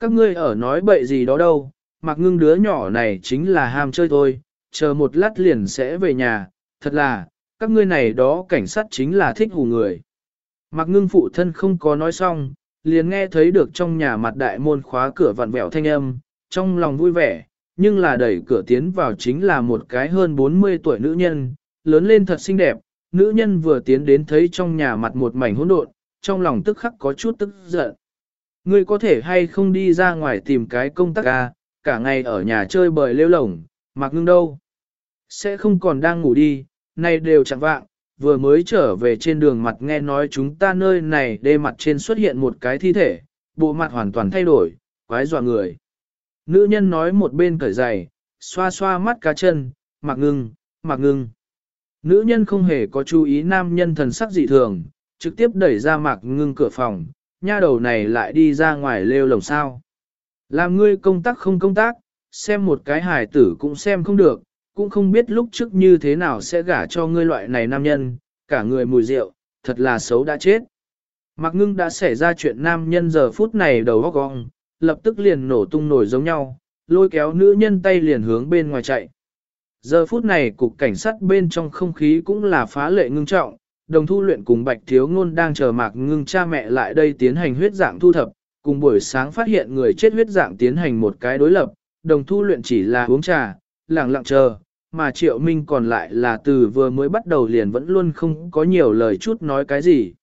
Các ngươi ở nói bậy gì đó đâu, mặc ngưng đứa nhỏ này chính là ham chơi thôi, chờ một lát liền sẽ về nhà, thật là, các ngươi này đó cảnh sát chính là thích hù người. Mặc ngưng phụ thân không có nói xong, liền nghe thấy được trong nhà mặt đại môn khóa cửa vặn vẹo thanh âm, trong lòng vui vẻ, nhưng là đẩy cửa tiến vào chính là một cái hơn 40 tuổi nữ nhân, lớn lên thật xinh đẹp, nữ nhân vừa tiến đến thấy trong nhà mặt một mảnh hỗn độn, trong lòng tức khắc có chút tức giận. Ngươi có thể hay không đi ra ngoài tìm cái công tác ca, cả ngày ở nhà chơi bời lêu lổng, mặc ngưng đâu. Sẽ không còn đang ngủ đi, nay đều chẳng vạng, vừa mới trở về trên đường mặt nghe nói chúng ta nơi này đê mặt trên xuất hiện một cái thi thể, bộ mặt hoàn toàn thay đổi, quái dọa người. Nữ nhân nói một bên cởi giày, xoa xoa mắt cá chân, mặc ngưng, mặc ngưng. Nữ nhân không hề có chú ý nam nhân thần sắc dị thường, trực tiếp đẩy ra mặc ngưng cửa phòng, nha đầu này lại đi ra ngoài lêu lồng sao. Làm ngươi công tác không công tác, xem một cái hài tử cũng xem không được, cũng không biết lúc trước như thế nào sẽ gả cho ngươi loại này nam nhân, cả người mùi rượu, thật là xấu đã chết. Mạc ngưng đã xảy ra chuyện nam nhân giờ phút này đầu góc gong, lập tức liền nổ tung nổi giống nhau, lôi kéo nữ nhân tay liền hướng bên ngoài chạy. Giờ phút này cục cảnh sát bên trong không khí cũng là phá lệ ngưng trọng, đồng thu luyện cùng bạch thiếu ngôn đang chờ mạc ngưng cha mẹ lại đây tiến hành huyết dạng thu thập, cùng buổi sáng phát hiện người chết huyết dạng tiến hành một cái đối lập, đồng thu luyện chỉ là uống trà, lặng lặng chờ, mà triệu minh còn lại là từ vừa mới bắt đầu liền vẫn luôn không có nhiều lời chút nói cái gì.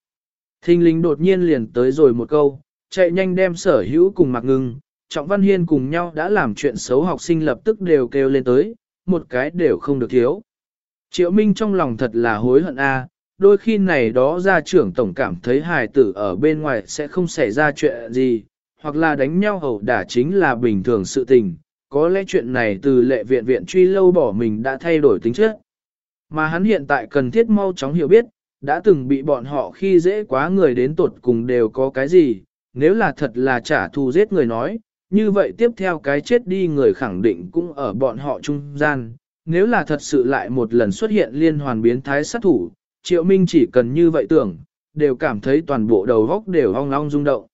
Thinh linh đột nhiên liền tới rồi một câu, chạy nhanh đem sở hữu cùng mặc ngưng, Trọng Văn Hiên cùng nhau đã làm chuyện xấu học sinh lập tức đều kêu lên tới, một cái đều không được thiếu. Triệu Minh trong lòng thật là hối hận a, à, đôi khi này đó gia trưởng tổng cảm thấy hài tử ở bên ngoài sẽ không xảy ra chuyện gì, hoặc là đánh nhau hầu đả chính là bình thường sự tình, có lẽ chuyện này từ lệ viện viện truy lâu bỏ mình đã thay đổi tính chất. Mà hắn hiện tại cần thiết mau chóng hiểu biết, đã từng bị bọn họ khi dễ quá người đến tột cùng đều có cái gì, nếu là thật là trả thù giết người nói, như vậy tiếp theo cái chết đi người khẳng định cũng ở bọn họ trung gian, nếu là thật sự lại một lần xuất hiện liên hoàn biến thái sát thủ, Triệu Minh chỉ cần như vậy tưởng, đều cảm thấy toàn bộ đầu góc đều ong ong rung động.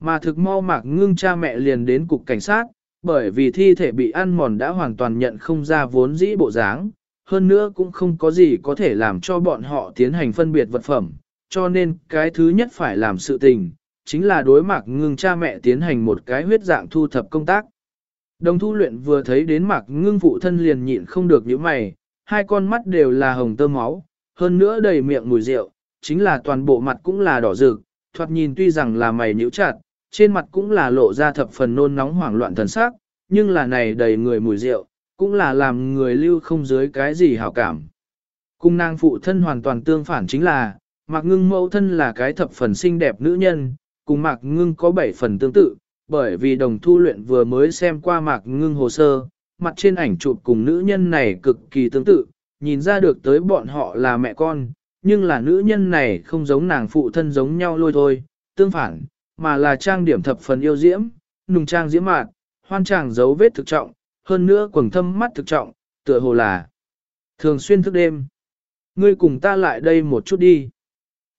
Mà thực mau mạc ngưng cha mẹ liền đến cục cảnh sát, bởi vì thi thể bị ăn mòn đã hoàn toàn nhận không ra vốn dĩ bộ dáng, hơn nữa cũng không có gì có thể làm cho bọn họ tiến hành phân biệt vật phẩm, cho nên cái thứ nhất phải làm sự tình, chính là đối mạc ngưng cha mẹ tiến hành một cái huyết dạng thu thập công tác. Đồng thu luyện vừa thấy đến mạc ngưng phụ thân liền nhịn không được những mày, hai con mắt đều là hồng tơ máu, hơn nữa đầy miệng mùi rượu, chính là toàn bộ mặt cũng là đỏ rực, thoạt nhìn tuy rằng là mày nhíu chặt, trên mặt cũng là lộ ra thập phần nôn nóng hoảng loạn thần sắc, nhưng là này đầy người mùi rượu, cũng là làm người lưu không dưới cái gì hảo cảm. Cung nàng phụ thân hoàn toàn tương phản chính là, Mạc Ngưng mẫu thân là cái thập phần xinh đẹp nữ nhân, cùng Mạc Ngưng có bảy phần tương tự, bởi vì đồng thu luyện vừa mới xem qua Mạc Ngưng hồ sơ, mặt trên ảnh chụp cùng nữ nhân này cực kỳ tương tự, nhìn ra được tới bọn họ là mẹ con, nhưng là nữ nhân này không giống nàng phụ thân giống nhau lôi thôi, tương phản, mà là trang điểm thập phần yêu diễm, nùng trang diễm mạn, hoan trang dấu vết thực trọng, hơn nữa quầng thâm mắt thực trọng, tựa hồ là thường xuyên thức đêm. Ngươi cùng ta lại đây một chút đi.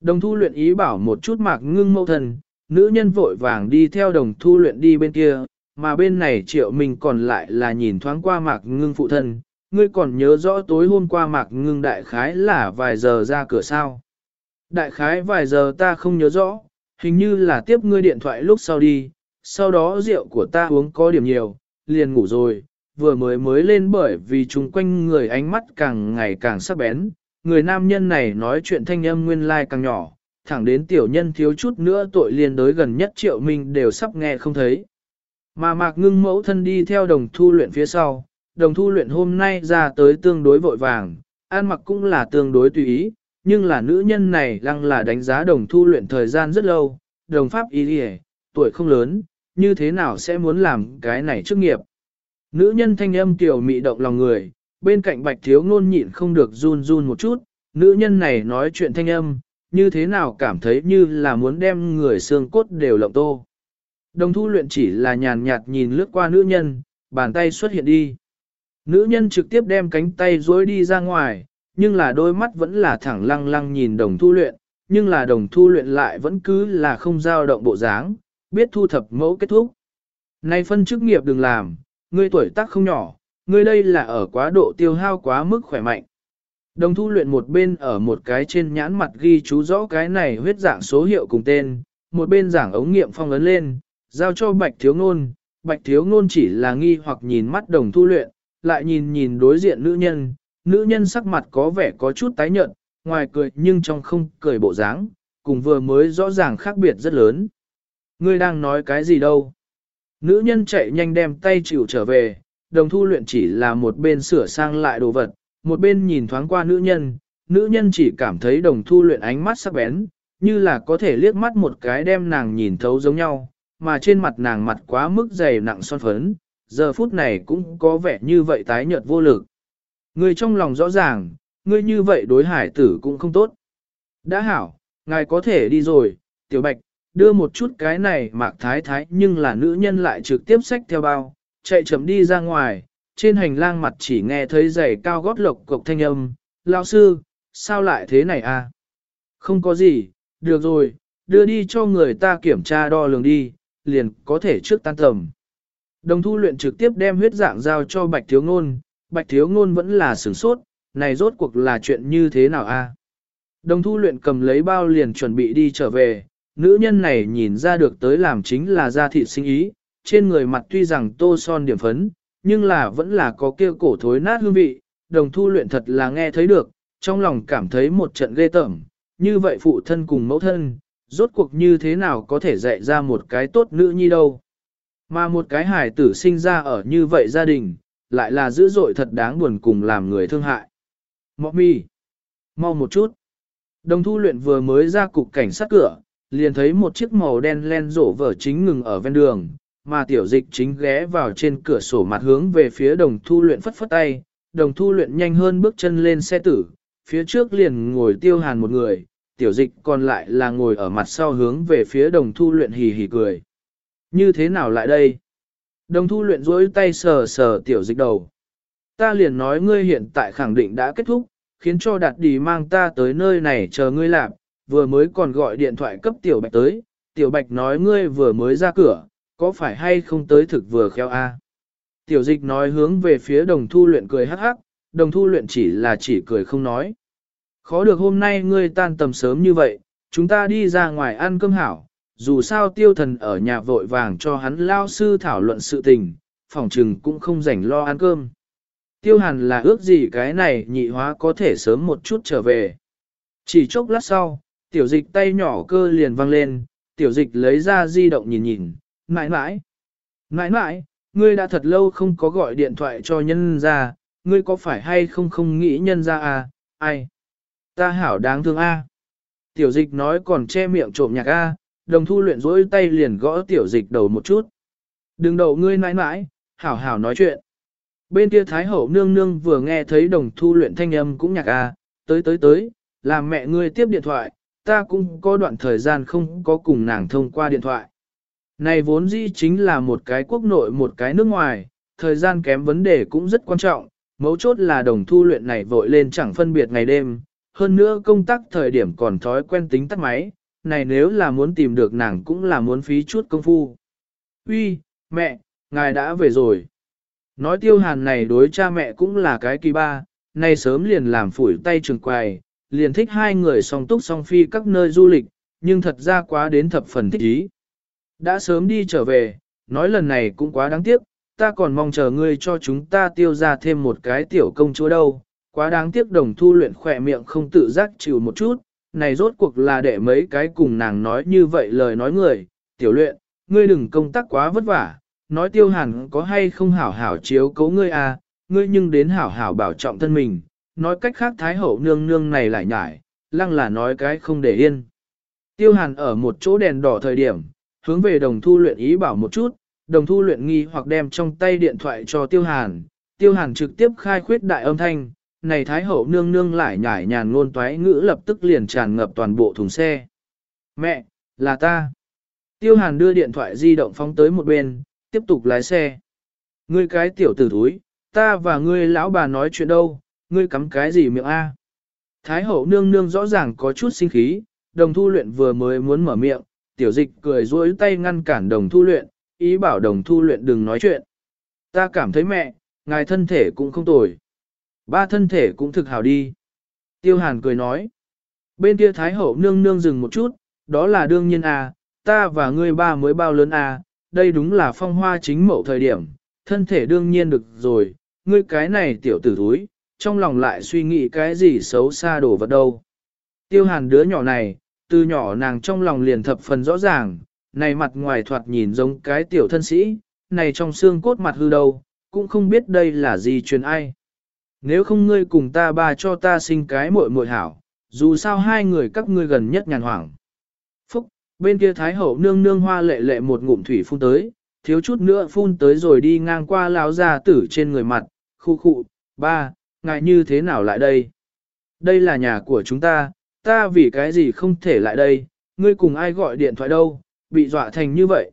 Đồng thu luyện ý bảo một chút mạc ngưng mâu thần, nữ nhân vội vàng đi theo đồng thu luyện đi bên kia, mà bên này triệu mình còn lại là nhìn thoáng qua mạc ngưng phụ thân. Ngươi còn nhớ rõ tối hôm qua mạc ngưng đại khái là vài giờ ra cửa sao. Đại khái vài giờ ta không nhớ rõ, hình như là tiếp ngươi điện thoại lúc sau đi, sau đó rượu của ta uống có điểm nhiều, liền ngủ rồi, vừa mới mới lên bởi vì chung quanh người ánh mắt càng ngày càng sắc bén, người nam nhân này nói chuyện thanh âm nguyên lai like càng nhỏ, thẳng đến tiểu nhân thiếu chút nữa tội liên đối gần nhất triệu minh đều sắp nghe không thấy. Mà mạc ngưng mẫu thân đi theo đồng thu luyện phía sau, đồng thu luyện hôm nay ra tới tương đối vội vàng, an mặc cũng là tương đối tùy ý, nhưng là nữ nhân này lăng là đánh giá đồng thu luyện thời gian rất lâu, đồng pháp ý đi tuổi không lớn, như thế nào sẽ muốn làm cái này trước nghiệp. Nữ nhân thanh âm tiểu mị động lòng người, bên cạnh bạch thiếu ngôn nhịn không được run run một chút, nữ nhân này nói chuyện thanh âm, như thế nào cảm thấy như là muốn đem người xương cốt đều lộng tô. Đồng thu luyện chỉ là nhàn nhạt nhìn lướt qua nữ nhân, bàn tay xuất hiện đi. Nữ nhân trực tiếp đem cánh tay dối đi ra ngoài, nhưng là đôi mắt vẫn là thẳng lăng lăng nhìn đồng thu luyện, nhưng là đồng thu luyện lại vẫn cứ là không dao động bộ dáng, biết thu thập mẫu kết thúc. Này phân chức nghiệp đừng làm, ngươi tuổi tác không nhỏ, ngươi đây là ở quá độ tiêu hao quá mức khỏe mạnh. Đồng thu luyện một bên ở một cái trên nhãn mặt ghi chú rõ cái này huyết dạng số hiệu cùng tên, một bên giảng ống nghiệm phong ấn lên, giao cho bạch thiếu ngôn. Bạch thiếu ngôn chỉ là nghi hoặc nhìn mắt đồng thu luyện, lại nhìn nhìn đối diện nữ nhân, nữ nhân sắc mặt có vẻ có chút tái nhợt, ngoài cười nhưng trong không cười bộ dáng, cùng vừa mới rõ ràng khác biệt rất lớn. Ngươi đang nói cái gì đâu? Nữ nhân chạy nhanh đem tay chịu trở về, đồng thu luyện chỉ là một bên sửa sang lại đồ vật, một bên nhìn thoáng qua nữ nhân, nữ nhân chỉ cảm thấy đồng thu luyện ánh mắt sắc bén, như là có thể liếc mắt một cái đem nàng nhìn thấu giống nhau, mà trên mặt nàng mặt quá mức dày nặng son phấn, giờ phút này cũng có vẻ như vậy tái nhợt vô lực. Người trong lòng rõ ràng, ngươi như vậy đối hải tử cũng không tốt. Đã hảo, ngài có thể đi rồi, tiểu bạch, đưa một chút cái này mạc thái thái nhưng là nữ nhân lại trực tiếp xách theo bao, chạy chậm đi ra ngoài, trên hành lang mặt chỉ nghe thấy giày cao gót lộc cộc thanh âm, lao sư, sao lại thế này à? Không có gì, được rồi, đưa đi cho người ta kiểm tra đo lường đi, liền có thể trước tan tầm. Đồng thu luyện trực tiếp đem huyết dạng giao cho bạch thiếu ngôn, bạch thiếu ngôn vẫn là sửng sốt, này rốt cuộc là chuyện như thế nào a? Đồng thu luyện cầm lấy bao liền chuẩn bị đi trở về, nữ nhân này nhìn ra được tới làm chính là da thị sinh ý, trên người mặt tuy rằng tô son điểm phấn, nhưng là vẫn là có kia cổ thối nát hương vị, đồng thu luyện thật là nghe thấy được, trong lòng cảm thấy một trận ghê tởm, như vậy phụ thân cùng mẫu thân, rốt cuộc như thế nào có thể dạy ra một cái tốt nữ nhi đâu. Mà một cái hài tử sinh ra ở như vậy gia đình, lại là dữ dội thật đáng buồn cùng làm người thương hại. Mọ mi, mau một chút. Đồng thu luyện vừa mới ra cục cảnh sát cửa, liền thấy một chiếc màu đen len rổ vở chính ngừng ở ven đường, mà tiểu dịch chính ghé vào trên cửa sổ mặt hướng về phía đồng thu luyện phất phất tay, đồng thu luyện nhanh hơn bước chân lên xe tử, phía trước liền ngồi tiêu hàn một người, tiểu dịch còn lại là ngồi ở mặt sau hướng về phía đồng thu luyện hì hì cười. Như thế nào lại đây? Đồng thu luyện rỗi tay sờ sờ tiểu dịch đầu. Ta liền nói ngươi hiện tại khẳng định đã kết thúc, khiến cho đạt đi mang ta tới nơi này chờ ngươi làm, vừa mới còn gọi điện thoại cấp tiểu bạch tới, tiểu bạch nói ngươi vừa mới ra cửa, có phải hay không tới thực vừa khéo a? Tiểu dịch nói hướng về phía đồng thu luyện cười hắc hắc, đồng thu luyện chỉ là chỉ cười không nói. Khó được hôm nay ngươi tan tầm sớm như vậy, chúng ta đi ra ngoài ăn cơm hảo, dù sao tiêu thần ở nhà vội vàng cho hắn lao sư thảo luận sự tình, phòng trừng cũng không rảnh lo ăn cơm. Tiêu hàn là ước gì cái này nhị hóa có thể sớm một chút trở về. Chỉ chốc lát sau, tiểu dịch tay nhỏ cơ liền văng lên, tiểu dịch lấy ra di động nhìn nhìn, mãi mãi. Mãi mãi, ngươi đã thật lâu không có gọi điện thoại cho nhân ra, ngươi có phải hay không không nghĩ nhân ra à, ai? Ta hảo đáng thương a. Tiểu dịch nói còn che miệng trộm nhạc a, đồng thu luyện rỗi tay liền gõ tiểu dịch đầu một chút. Đừng đầu ngươi mãi mãi, hảo hảo nói chuyện. Bên kia Thái Hậu nương nương vừa nghe thấy đồng thu luyện thanh âm cũng nhạc a, tới tới tới, làm mẹ ngươi tiếp điện thoại, ta cũng có đoạn thời gian không có cùng nàng thông qua điện thoại. Này vốn dĩ chính là một cái quốc nội một cái nước ngoài, thời gian kém vấn đề cũng rất quan trọng, mấu chốt là đồng thu luyện này vội lên chẳng phân biệt ngày đêm, hơn nữa công tác thời điểm còn thói quen tính tắt máy, này nếu là muốn tìm được nàng cũng là muốn phí chút công phu. Uy, mẹ, ngài đã về rồi. Nói tiêu hàn này đối cha mẹ cũng là cái kỳ ba, nay sớm liền làm phủi tay trường quài, liền thích hai người song túc song phi các nơi du lịch, nhưng thật ra quá đến thập phần thích ý. Đã sớm đi trở về, nói lần này cũng quá đáng tiếc, ta còn mong chờ ngươi cho chúng ta tiêu ra thêm một cái tiểu công chúa đâu, quá đáng tiếc đồng thu luyện khỏe miệng không tự giác chịu một chút, này rốt cuộc là để mấy cái cùng nàng nói như vậy lời nói người, tiểu luyện, ngươi đừng công tác quá vất vả, nói tiêu hàn có hay không hảo hảo chiếu cấu ngươi à, ngươi nhưng đến hảo hảo bảo trọng thân mình, nói cách khác thái hậu nương nương này lại nhải, lăng là nói cái không để yên. Tiêu hàn ở một chỗ đèn đỏ thời điểm, hướng về đồng thu luyện ý bảo một chút, đồng thu luyện nghi hoặc đem trong tay điện thoại cho tiêu hàn, tiêu hàn trực tiếp khai khuyết đại âm thanh, này Thái Hậu nương nương lại nhải nhàn ngôn toái ngữ lập tức liền tràn ngập toàn bộ thùng xe. Mẹ, là ta. Tiêu Hàn đưa điện thoại di động phóng tới một bên, tiếp tục lái xe. Ngươi cái tiểu tử thúi, ta và ngươi lão bà nói chuyện đâu, ngươi cắm cái gì miệng A. Thái hậu nương nương rõ ràng có chút sinh khí, đồng thu luyện vừa mới muốn mở miệng, tiểu dịch cười duỗi tay ngăn cản đồng thu luyện, ý bảo đồng thu luyện đừng nói chuyện. Ta cảm thấy mẹ, ngài thân thể cũng không tồi. Ba thân thể cũng thực hào đi. Tiêu hàn cười nói. Bên kia Thái Hậu nương nương dừng một chút, đó là đương nhiên à, ta và ngươi ba mới bao lớn à, đây đúng là phong hoa chính mậu thời điểm, thân thể đương nhiên được rồi, ngươi cái này tiểu tử thúi, trong lòng lại suy nghĩ cái gì xấu xa đổ vật đâu. Tiêu hàn đứa nhỏ này, từ nhỏ nàng trong lòng liền thập phần rõ ràng, này mặt ngoài thoạt nhìn giống cái tiểu thân sĩ, này trong xương cốt mặt hư đâu, cũng không biết đây là gì truyền ai nếu không ngươi cùng ta ba cho ta sinh cái muội muội hảo, dù sao hai người các ngươi gần nhất nhàn hoảng. Phúc, bên kia Thái Hậu nương nương hoa lệ lệ một ngụm thủy phun tới, thiếu chút nữa phun tới rồi đi ngang qua lão gia tử trên người mặt, khu khụ, ba, ngại như thế nào lại đây? Đây là nhà của chúng ta, ta vì cái gì không thể lại đây, ngươi cùng ai gọi điện thoại đâu, bị dọa thành như vậy.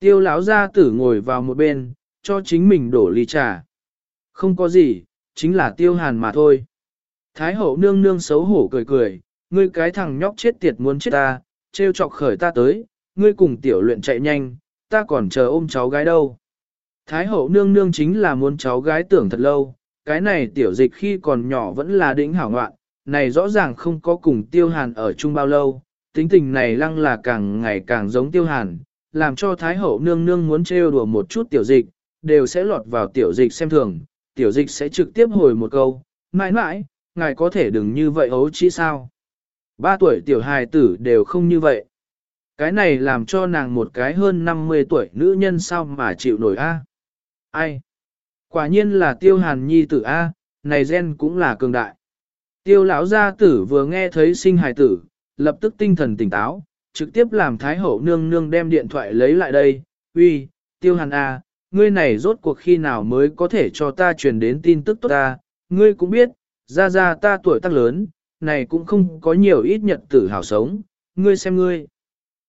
Tiêu lão gia tử ngồi vào một bên, cho chính mình đổ ly trà. Không có gì, chính là tiêu hàn mà thôi. Thái hậu nương nương xấu hổ cười cười, ngươi cái thằng nhóc chết tiệt muốn chết ta, trêu chọc khởi ta tới, ngươi cùng tiểu luyện chạy nhanh, ta còn chờ ôm cháu gái đâu. Thái hậu nương nương chính là muốn cháu gái tưởng thật lâu, cái này tiểu dịch khi còn nhỏ vẫn là đỉnh hảo ngoạn, này rõ ràng không có cùng tiêu hàn ở chung bao lâu, tính tình này lăng là càng ngày càng giống tiêu hàn, làm cho Thái Hậu nương nương muốn trêu đùa một chút tiểu dịch, đều sẽ lọt vào tiểu dịch xem thường, tiểu dịch sẽ trực tiếp hồi một câu, mãi mãi, ngài có thể đừng như vậy ấu chí sao. Ba tuổi tiểu hài tử đều không như vậy. Cái này làm cho nàng một cái hơn 50 tuổi nữ nhân sao mà chịu nổi a? Ai? Quả nhiên là tiêu hàn nhi tử a, này gen cũng là cường đại. Tiêu lão gia tử vừa nghe thấy sinh hài tử, lập tức tinh thần tỉnh táo, trực tiếp làm thái hậu nương nương đem điện thoại lấy lại đây. Uy, tiêu hàn à, ngươi này rốt cuộc khi nào mới có thể cho ta truyền đến tin tức tốt ta, ngươi cũng biết, ra ra ta tuổi tác lớn, này cũng không có nhiều ít nhật tử hào sống, ngươi xem ngươi.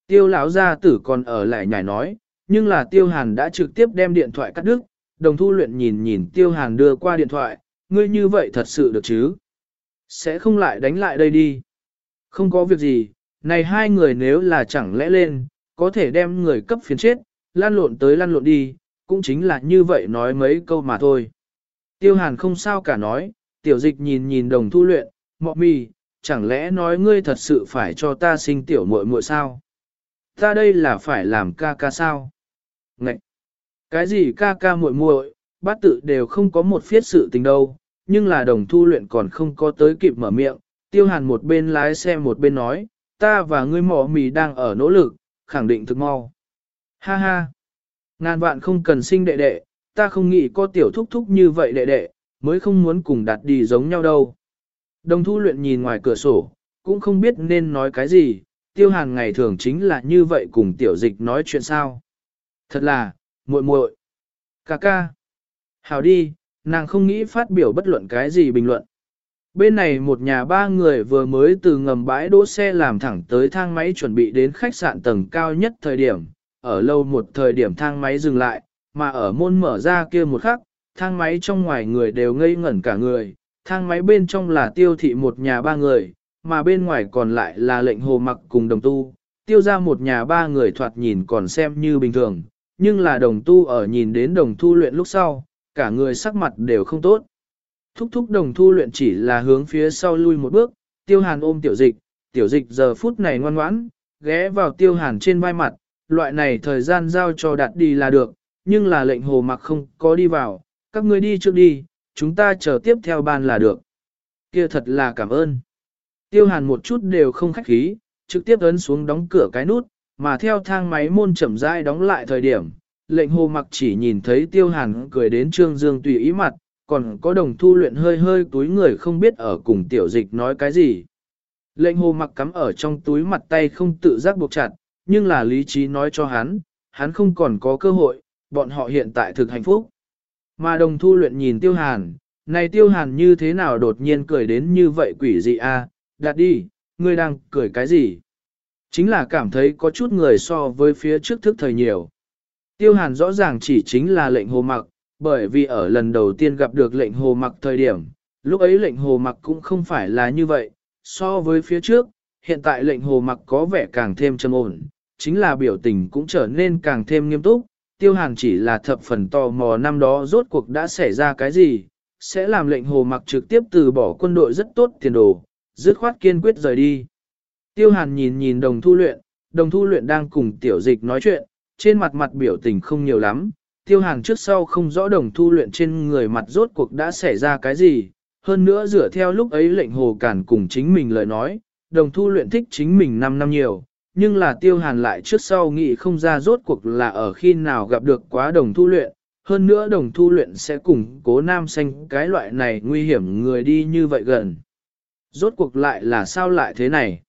Tiêu lão gia tử còn ở lại nhảy nói, nhưng là tiêu hàn đã trực tiếp đem điện thoại cắt đứt, đồng thu luyện nhìn nhìn tiêu hàn đưa qua điện thoại, ngươi như vậy thật sự được chứ? Sẽ không lại đánh lại đây đi. Không có việc gì, này hai người nếu là chẳng lẽ lên, có thể đem người cấp phiến chết, lan lộn tới lan lộn đi, cũng chính là như vậy nói mấy câu mà thôi. Tiêu hàn không sao cả nói, tiểu dịch nhìn nhìn đồng thu luyện, mọ mì, chẳng lẽ nói ngươi thật sự phải cho ta sinh tiểu muội muội sao? Ta đây là phải làm ca ca sao? Ngậy! Cái gì ca ca muội muội, bát tự đều không có một phiết sự tình đâu, nhưng là đồng thu luyện còn không có tới kịp mở miệng, tiêu hàn một bên lái xe một bên nói, ta và ngươi mỏ mì đang ở nỗ lực, khẳng định thực mau. Ha ha! Ngàn vạn không cần sinh đệ đệ, ta không nghĩ có tiểu thúc thúc như vậy đệ đệ, mới không muốn cùng đặt đi giống nhau đâu. Đồng thu luyện nhìn ngoài cửa sổ, cũng không biết nên nói cái gì, tiêu hàn ngày thường chính là như vậy cùng tiểu dịch nói chuyện sao. Thật là, muội muội, ca ca. Hào đi, nàng không nghĩ phát biểu bất luận cái gì bình luận. Bên này một nhà ba người vừa mới từ ngầm bãi đỗ xe làm thẳng tới thang máy chuẩn bị đến khách sạn tầng cao nhất thời điểm, ở lâu một thời điểm thang máy dừng lại, mà ở môn mở ra kia một khắc, thang máy trong ngoài người đều ngây ngẩn cả người, thang máy bên trong là tiêu thị một nhà ba người, mà bên ngoài còn lại là lệnh hồ mặc cùng đồng tu, tiêu ra một nhà ba người thoạt nhìn còn xem như bình thường, nhưng là đồng tu ở nhìn đến đồng thu luyện lúc sau, cả người sắc mặt đều không tốt. Thúc thúc đồng thu luyện chỉ là hướng phía sau lui một bước, tiêu hàn ôm tiểu dịch, tiểu dịch giờ phút này ngoan ngoãn, ghé vào tiêu hàn trên vai mặt, loại này thời gian giao cho đặt đi là được, nhưng là lệnh hồ mặc không có đi vào, các ngươi đi trước đi, chúng ta chờ tiếp theo ban là được. Kia thật là cảm ơn. Tiêu hàn một chút đều không khách khí, trực tiếp ấn xuống đóng cửa cái nút, mà theo thang máy môn chậm rãi đóng lại thời điểm, lệnh hồ mặc chỉ nhìn thấy tiêu hàn cười đến trương dương tùy ý mặt, còn có đồng thu luyện hơi hơi túi người không biết ở cùng tiểu dịch nói cái gì. Lệnh hồ mặc cắm ở trong túi mặt tay không tự giác buộc chặt, nhưng là lý trí nói cho hắn, hắn không còn có cơ hội, bọn họ hiện tại thực hạnh phúc. Mà đồng thu luyện nhìn tiêu hàn, này tiêu hàn như thế nào đột nhiên cười đến như vậy quỷ dị a? À? đạt đi, ngươi đang cười cái gì? Chính là cảm thấy có chút người so với phía trước thức thời nhiều. Tiêu hàn rõ ràng chỉ chính là lệnh hồ mặc, bởi vì ở lần đầu tiên gặp được lệnh hồ mặc thời điểm, lúc ấy lệnh hồ mặc cũng không phải là như vậy, so với phía trước, hiện tại lệnh hồ mặc có vẻ càng thêm trầm ổn, chính là biểu tình cũng trở nên càng thêm nghiêm túc, tiêu hàn chỉ là thập phần tò mò năm đó rốt cuộc đã xảy ra cái gì, sẽ làm lệnh hồ mặc trực tiếp từ bỏ quân đội rất tốt tiền đồ, dứt khoát kiên quyết rời đi. Tiêu hàn nhìn nhìn đồng thu luyện, đồng thu luyện đang cùng tiểu dịch nói chuyện, trên mặt mặt biểu tình không nhiều lắm, tiêu hàn trước sau không rõ đồng thu luyện trên người mặt rốt cuộc đã xảy ra cái gì, hơn nữa dựa theo lúc ấy lệnh hồ cản cùng chính mình lời nói, đồng thu luyện thích chính mình 5 năm nhiều, nhưng là tiêu hàn lại trước sau nghĩ không ra rốt cuộc là ở khi nào gặp được quá đồng thu luyện, hơn nữa đồng thu luyện sẽ cùng cố nam xanh cái loại này nguy hiểm người đi như vậy gần. Rốt cuộc lại là sao lại thế này?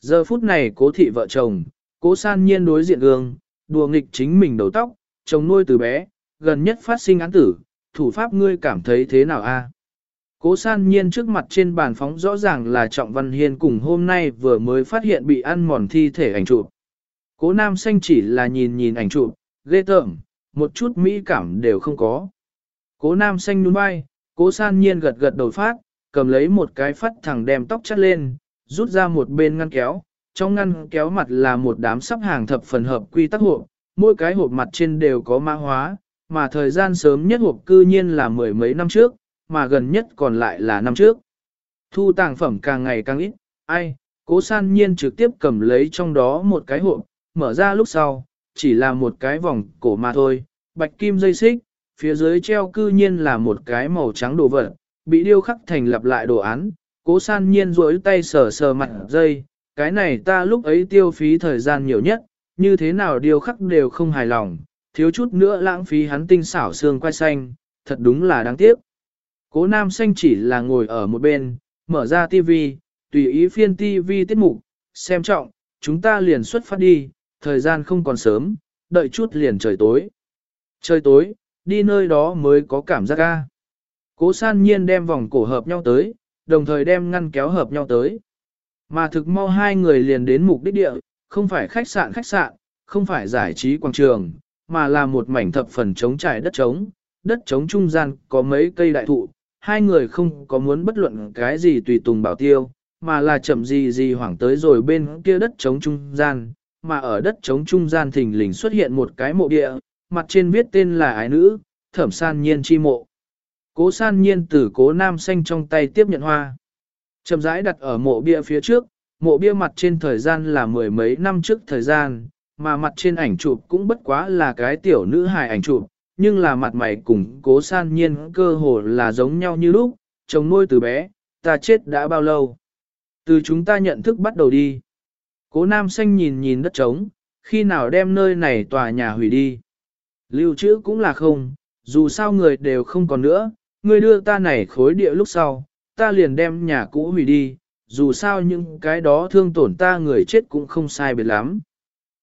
Giờ phút này cố thị vợ chồng, cố san nhiên đối diện gương, đùa nghịch chính mình đầu tóc, chồng nuôi từ bé, gần nhất phát sinh án tử, thủ pháp ngươi cảm thấy thế nào a? Cố san nhiên trước mặt trên bàn phóng rõ ràng là Trọng Văn Hiên cùng hôm nay vừa mới phát hiện bị ăn mòn thi thể ảnh chụp. Cố nam xanh chỉ là nhìn nhìn ảnh chụp, ghê tởm, một chút mỹ cảm đều không có. Cố nam xanh nhún vai, cố san nhiên gật gật đầu phát, cầm lấy một cái phát thẳng đem tóc chắt lên, rút ra một bên ngăn kéo, trong ngăn kéo mặt là một đám sắp hàng thập phần hợp quy tắc hộp, mỗi cái hộp mặt trên đều có mã hóa, mà thời gian sớm nhất hộp cư nhiên là mười mấy năm trước, mà gần nhất còn lại là năm trước. Thu tàng phẩm càng ngày càng ít, ai, Cố san nhiên trực tiếp cầm lấy trong đó một cái hộp, mở ra lúc sau, chỉ là một cái vòng cổ mà thôi, bạch kim dây xích, phía dưới treo cư nhiên là một cái màu trắng đồ vật, bị điêu khắc thành lặp lại đồ án, cố san nhiên duỗi tay sờ sờ mặt dây, cái này ta lúc ấy tiêu phí thời gian nhiều nhất, như thế nào điều khắc đều không hài lòng, thiếu chút nữa lãng phí hắn tinh xảo xương quai xanh, thật đúng là đáng tiếc. Cố nam xanh chỉ là ngồi ở một bên, mở ra tivi, tùy ý phiên tivi tiết mục, xem trọng, chúng ta liền xuất phát đi, thời gian không còn sớm, đợi chút liền trời tối. Trời tối, đi nơi đó mới có cảm giác ga. Cố san nhiên đem vòng cổ hợp nhau tới, đồng thời đem ngăn kéo hợp nhau tới. Mà thực mau hai người liền đến mục đích địa, không phải khách sạn khách sạn, không phải giải trí quảng trường, mà là một mảnh thập phần trống trải đất trống, đất trống trung gian có mấy cây đại thụ, hai người không có muốn bất luận cái gì tùy tùng bảo tiêu, mà là chậm gì gì hoảng tới rồi bên kia đất trống trung gian, mà ở đất trống trung gian thình lình xuất hiện một cái mộ địa, mặt trên viết tên là ái nữ, thẩm san nhiên chi mộ. Cố san nhiên từ cố nam xanh trong tay tiếp nhận hoa. Chậm rãi đặt ở mộ bia phía trước, mộ bia mặt trên thời gian là mười mấy năm trước thời gian, mà mặt trên ảnh chụp cũng bất quá là cái tiểu nữ hài ảnh chụp, nhưng là mặt mày cùng cố san nhiên cơ hồ là giống nhau như lúc, chồng nuôi từ bé, ta chết đã bao lâu. Từ chúng ta nhận thức bắt đầu đi. Cố nam xanh nhìn nhìn đất trống, khi nào đem nơi này tòa nhà hủy đi. Lưu trữ cũng là không, dù sao người đều không còn nữa, người đưa ta này khối địa lúc sau, ta liền đem nhà cũ hủy đi, dù sao những cái đó thương tổn ta người chết cũng không sai biệt lắm.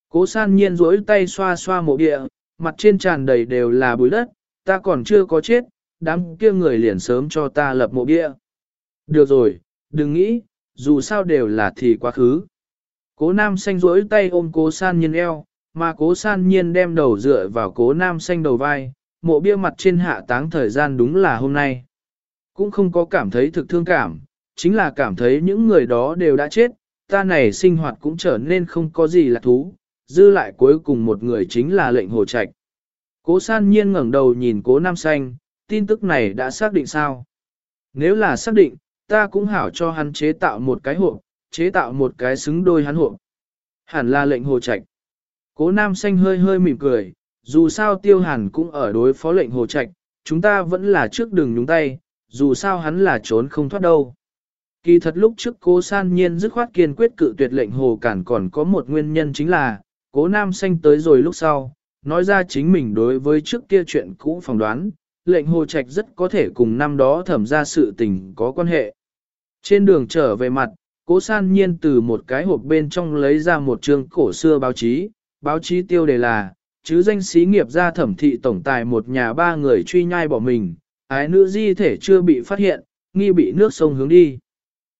Cố san nhiên rỗi tay xoa xoa mộ địa, mặt trên tràn đầy đều là bụi đất, ta còn chưa có chết, đám kia người liền sớm cho ta lập mộ địa. Được rồi, đừng nghĩ, dù sao đều là thì quá khứ. Cố nam xanh rỗi tay ôm cố san nhiên eo, mà cố san nhiên đem đầu dựa vào cố nam xanh đầu vai, mộ bia mặt trên hạ táng thời gian đúng là hôm nay. Cũng không có cảm thấy thực thương cảm, chính là cảm thấy những người đó đều đã chết, ta này sinh hoạt cũng trở nên không có gì là thú, dư lại cuối cùng một người chính là lệnh hồ trạch. Cố san nhiên ngẩng đầu nhìn cố nam xanh, tin tức này đã xác định sao? Nếu là xác định, ta cũng hảo cho hắn chế tạo một cái hộp, chế tạo một cái xứng đôi hắn hộp. Hẳn là lệnh hồ trạch. Cố nam xanh hơi hơi mỉm cười, dù sao tiêu hàn cũng ở đối phó lệnh hồ trạch, chúng ta vẫn là trước đường nhúng tay, dù sao hắn là trốn không thoát đâu. Kỳ thật lúc trước cố san nhiên dứt khoát kiên quyết cự tuyệt lệnh hồ cản còn có một nguyên nhân chính là, cố nam xanh tới rồi lúc sau, nói ra chính mình đối với trước kia chuyện cũ phỏng đoán, lệnh hồ trạch rất có thể cùng năm đó thẩm ra sự tình có quan hệ. Trên đường trở về mặt, cố san nhiên từ một cái hộp bên trong lấy ra một chương cổ xưa báo chí, báo chí tiêu đề là, chứ danh sĩ nghiệp gia thẩm thị tổng tài một nhà ba người truy nhai bỏ mình, ái nữ di thể chưa bị phát hiện, nghi bị nước sông hướng đi.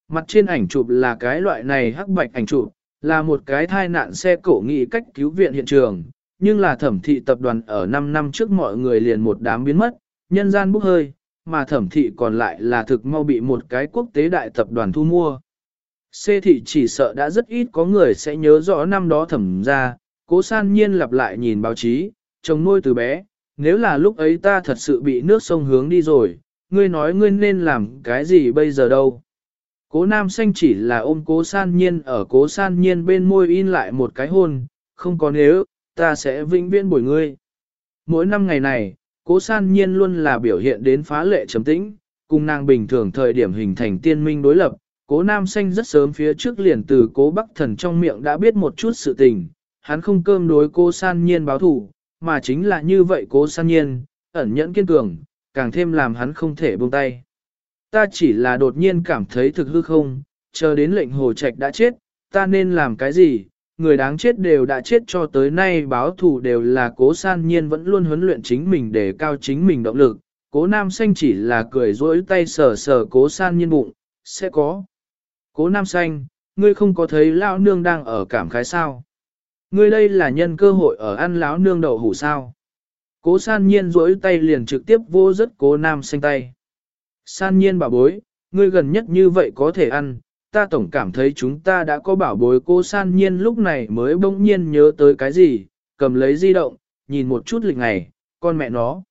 Mặt trên ảnh chụp là cái loại này hắc bạch ảnh chụp, là một cái thai nạn xe cổ nghị cách cứu viện hiện trường, nhưng là thẩm thị tập đoàn ở 5 năm trước mọi người liền một đám biến mất, nhân gian bốc hơi, mà thẩm thị còn lại là thực mau bị một cái quốc tế đại tập đoàn thu mua. Xê thị chỉ sợ đã rất ít có người sẽ nhớ rõ năm đó thẩm ra, cố san nhiên lặp lại nhìn báo chí, chồng nuôi từ bé, nếu là lúc ấy ta thật sự bị nước sông hướng đi rồi, ngươi nói ngươi nên làm cái gì bây giờ đâu. Cố nam xanh chỉ là ôm cố san nhiên ở cố san nhiên bên môi in lại một cái hôn, không có nếu, ta sẽ vĩnh viễn bồi ngươi. Mỗi năm ngày này, cố san nhiên luôn là biểu hiện đến phá lệ trầm tĩnh, cùng nàng bình thường thời điểm hình thành tiên minh đối lập. Cố nam xanh rất sớm phía trước liền từ cố bắc thần trong miệng đã biết một chút sự tình, hắn không cơm đối cố san nhiên báo thủ, mà chính là như vậy cố san nhiên, ẩn nhẫn kiên cường, càng thêm làm hắn không thể buông tay. Ta chỉ là đột nhiên cảm thấy thực hư không, chờ đến lệnh hồ trạch đã chết, ta nên làm cái gì, người đáng chết đều đã chết cho tới nay báo thù đều là cố san nhiên vẫn luôn huấn luyện chính mình để cao chính mình động lực, cố nam xanh chỉ là cười rỗi tay sờ sờ cố san nhiên bụng, sẽ có. Cố nam xanh, ngươi không có thấy lão nương đang ở cảm khái sao? Ngươi đây là nhân cơ hội ở ăn lão nương đậu hủ sao? Cố san nhiên rỗi tay liền trực tiếp vô rất cố nam xanh tay. San nhiên bảo bối, ngươi gần nhất như vậy có thể ăn, ta tổng cảm thấy chúng ta đã có bảo bối cô san nhiên lúc này mới bỗng nhiên nhớ tới cái gì, cầm lấy di động, nhìn một chút lịch ngày, con mẹ nó.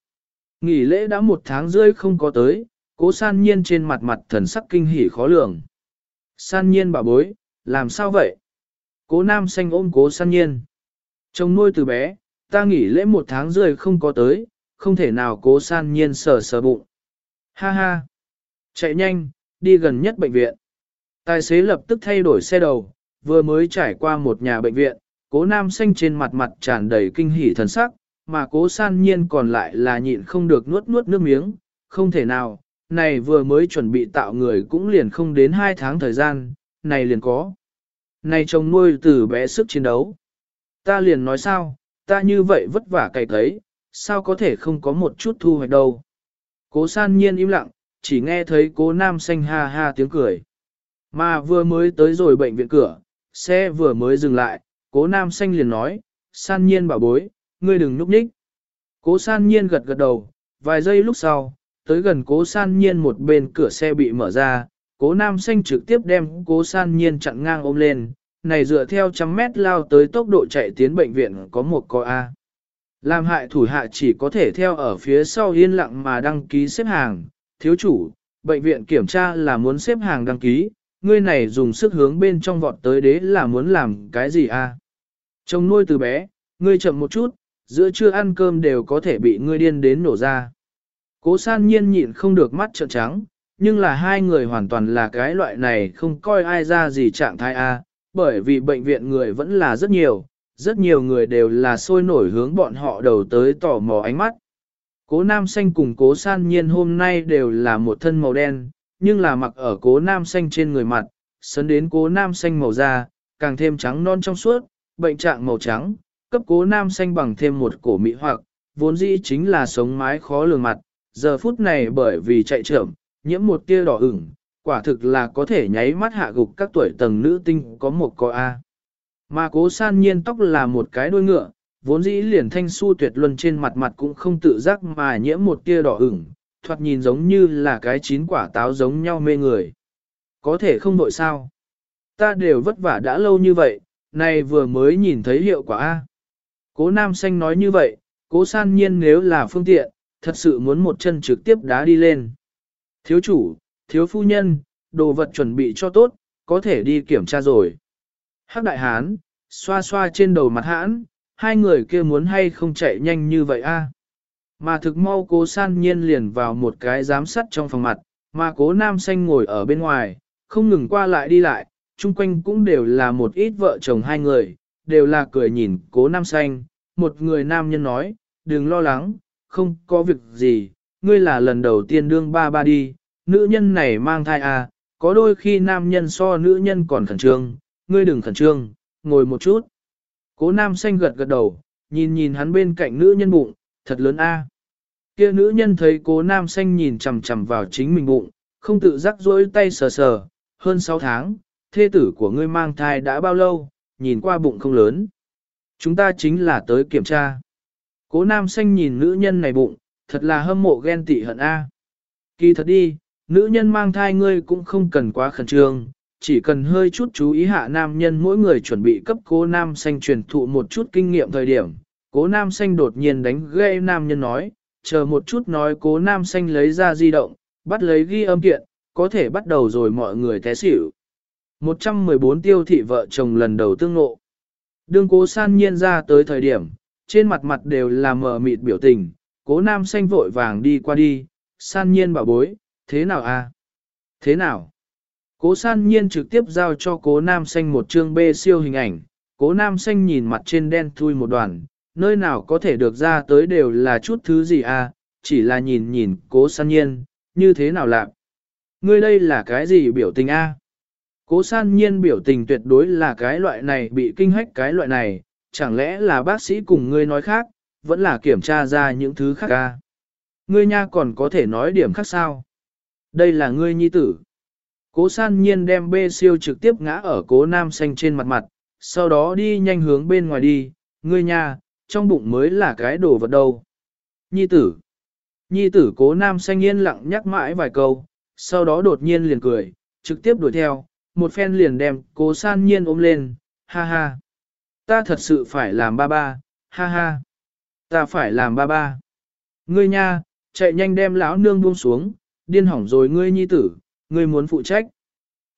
Nghỉ lễ đã một tháng rưỡi không có tới, cố san nhiên trên mặt mặt thần sắc kinh hỉ khó lường. San nhiên bảo bối, làm sao vậy? Cố nam xanh ôm cố san nhiên. Chồng nuôi từ bé, ta nghỉ lễ một tháng rưỡi không có tới, không thể nào cố san nhiên sờ sờ bụng. Ha ha! Chạy nhanh, đi gần nhất bệnh viện. Tài xế lập tức thay đổi xe đầu, vừa mới trải qua một nhà bệnh viện, cố nam xanh trên mặt mặt tràn đầy kinh hỉ thần sắc, mà cố san nhiên còn lại là nhịn không được nuốt nuốt nước miếng, không thể nào, này vừa mới chuẩn bị tạo người cũng liền không đến hai tháng thời gian, này liền có nay chồng nuôi từ bé sức chiến đấu. Ta liền nói sao, ta như vậy vất vả cày thấy, sao có thể không có một chút thu hoạch đâu. Cố san nhiên im lặng, chỉ nghe thấy cố nam xanh ha ha tiếng cười. Mà vừa mới tới rồi bệnh viện cửa, xe vừa mới dừng lại, cố nam xanh liền nói, san nhiên bảo bối, ngươi đừng núp nhích. Cố san nhiên gật gật đầu, vài giây lúc sau, tới gần cố san nhiên một bên cửa xe bị mở ra, cố nam xanh trực tiếp đem cố san nhiên chặn ngang ôm lên, này dựa theo trăm mét lao tới tốc độ chạy tiến bệnh viện có một có A. Làm hại thủ hạ chỉ có thể theo ở phía sau yên lặng mà đăng ký xếp hàng, thiếu chủ, bệnh viện kiểm tra là muốn xếp hàng đăng ký, ngươi này dùng sức hướng bên trong vọt tới đế là muốn làm cái gì a? À? Nuôi từ bé, ngươi chậm một chút, giữa trưa ăn cơm đều có thể bị ngươi điên đến nổ ra. Cố san nhiên nhịn không được mắt trợn trắng, nhưng là hai người hoàn toàn là cái loại này không coi ai ra gì trạng thái A, bởi vì bệnh viện người vẫn là rất nhiều, rất nhiều người đều là sôi nổi hướng bọn họ đầu tới tò mò ánh mắt. Cố nam xanh cùng cố san nhiên hôm nay đều là một thân màu đen, nhưng là mặc ở cố nam xanh trên người mặt, sấn đến cố nam xanh màu da, càng thêm trắng non trong suốt, bệnh trạng màu trắng, cấp cố nam xanh bằng thêm một cổ mỹ hoặc, vốn dĩ chính là sống mái khó lường mặt, giờ phút này bởi vì chạy trưởng, nhiễm một tia đỏ ửng, quả thực là có thể nháy mắt hạ gục các tuổi tầng nữ tinh có một có A. Mà cố san nhiên tóc là một cái đuôi ngựa, vốn dĩ liền thanh su tuyệt luân trên mặt mặt cũng không tự giác mà nhiễm một tia đỏ ửng, thoạt nhìn giống như là cái chín quả táo giống nhau mê người. Có thể không đội sao. Ta đều vất vả đã lâu như vậy, nay vừa mới nhìn thấy hiệu quả A. Cố nam xanh nói như vậy, cố san nhiên nếu là phương tiện, thật sự muốn một chân trực tiếp đá đi lên. Thiếu chủ, thiếu phu nhân, đồ vật chuẩn bị cho tốt, có thể đi kiểm tra rồi. Hắc đại hán, xoa xoa trên đầu mặt hãn, hai người kia muốn hay không chạy nhanh như vậy a? Mà thực mau cố san nhiên liền vào một cái giám sát trong phòng mặt, mà cố nam xanh ngồi ở bên ngoài, không ngừng qua lại đi lại, chung quanh cũng đều là một ít vợ chồng hai người, đều là cười nhìn cố nam xanh, một người nam nhân nói, đừng lo lắng, không có việc gì, ngươi là lần đầu tiên đương ba ba đi, nữ nhân này mang thai à, có đôi khi nam nhân so nữ nhân còn khẩn trương, ngươi đừng khẩn trương, ngồi một chút. Cố nam xanh gật gật đầu, nhìn nhìn hắn bên cạnh nữ nhân bụng, thật lớn a. Kia nữ nhân thấy cố nam xanh nhìn chằm chằm vào chính mình bụng, không tự giác rỗi tay sờ sờ, hơn 6 tháng, thê tử của ngươi mang thai đã bao lâu, nhìn qua bụng không lớn. Chúng ta chính là tới kiểm tra. Cố nam xanh nhìn nữ nhân này bụng, thật là hâm mộ ghen tị hận a. Kỳ thật đi, nữ nhân mang thai ngươi cũng không cần quá khẩn trương, chỉ cần hơi chút chú ý hạ nam nhân mỗi người chuẩn bị cấp cố nam xanh truyền thụ một chút kinh nghiệm thời điểm. Cố nam xanh đột nhiên đánh gây nam nhân nói, chờ một chút nói cố nam xanh lấy ra di động, bắt lấy ghi âm kiện, có thể bắt đầu rồi mọi người té xỉu. 114 tiêu thị vợ chồng lần đầu tương ngộ. Đương cố san nhiên ra tới thời điểm, trên mặt mặt đều là mờ mịt biểu tình, cố nam xanh vội vàng đi qua đi, san nhiên bảo bối, thế nào a? À? Thế nào? Cố san nhiên trực tiếp giao cho cố nam xanh một chương bê siêu hình ảnh, cố nam xanh nhìn mặt trên đen thui một đoàn, nơi nào có thể được ra tới đều là chút thứ gì à, chỉ là nhìn nhìn cố san nhiên, như thế nào lạc. Ngươi đây là cái gì biểu tình a? Cố san nhiên biểu tình tuyệt đối là cái loại này bị kinh hách cái loại này, chẳng lẽ là bác sĩ cùng ngươi nói khác, vẫn là kiểm tra ra những thứ khác a? Ngươi nha còn có thể nói điểm khác sao? Đây là ngươi nhi tử. Cố san nhiên đem bê siêu trực tiếp ngã ở cố nam xanh trên mặt mặt, sau đó đi nhanh hướng bên ngoài đi, ngươi nha, trong bụng mới là cái đồ vật đâu. Nhi tử. Nhi tử cố nam xanh yên lặng nhắc mãi vài câu, sau đó đột nhiên liền cười, trực tiếp đuổi theo, một phen liền đem cố san nhiên ôm lên, ha ha. Ta thật sự phải làm ba ba, ha ha. Ta phải làm ba ba. Ngươi nha, chạy nhanh đem lão nương buông xuống, điên hỏng rồi ngươi nhi tử, ngươi muốn phụ trách.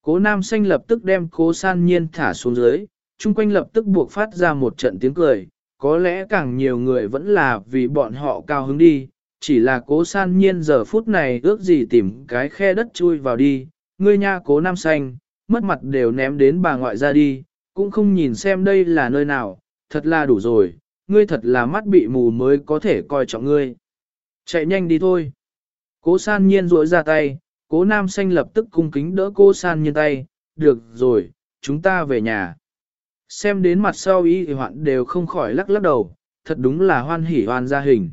Cố nam xanh lập tức đem cố san nhiên thả xuống dưới, chung quanh lập tức buộc phát ra một trận tiếng cười, có lẽ càng nhiều người vẫn là vì bọn họ cao hứng đi, chỉ là cố san nhiên giờ phút này ước gì tìm cái khe đất chui vào đi, ngươi nha cố nam xanh, mất mặt đều ném đến bà ngoại ra đi, cũng không nhìn xem đây là nơi nào, thật là đủ rồi, ngươi thật là mắt bị mù mới có thể coi trọng ngươi. Chạy nhanh đi thôi. Cố san nhiên rỗi ra tay, cố nam xanh lập tức cung kính đỡ cô san nhiên tay, được rồi, chúng ta về nhà. Xem đến mặt sau y thì hoạn đều không khỏi lắc lắc đầu, thật đúng là hoan hỉ hoan gia hình.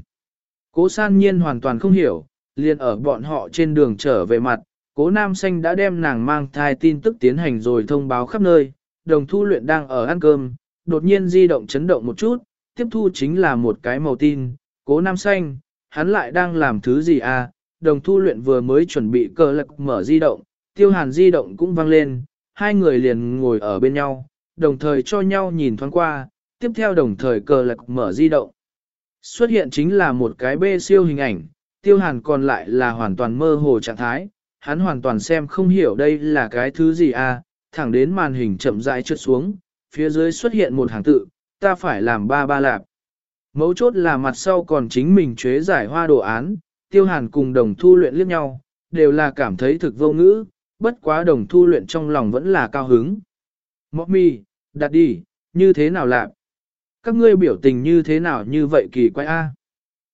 Cố san nhiên hoàn toàn không hiểu, liền ở bọn họ trên đường trở về mặt, cố nam xanh đã đem nàng mang thai tin tức tiến hành rồi thông báo khắp nơi, đồng thu luyện đang ở ăn cơm, đột nhiên di động chấn động một chút, tiếp thu chính là một cái màu tin, cố nam xanh, hắn lại đang làm thứ gì à, đồng thu luyện vừa mới chuẩn bị cờ lạc mở di động, tiêu hàn di động cũng vang lên, hai người liền ngồi ở bên nhau, đồng thời cho nhau nhìn thoáng qua, tiếp theo đồng thời cờ lạc mở di động. Xuất hiện chính là một cái bê siêu hình ảnh, tiêu hàn còn lại là hoàn toàn mơ hồ trạng thái, hắn hoàn toàn xem không hiểu đây là cái thứ gì à, thẳng đến màn hình chậm rãi trượt xuống, phía dưới xuất hiện một hàng tự, ta phải làm ba ba lạp. Mấu chốt là mặt sau còn chính mình chế giải hoa đồ án, tiêu hàn cùng đồng thu luyện liếc nhau, đều là cảm thấy thực vô ngữ, bất quá đồng thu luyện trong lòng vẫn là cao hứng. Mọc mi, đặt đi, như thế nào lạp? Các ngươi biểu tình như thế nào như vậy kỳ quái a?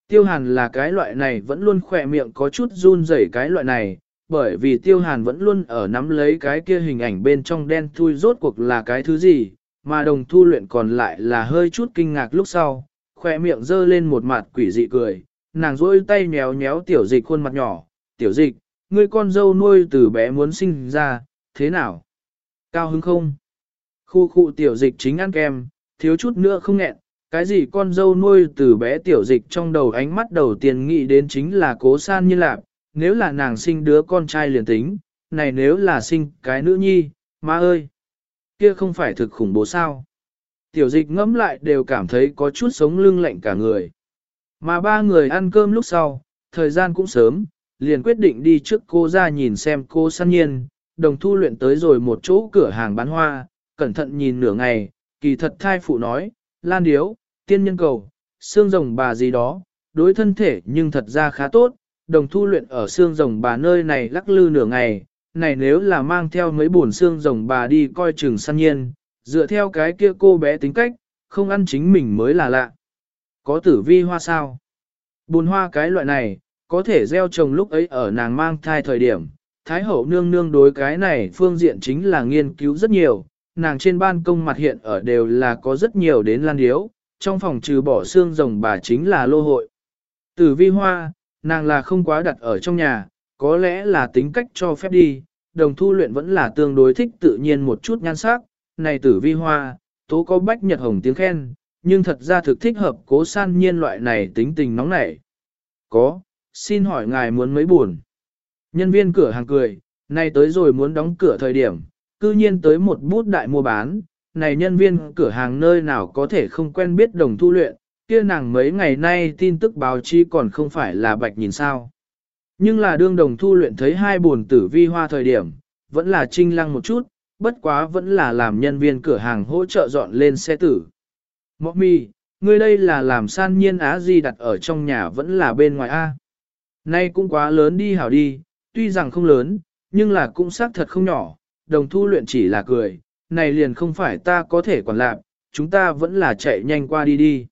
Tiêu hàn là cái loại này vẫn luôn khỏe miệng có chút run rẩy cái loại này, bởi vì tiêu hàn vẫn luôn ở nắm lấy cái kia hình ảnh bên trong đen thui rốt cuộc là cái thứ gì, mà đồng thu luyện còn lại là hơi chút kinh ngạc lúc sau, khỏe miệng dơ lên một mặt quỷ dị cười, nàng rôi tay nhéo nhéo tiểu dịch khuôn mặt nhỏ, tiểu dịch, ngươi con dâu nuôi từ bé muốn sinh ra, thế nào? Cao hứng không? Khu khu tiểu dịch chính ăn kem, thiếu chút nữa không nghẹn, cái gì con dâu nuôi từ bé tiểu dịch trong đầu ánh mắt đầu tiên nghĩ đến chính là cố san như lạc nếu là nàng sinh đứa con trai liền tính, này nếu là sinh cái nữ nhi, má ơi, kia không phải thực khủng bố sao. Tiểu dịch ngẫm lại đều cảm thấy có chút sống lưng lạnh cả người. Mà ba người ăn cơm lúc sau, thời gian cũng sớm, liền quyết định đi trước cô ra nhìn xem cô săn nhiên, đồng thu luyện tới rồi một chỗ cửa hàng bán hoa, cẩn thận nhìn nửa ngày, kỳ thật thai phụ nói, lan điếu, tiên nhân cầu, xương rồng bà gì đó, đối thân thể nhưng thật ra khá tốt, đồng thu luyện ở xương rồng bà nơi này lắc lư nửa ngày, này nếu là mang theo mấy buồn xương rồng bà đi coi chừng săn nhiên, dựa theo cái kia cô bé tính cách, không ăn chính mình mới là lạ. Có tử vi hoa sao? Bùn hoa cái loại này, có thể gieo trồng lúc ấy ở nàng mang thai thời điểm. Thái hậu nương nương đối cái này phương diện chính là nghiên cứu rất nhiều, nàng trên ban công mặt hiện ở đều là có rất nhiều đến lan điếu, trong phòng trừ bỏ xương rồng bà chính là lô hội. Tử vi hoa, nàng là không quá đặt ở trong nhà, có lẽ là tính cách cho phép đi, đồng thu luyện vẫn là tương đối thích tự nhiên một chút nhan sắc, này tử vi hoa, tố có bách nhật hồng tiếng khen, nhưng thật ra thực thích hợp cố san nhiên loại này tính tình nóng nảy. Có, xin hỏi ngài muốn mấy buồn. Nhân viên cửa hàng cười, nay tới rồi muốn đóng cửa thời điểm, cư nhiên tới một bút đại mua bán, này nhân viên cửa hàng nơi nào có thể không quen biết đồng thu luyện, kia nàng mấy ngày nay tin tức báo chí còn không phải là bạch nhìn sao. Nhưng là đương đồng thu luyện thấy hai buồn tử vi hoa thời điểm, vẫn là trinh lăng một chút, bất quá vẫn là làm nhân viên cửa hàng hỗ trợ dọn lên xe tử. Mọ mì, ngươi đây là làm san nhiên á gì đặt ở trong nhà vẫn là bên ngoài A. Nay cũng quá lớn đi hảo đi, tuy rằng không lớn, nhưng là cũng xác thật không nhỏ, đồng thu luyện chỉ là cười, này liền không phải ta có thể quản lạc, chúng ta vẫn là chạy nhanh qua đi đi.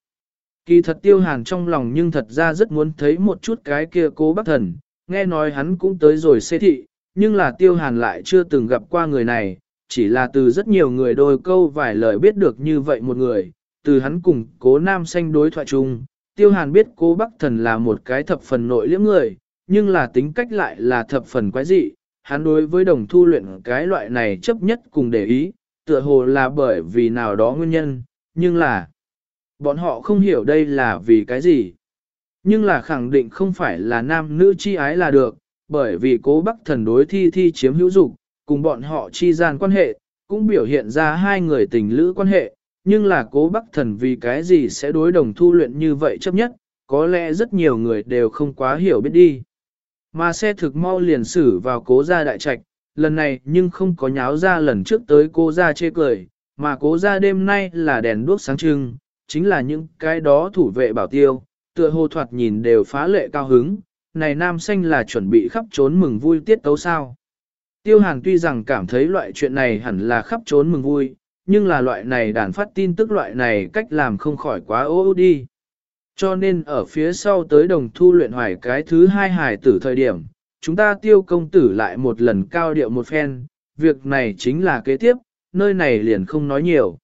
Kỳ thật tiêu hàn trong lòng nhưng thật ra rất muốn thấy một chút cái kia cố bác thần, nghe nói hắn cũng tới rồi xê thị, nhưng là tiêu hàn lại chưa từng gặp qua người này, chỉ là từ rất nhiều người đôi câu vài lời biết được như vậy một người, từ hắn cùng cố nam xanh đối thoại chung, tiêu hàn biết cố bắc thần là một cái thập phần nội liễm người, nhưng là tính cách lại là thập phần quái dị, hắn đối với đồng thu luyện cái loại này chấp nhất cùng để ý, tựa hồ là bởi vì nào đó nguyên nhân, nhưng là bọn họ không hiểu đây là vì cái gì. Nhưng là khẳng định không phải là nam nữ chi ái là được, bởi vì cố bắc thần đối thi thi chiếm hữu dục cùng bọn họ chi gian quan hệ, cũng biểu hiện ra hai người tình lữ quan hệ, nhưng là cố bắc thần vì cái gì sẽ đối đồng thu luyện như vậy chấp nhất, có lẽ rất nhiều người đều không quá hiểu biết đi. Mà xe thực mau liền xử vào cố gia đại trạch, lần này nhưng không có nháo ra lần trước tới cố gia chê cười, mà cố gia đêm nay là đèn đuốc sáng trưng, chính là những cái đó thủ vệ bảo tiêu, tựa hồ thoạt nhìn đều phá lệ cao hứng, này nam xanh là chuẩn bị khắp trốn mừng vui tiết tấu sao. Tiêu hàn tuy rằng cảm thấy loại chuyện này hẳn là khắp trốn mừng vui, nhưng là loại này đàn phát tin tức loại này cách làm không khỏi quá ô ô đi. Cho nên ở phía sau tới đồng thu luyện hoài cái thứ hai hài tử thời điểm, chúng ta tiêu công tử lại một lần cao điệu một phen, việc này chính là kế tiếp, nơi này liền không nói nhiều.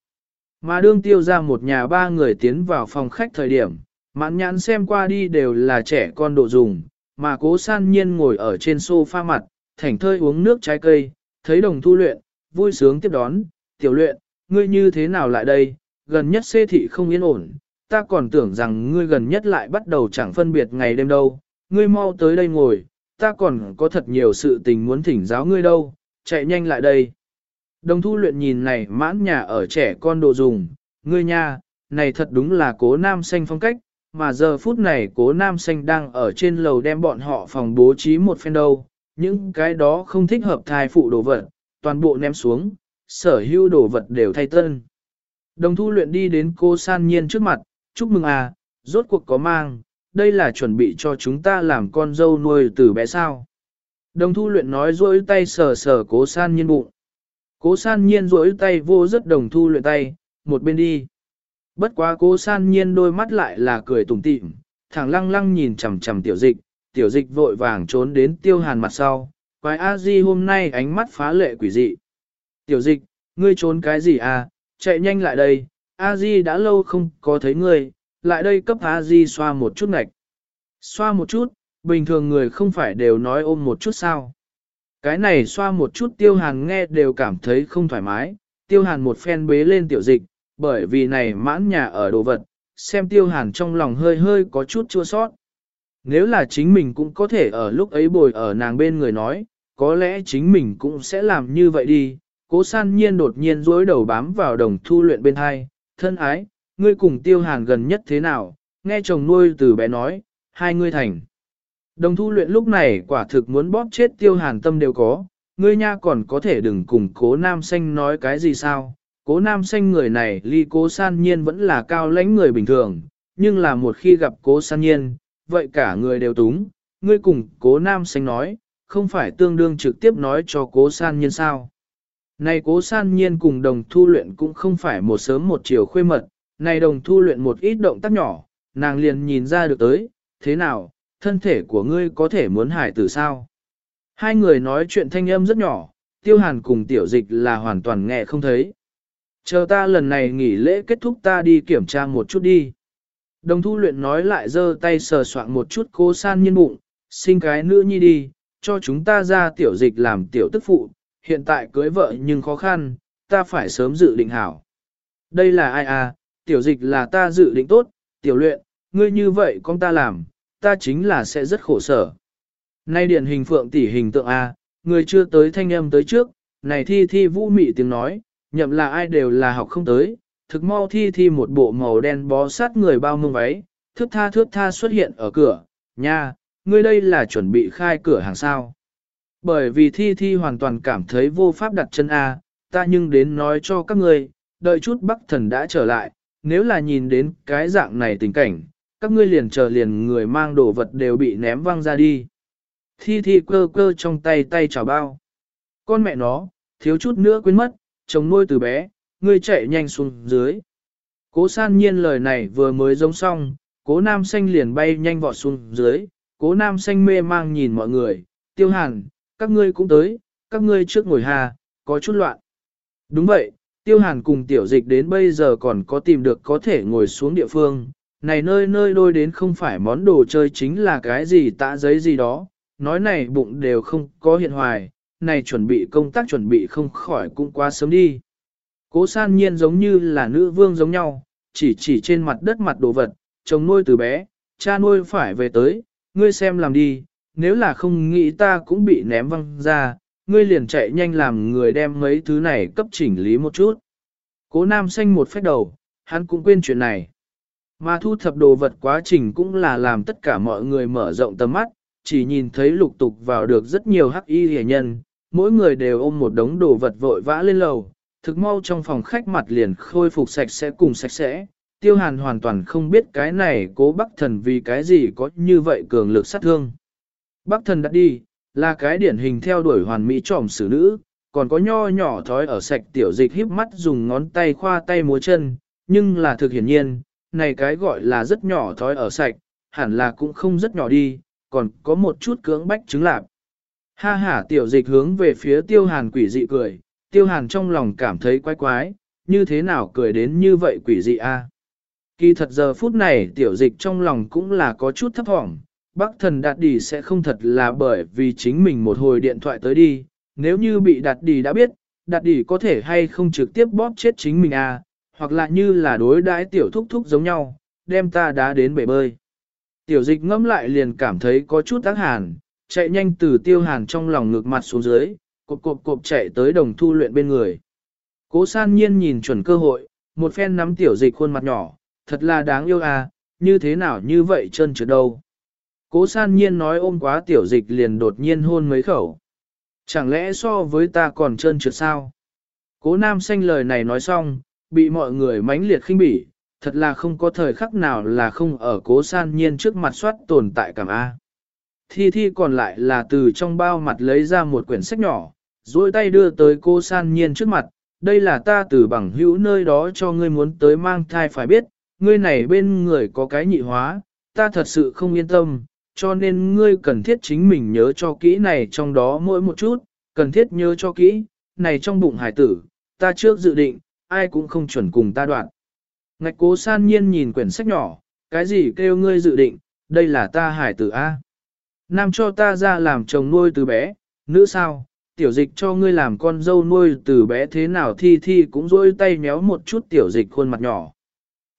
Mà đương tiêu ra một nhà ba người tiến vào phòng khách thời điểm, mãn nhãn xem qua đi đều là trẻ con độ dùng, mà cố san nhiên ngồi ở trên sofa mặt, thảnh thơi uống nước trái cây, thấy đồng thu luyện, vui sướng tiếp đón, tiểu luyện, ngươi như thế nào lại đây, gần nhất xê thị không yên ổn, ta còn tưởng rằng ngươi gần nhất lại bắt đầu chẳng phân biệt ngày đêm đâu, ngươi mau tới đây ngồi, ta còn có thật nhiều sự tình muốn thỉnh giáo ngươi đâu, chạy nhanh lại đây. Đồng thu luyện nhìn này mãn nhà ở trẻ con đồ dùng, ngươi nha, này thật đúng là cố nam xanh phong cách, mà giờ phút này cố nam xanh đang ở trên lầu đem bọn họ phòng bố trí một phen đâu, những cái đó không thích hợp thai phụ đồ vật, toàn bộ ném xuống, sở hữu đồ vật đều thay tân. Đồng thu luyện đi đến cô san nhiên trước mặt, chúc mừng à, rốt cuộc có mang, đây là chuẩn bị cho chúng ta làm con dâu nuôi từ bé sao. Đồng thu luyện nói rỗi tay sờ sờ cố san nhiên bụng. Cố san nhiên rỗi tay vô rất đồng thu luyện tay, một bên đi. Bất quá cố san nhiên đôi mắt lại là cười tủm tỉm, thẳng lăng lăng nhìn chằm chằm tiểu dịch, tiểu dịch vội vàng trốn đến tiêu hàn mặt sau. Quái a di hôm nay ánh mắt phá lệ quỷ dị. Tiểu dịch, ngươi trốn cái gì à, chạy nhanh lại đây, a di đã lâu không có thấy ngươi, lại đây cấp a di xoa một chút ngạch. Xoa một chút, bình thường người không phải đều nói ôm một chút sao. Cái này xoa một chút tiêu hàn nghe đều cảm thấy không thoải mái, tiêu hàn một phen bế lên tiểu dịch, bởi vì này mãn nhà ở đồ vật, xem tiêu hàn trong lòng hơi hơi có chút chua sót. Nếu là chính mình cũng có thể ở lúc ấy bồi ở nàng bên người nói, có lẽ chính mình cũng sẽ làm như vậy đi. Cố san nhiên đột nhiên dối đầu bám vào đồng thu luyện bên hai, thân ái, ngươi cùng tiêu hàn gần nhất thế nào, nghe chồng nuôi từ bé nói, hai ngươi thành. Đồng thu luyện lúc này quả thực muốn bóp chết tiêu hàn tâm đều có, ngươi nha còn có thể đừng cùng cố nam xanh nói cái gì sao, cố nam xanh người này ly cố san nhiên vẫn là cao lãnh người bình thường, nhưng là một khi gặp cố san nhiên, vậy cả người đều túng, ngươi cùng cố nam xanh nói, không phải tương đương trực tiếp nói cho cố san nhiên sao. Này cố san nhiên cùng đồng thu luyện cũng không phải một sớm một chiều khuê mật, này đồng thu luyện một ít động tác nhỏ, nàng liền nhìn ra được tới, thế nào, thân thể của ngươi có thể muốn hại tử sao? Hai người nói chuyện thanh âm rất nhỏ, tiêu hàn cùng tiểu dịch là hoàn toàn nghe không thấy. Chờ ta lần này nghỉ lễ kết thúc ta đi kiểm tra một chút đi. Đồng thu luyện nói lại giơ tay sờ soạn một chút cố san nhiên bụng, xin cái nữ nhi đi, cho chúng ta ra tiểu dịch làm tiểu tức phụ, hiện tại cưới vợ nhưng khó khăn, ta phải sớm dự định hảo. Đây là ai à, tiểu dịch là ta dự định tốt, tiểu luyện, ngươi như vậy con ta làm, ta chính là sẽ rất khổ sở. Nay điển hình phượng tỷ hình tượng A, người chưa tới thanh âm tới trước, này thi thi vũ mị tiếng nói, nhậm là ai đều là học không tới, thực mau thi thi một bộ màu đen bó sát người bao mông váy, thước tha thước tha xuất hiện ở cửa, nha, ngươi đây là chuẩn bị khai cửa hàng sao. Bởi vì thi thi hoàn toàn cảm thấy vô pháp đặt chân A, ta nhưng đến nói cho các ngươi, đợi chút bắc thần đã trở lại, nếu là nhìn đến cái dạng này tình cảnh, các ngươi liền chờ liền người mang đồ vật đều bị ném văng ra đi. Thi thi cơ cơ trong tay tay chào bao. Con mẹ nó, thiếu chút nữa quên mất, chồng nuôi từ bé, ngươi chạy nhanh xuống dưới. Cố san nhiên lời này vừa mới giống xong, cố nam xanh liền bay nhanh vọt xuống dưới, cố nam xanh mê mang nhìn mọi người, tiêu hàn, các ngươi cũng tới, các ngươi trước ngồi hà, có chút loạn. Đúng vậy, tiêu hàn cùng tiểu dịch đến bây giờ còn có tìm được có thể ngồi xuống địa phương, này nơi nơi đôi đến không phải món đồ chơi chính là cái gì tạ giấy gì đó, nói này bụng đều không có hiện hoài, này chuẩn bị công tác chuẩn bị không khỏi cũng quá sớm đi. Cố san nhiên giống như là nữ vương giống nhau, chỉ chỉ trên mặt đất mặt đồ vật, chồng nuôi từ bé, cha nuôi phải về tới, ngươi xem làm đi, nếu là không nghĩ ta cũng bị ném văng ra, ngươi liền chạy nhanh làm người đem mấy thứ này cấp chỉnh lý một chút. Cố nam xanh một phép đầu, hắn cũng quên chuyện này. Mà thu thập đồ vật quá trình cũng là làm tất cả mọi người mở rộng tầm mắt, chỉ nhìn thấy lục tục vào được rất nhiều hắc y hề nhân, mỗi người đều ôm một đống đồ vật vội vã lên lầu, thực mau trong phòng khách mặt liền khôi phục sạch sẽ cùng sạch sẽ. Tiêu hàn hoàn toàn không biết cái này cố bắc thần vì cái gì có như vậy cường lực sát thương. Bắc thần đã đi, là cái điển hình theo đuổi hoàn mỹ trỏm xử nữ, còn có nho nhỏ thói ở sạch tiểu dịch híp mắt dùng ngón tay khoa tay múa chân, nhưng là thực hiển nhiên, này cái gọi là rất nhỏ thói ở sạch, hẳn là cũng không rất nhỏ đi, còn có một chút cưỡng bách chứng lạc. Ha ha tiểu dịch hướng về phía tiêu hàn quỷ dị cười, tiêu hàn trong lòng cảm thấy quái quái, như thế nào cười đến như vậy quỷ dị a? Kỳ thật giờ phút này tiểu dịch trong lòng cũng là có chút thấp thỏm, bác thần đạt đi sẽ không thật là bởi vì chính mình một hồi điện thoại tới đi, nếu như bị đạt đi đã biết, đạt đi có thể hay không trực tiếp bóp chết chính mình à? hoặc là như là đối đãi tiểu thúc thúc giống nhau, đem ta đá đến bể bơi. Tiểu dịch ngẫm lại liền cảm thấy có chút tác hàn, chạy nhanh từ tiêu hàn trong lòng ngược mặt xuống dưới, cộp cộp cộp chạy tới đồng thu luyện bên người. Cố san nhiên nhìn chuẩn cơ hội, một phen nắm tiểu dịch khuôn mặt nhỏ, thật là đáng yêu à, như thế nào như vậy chân trượt đâu. Cố san nhiên nói ôm quá tiểu dịch liền đột nhiên hôn mấy khẩu. Chẳng lẽ so với ta còn trơn trượt sao? Cố nam xanh lời này nói xong, bị mọi người mãnh liệt khinh bỉ, thật là không có thời khắc nào là không ở cố san nhiên trước mặt soát tồn tại cảm A. Thi thi còn lại là từ trong bao mặt lấy ra một quyển sách nhỏ, duỗi tay đưa tới cô san nhiên trước mặt, đây là ta từ bằng hữu nơi đó cho ngươi muốn tới mang thai phải biết, ngươi này bên người có cái nhị hóa, ta thật sự không yên tâm, cho nên ngươi cần thiết chính mình nhớ cho kỹ này trong đó mỗi một chút, cần thiết nhớ cho kỹ, này trong bụng hải tử, ta trước dự định, ai cũng không chuẩn cùng ta đoạn. Ngạch cố san nhiên nhìn quyển sách nhỏ, cái gì kêu ngươi dự định, đây là ta hải tử A. Nam cho ta ra làm chồng nuôi từ bé, nữ sao, tiểu dịch cho ngươi làm con dâu nuôi từ bé thế nào thi thi cũng rôi tay méo một chút tiểu dịch khuôn mặt nhỏ.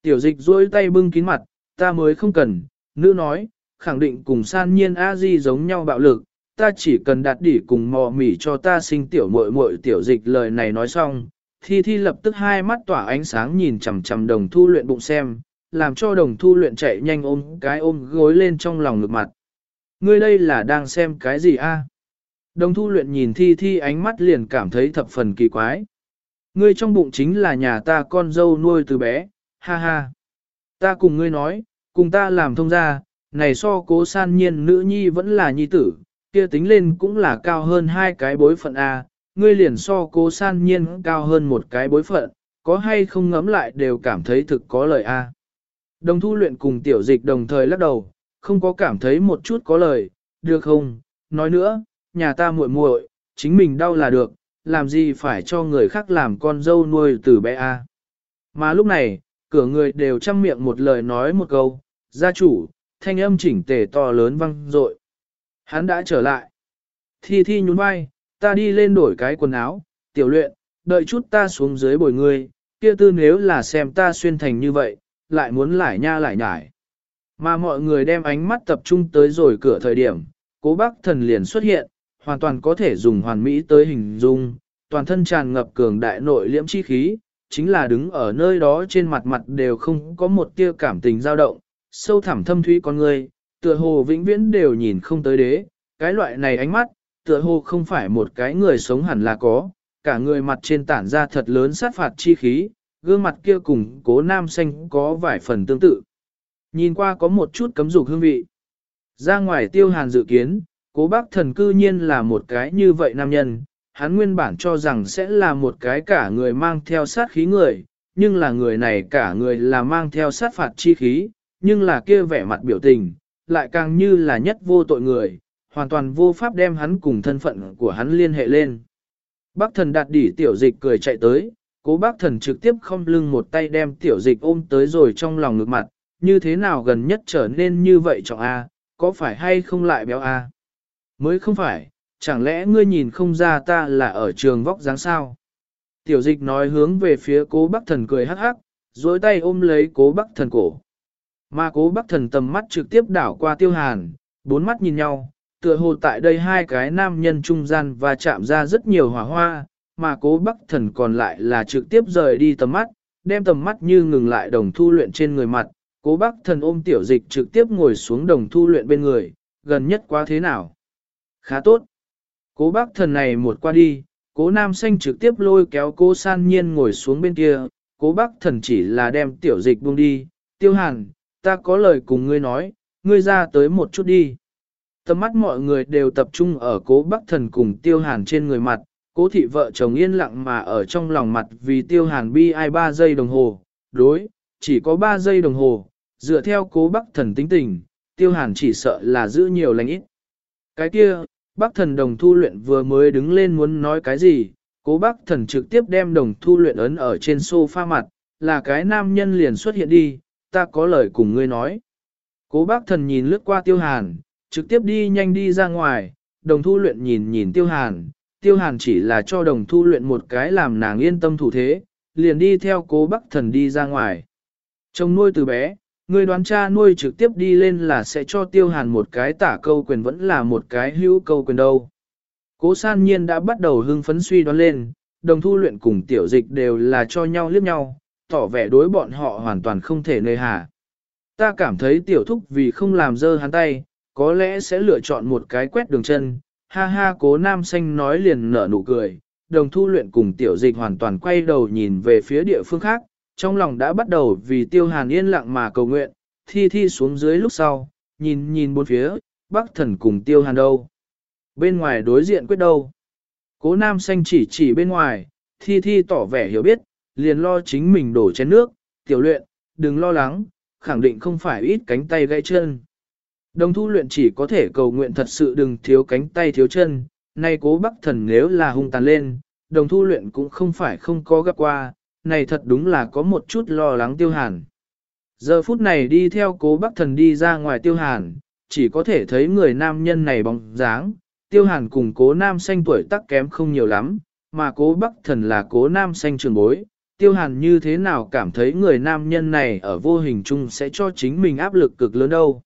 Tiểu dịch rôi tay bưng kín mặt, ta mới không cần, nữ nói, khẳng định cùng san nhiên a di giống nhau bạo lực, ta chỉ cần đạt đỉ cùng mò mỉ cho ta sinh tiểu muội muội tiểu dịch lời này nói xong, thi thi lập tức hai mắt tỏa ánh sáng nhìn chằm chằm đồng thu luyện bụng xem, làm cho đồng thu luyện chạy nhanh ôm cái ôm gối lên trong lòng ngực mặt. Ngươi đây là đang xem cái gì a? Đồng thu luyện nhìn thi thi ánh mắt liền cảm thấy thập phần kỳ quái. Ngươi trong bụng chính là nhà ta con dâu nuôi từ bé, ha ha. Ta cùng ngươi nói, cùng ta làm thông gia, này so cố san nhiên nữ nhi vẫn là nhi tử, kia tính lên cũng là cao hơn hai cái bối phận A, ngươi liền so cố san nhiên cao hơn một cái bối phận, có hay không ngấm lại đều cảm thấy thực có lời A. Đồng thu luyện cùng tiểu dịch đồng thời lắc đầu, không có cảm thấy một chút có lời, được không, nói nữa, nhà ta muội muội, chính mình đau là được, làm gì phải cho người khác làm con dâu nuôi từ bé A. Mà lúc này, cửa người đều chăm miệng một lời nói một câu, gia chủ, thanh âm chỉnh tề to lớn vang dội. Hắn đã trở lại. Thi thi nhún vai, ta đi lên đổi cái quần áo, tiểu luyện, đợi chút ta xuống dưới bồi ngươi, kia tư nếu là xem ta xuyên thành như vậy, lại muốn lại nha lại nhải. Mà mọi người đem ánh mắt tập trung tới rồi cửa thời điểm, cố bác thần liền xuất hiện, hoàn toàn có thể dùng hoàn mỹ tới hình dung, toàn thân tràn ngập cường đại nội liễm chi khí, chính là đứng ở nơi đó trên mặt mặt đều không có một tia cảm tình dao động, sâu thẳm thâm thúy con người, tựa hồ vĩnh viễn đều nhìn không tới đế, cái loại này ánh mắt, tựa hồ không phải một cái người sống hẳn là có, cả người mặt trên tản ra thật lớn sát phạt chi khí, gương mặt kia cùng cố nam xanh có vài phần tương tự. Nhìn qua có một chút cấm dục hương vị. Ra ngoài tiêu hàn dự kiến, cố bác thần cư nhiên là một cái như vậy nam nhân, hắn nguyên bản cho rằng sẽ là một cái cả người mang theo sát khí người, nhưng là người này cả người là mang theo sát phạt chi khí, nhưng là kia vẻ mặt biểu tình, lại càng như là nhất vô tội người, hoàn toàn vô pháp đem hắn cùng thân phận của hắn liên hệ lên. Bác thần đạt đỉ tiểu dịch cười chạy tới, cố bác thần trực tiếp không lưng một tay đem tiểu dịch ôm tới rồi trong lòng ngực mặt, như thế nào gần nhất trở nên như vậy trọng A, có phải hay không lại béo A? Mới không phải, chẳng lẽ ngươi nhìn không ra ta là ở trường vóc dáng sao? Tiểu dịch nói hướng về phía cố bác thần cười hắc hắc, dối tay ôm lấy cố bác thần cổ. Mà cố bác thần tầm mắt trực tiếp đảo qua tiêu hàn, bốn mắt nhìn nhau, tựa hồ tại đây hai cái nam nhân trung gian và chạm ra rất nhiều hỏa hoa, mà cố bác thần còn lại là trực tiếp rời đi tầm mắt, đem tầm mắt như ngừng lại đồng thu luyện trên người mặt, cố bác thần ôm tiểu dịch trực tiếp ngồi xuống đồng thu luyện bên người, gần nhất quá thế nào? Khá tốt. Cố bác thần này một qua đi, cố nam xanh trực tiếp lôi kéo cố san nhiên ngồi xuống bên kia, cố bác thần chỉ là đem tiểu dịch buông đi, tiêu hàn, ta có lời cùng ngươi nói, ngươi ra tới một chút đi. Tầm mắt mọi người đều tập trung ở cố bác thần cùng tiêu hàn trên người mặt, cố thị vợ chồng yên lặng mà ở trong lòng mặt vì tiêu hàn bi ai 3 giây đồng hồ, đối, chỉ có 3 giây đồng hồ, dựa theo cố bác thần tính tình, tiêu hàn chỉ sợ là giữ nhiều lành ít. Cái kia, bác thần đồng thu luyện vừa mới đứng lên muốn nói cái gì, cố bác thần trực tiếp đem đồng thu luyện ấn ở trên sofa mặt, là cái nam nhân liền xuất hiện đi, ta có lời cùng ngươi nói. Cố bác thần nhìn lướt qua tiêu hàn, trực tiếp đi nhanh đi ra ngoài, đồng thu luyện nhìn nhìn tiêu hàn, tiêu hàn chỉ là cho đồng thu luyện một cái làm nàng yên tâm thủ thế, liền đi theo cố bác thần đi ra ngoài. Chồng nuôi từ bé, người đoán cha nuôi trực tiếp đi lên là sẽ cho tiêu hàn một cái tả câu quyền vẫn là một cái hữu câu quyền đâu. Cố san nhiên đã bắt đầu hưng phấn suy đoán lên, đồng thu luyện cùng tiểu dịch đều là cho nhau liếc nhau, tỏ vẻ đối bọn họ hoàn toàn không thể nơi hà. Ta cảm thấy tiểu thúc vì không làm dơ hắn tay, có lẽ sẽ lựa chọn một cái quét đường chân, ha ha cố nam xanh nói liền nở nụ cười, đồng thu luyện cùng tiểu dịch hoàn toàn quay đầu nhìn về phía địa phương khác, trong lòng đã bắt đầu vì tiêu hàn yên lặng mà cầu nguyện, thi thi xuống dưới lúc sau, nhìn nhìn bốn phía, bắc thần cùng tiêu hàn đâu. Bên ngoài đối diện quyết đâu. Cố nam xanh chỉ chỉ bên ngoài, thi thi tỏ vẻ hiểu biết, liền lo chính mình đổ chén nước, tiểu luyện, đừng lo lắng, khẳng định không phải ít cánh tay gãy chân. Đồng thu luyện chỉ có thể cầu nguyện thật sự đừng thiếu cánh tay thiếu chân, nay cố bắc thần nếu là hung tàn lên, đồng thu luyện cũng không phải không có gặp qua, này thật đúng là có một chút lo lắng tiêu hàn. Giờ phút này đi theo cố bắc thần đi ra ngoài tiêu hàn, chỉ có thể thấy người nam nhân này bóng dáng, tiêu hàn cùng cố nam xanh tuổi tác kém không nhiều lắm, mà cố bắc thần là cố nam xanh trường bối. Tiêu hàn như thế nào cảm thấy người nam nhân này ở vô hình chung sẽ cho chính mình áp lực cực lớn đâu.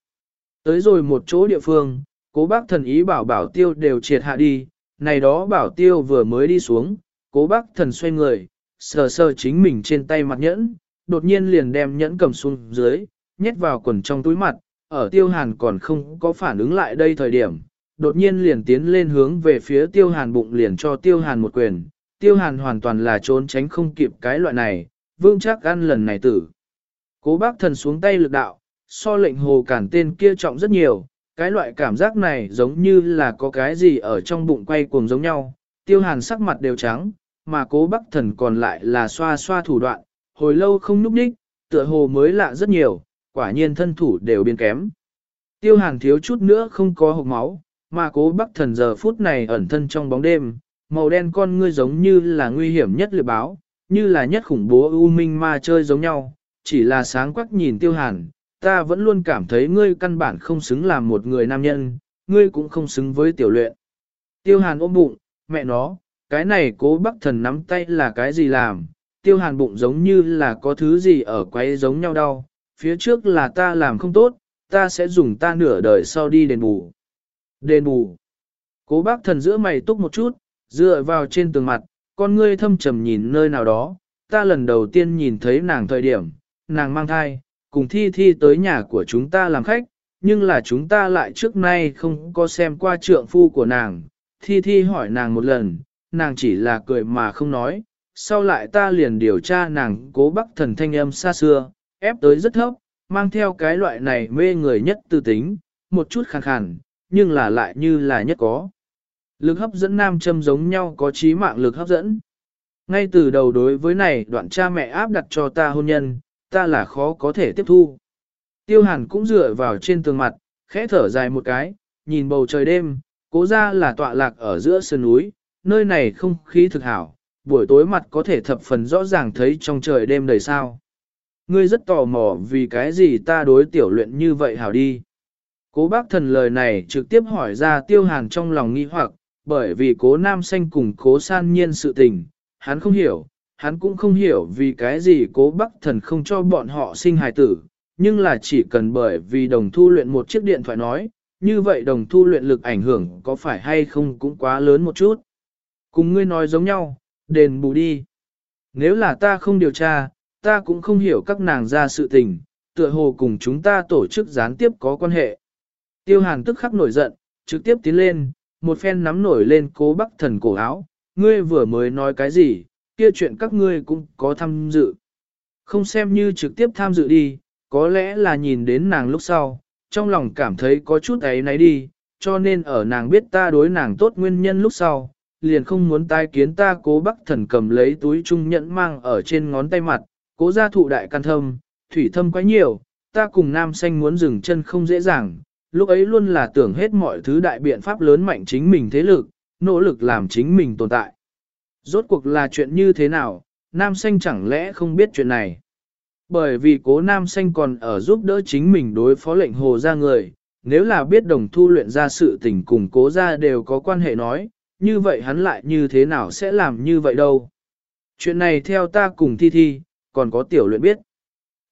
Tới rồi một chỗ địa phương, cố bác thần ý bảo bảo tiêu đều triệt hạ đi, này đó bảo tiêu vừa mới đi xuống, cố bác thần xoay người, sờ sờ chính mình trên tay mặt nhẫn, đột nhiên liền đem nhẫn cầm xuống dưới, nhét vào quần trong túi mặt, ở tiêu hàn còn không có phản ứng lại đây thời điểm, đột nhiên liền tiến lên hướng về phía tiêu hàn bụng liền cho tiêu hàn một quyền, tiêu hàn hoàn toàn là trốn tránh không kịp cái loại này, vương chắc ăn lần này tử. Cố bác thần xuống tay lực đạo, so lệnh hồ cản tên kia trọng rất nhiều, cái loại cảm giác này giống như là có cái gì ở trong bụng quay cuồng giống nhau, tiêu hàn sắc mặt đều trắng, mà cố Bác thần còn lại là xoa xoa thủ đoạn, hồi lâu không núp đích, tựa hồ mới lạ rất nhiều, quả nhiên thân thủ đều biến kém. Tiêu hàn thiếu chút nữa không có hộp máu, mà cố Bác thần giờ phút này ẩn thân trong bóng đêm, màu đen con ngươi giống như là nguy hiểm nhất liệt báo, như là nhất khủng bố u minh ma chơi giống nhau, chỉ là sáng quắc nhìn tiêu hàn, ta vẫn luôn cảm thấy ngươi căn bản không xứng làm một người nam nhân, ngươi cũng không xứng với tiểu luyện. Tiêu hàn ôm bụng, mẹ nó, cái này cố bắc thần nắm tay là cái gì làm, tiêu hàn bụng giống như là có thứ gì ở quấy giống nhau đau, phía trước là ta làm không tốt, ta sẽ dùng ta nửa đời sau đi đền bù. Đền bù. Cố bác thần giữa mày túc một chút, dựa vào trên tường mặt, con ngươi thâm trầm nhìn nơi nào đó, ta lần đầu tiên nhìn thấy nàng thời điểm, nàng mang thai, cùng thi thi tới nhà của chúng ta làm khách, nhưng là chúng ta lại trước nay không có xem qua trượng phu của nàng. Thi thi hỏi nàng một lần, nàng chỉ là cười mà không nói, sau lại ta liền điều tra nàng cố bắc thần thanh âm xa xưa, ép tới rất thấp, mang theo cái loại này mê người nhất tư tính, một chút khàn khàn, nhưng là lại như là nhất có. Lực hấp dẫn nam châm giống nhau có trí mạng lực hấp dẫn. Ngay từ đầu đối với này đoạn cha mẹ áp đặt cho ta hôn nhân, ta là khó có thể tiếp thu. Tiêu hàn cũng dựa vào trên tường mặt, khẽ thở dài một cái, nhìn bầu trời đêm, cố ra là tọa lạc ở giữa sơn núi, nơi này không khí thực hảo, buổi tối mặt có thể thập phần rõ ràng thấy trong trời đêm đầy sao. Ngươi rất tò mò vì cái gì ta đối tiểu luyện như vậy hảo đi. Cố bác thần lời này trực tiếp hỏi ra tiêu hàn trong lòng nghi hoặc, bởi vì cố nam xanh cùng cố san nhiên sự tình, hắn không hiểu, hắn cũng không hiểu vì cái gì cố bắc thần không cho bọn họ sinh hài tử, nhưng là chỉ cần bởi vì đồng thu luyện một chiếc điện thoại nói, như vậy đồng thu luyện lực ảnh hưởng có phải hay không cũng quá lớn một chút. Cùng ngươi nói giống nhau, đền bù đi. Nếu là ta không điều tra, ta cũng không hiểu các nàng ra sự tình, tựa hồ cùng chúng ta tổ chức gián tiếp có quan hệ. Tiêu hàn tức khắc nổi giận, trực tiếp tiến lên, một phen nắm nổi lên cố bắc thần cổ áo, ngươi vừa mới nói cái gì, kia chuyện các ngươi cũng có tham dự. Không xem như trực tiếp tham dự đi, có lẽ là nhìn đến nàng lúc sau, trong lòng cảm thấy có chút ấy nấy đi, cho nên ở nàng biết ta đối nàng tốt nguyên nhân lúc sau, liền không muốn tai kiến ta cố bắc thần cầm lấy túi trung nhẫn mang ở trên ngón tay mặt, cố gia thụ đại can thâm, thủy thâm quá nhiều, ta cùng nam xanh muốn dừng chân không dễ dàng, lúc ấy luôn là tưởng hết mọi thứ đại biện pháp lớn mạnh chính mình thế lực, nỗ lực làm chính mình tồn tại. Rốt cuộc là chuyện như thế nào, nam xanh chẳng lẽ không biết chuyện này. Bởi vì cố nam xanh còn ở giúp đỡ chính mình đối phó lệnh hồ ra người, nếu là biết đồng thu luyện ra sự tình cùng cố ra đều có quan hệ nói, như vậy hắn lại như thế nào sẽ làm như vậy đâu. Chuyện này theo ta cùng thi thi, còn có tiểu luyện biết.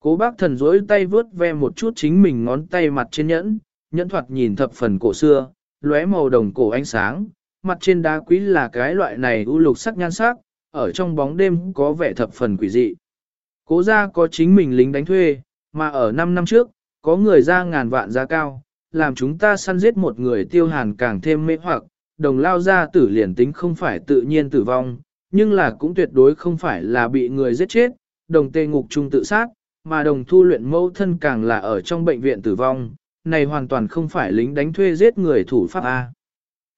Cố bác thần rối tay vướt ve một chút chính mình ngón tay mặt trên nhẫn, nhẫn thoạt nhìn thập phần cổ xưa, lóe màu đồng cổ ánh sáng, mặt trên đá quý là cái loại này u lục sắc nhan sắc, ở trong bóng đêm có vẻ thập phần quỷ dị. Cố gia có chính mình lính đánh thuê, mà ở 5 năm trước, có người ra ngàn vạn giá cao, làm chúng ta săn giết một người tiêu hàn càng thêm mê hoặc, đồng lao ra tử liền tính không phải tự nhiên tử vong, nhưng là cũng tuyệt đối không phải là bị người giết chết, đồng tê ngục trung tự sát, mà đồng thu luyện mẫu thân càng là ở trong bệnh viện tử vong, này hoàn toàn không phải lính đánh thuê giết người thủ pháp A.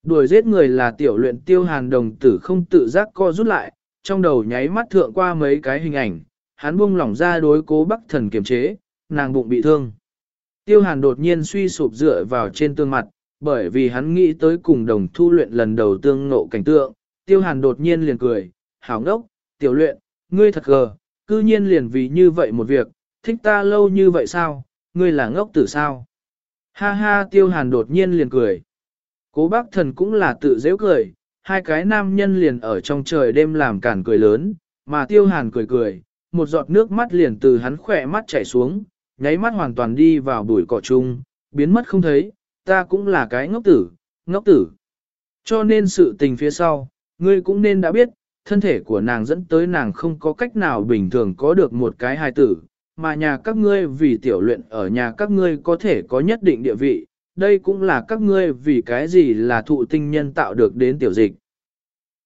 Đuổi giết người là tiểu luyện tiêu hàn đồng tử không tự giác co rút lại, trong đầu nháy mắt thượng qua mấy cái hình ảnh, hắn buông lỏng ra đối cố bắc thần kiềm chế, nàng bụng bị thương. Tiêu hàn đột nhiên suy sụp dựa vào trên tương mặt, bởi vì hắn nghĩ tới cùng đồng thu luyện lần đầu tương nộ cảnh tượng, tiêu hàn đột nhiên liền cười, hảo ngốc, tiểu luyện, ngươi thật gờ, cư nhiên liền vì như vậy một việc, thích ta lâu như vậy sao, ngươi là ngốc tử sao? Ha ha tiêu hàn đột nhiên liền cười. Cố bác thần cũng là tự dễ cười, hai cái nam nhân liền ở trong trời đêm làm cản cười lớn, mà tiêu hàn cười cười, một giọt nước mắt liền từ hắn khỏe mắt chảy xuống, nháy mắt hoàn toàn đi vào bụi cỏ chung, biến mất không thấy, ta cũng là cái ngốc tử, ngốc tử. Cho nên sự tình phía sau, ngươi cũng nên đã biết, thân thể của nàng dẫn tới nàng không có cách nào bình thường có được một cái hài tử, mà nhà các ngươi vì tiểu luyện ở nhà các ngươi có thể có nhất định địa vị, đây cũng là các ngươi vì cái gì là thụ tinh nhân tạo được đến tiểu dịch.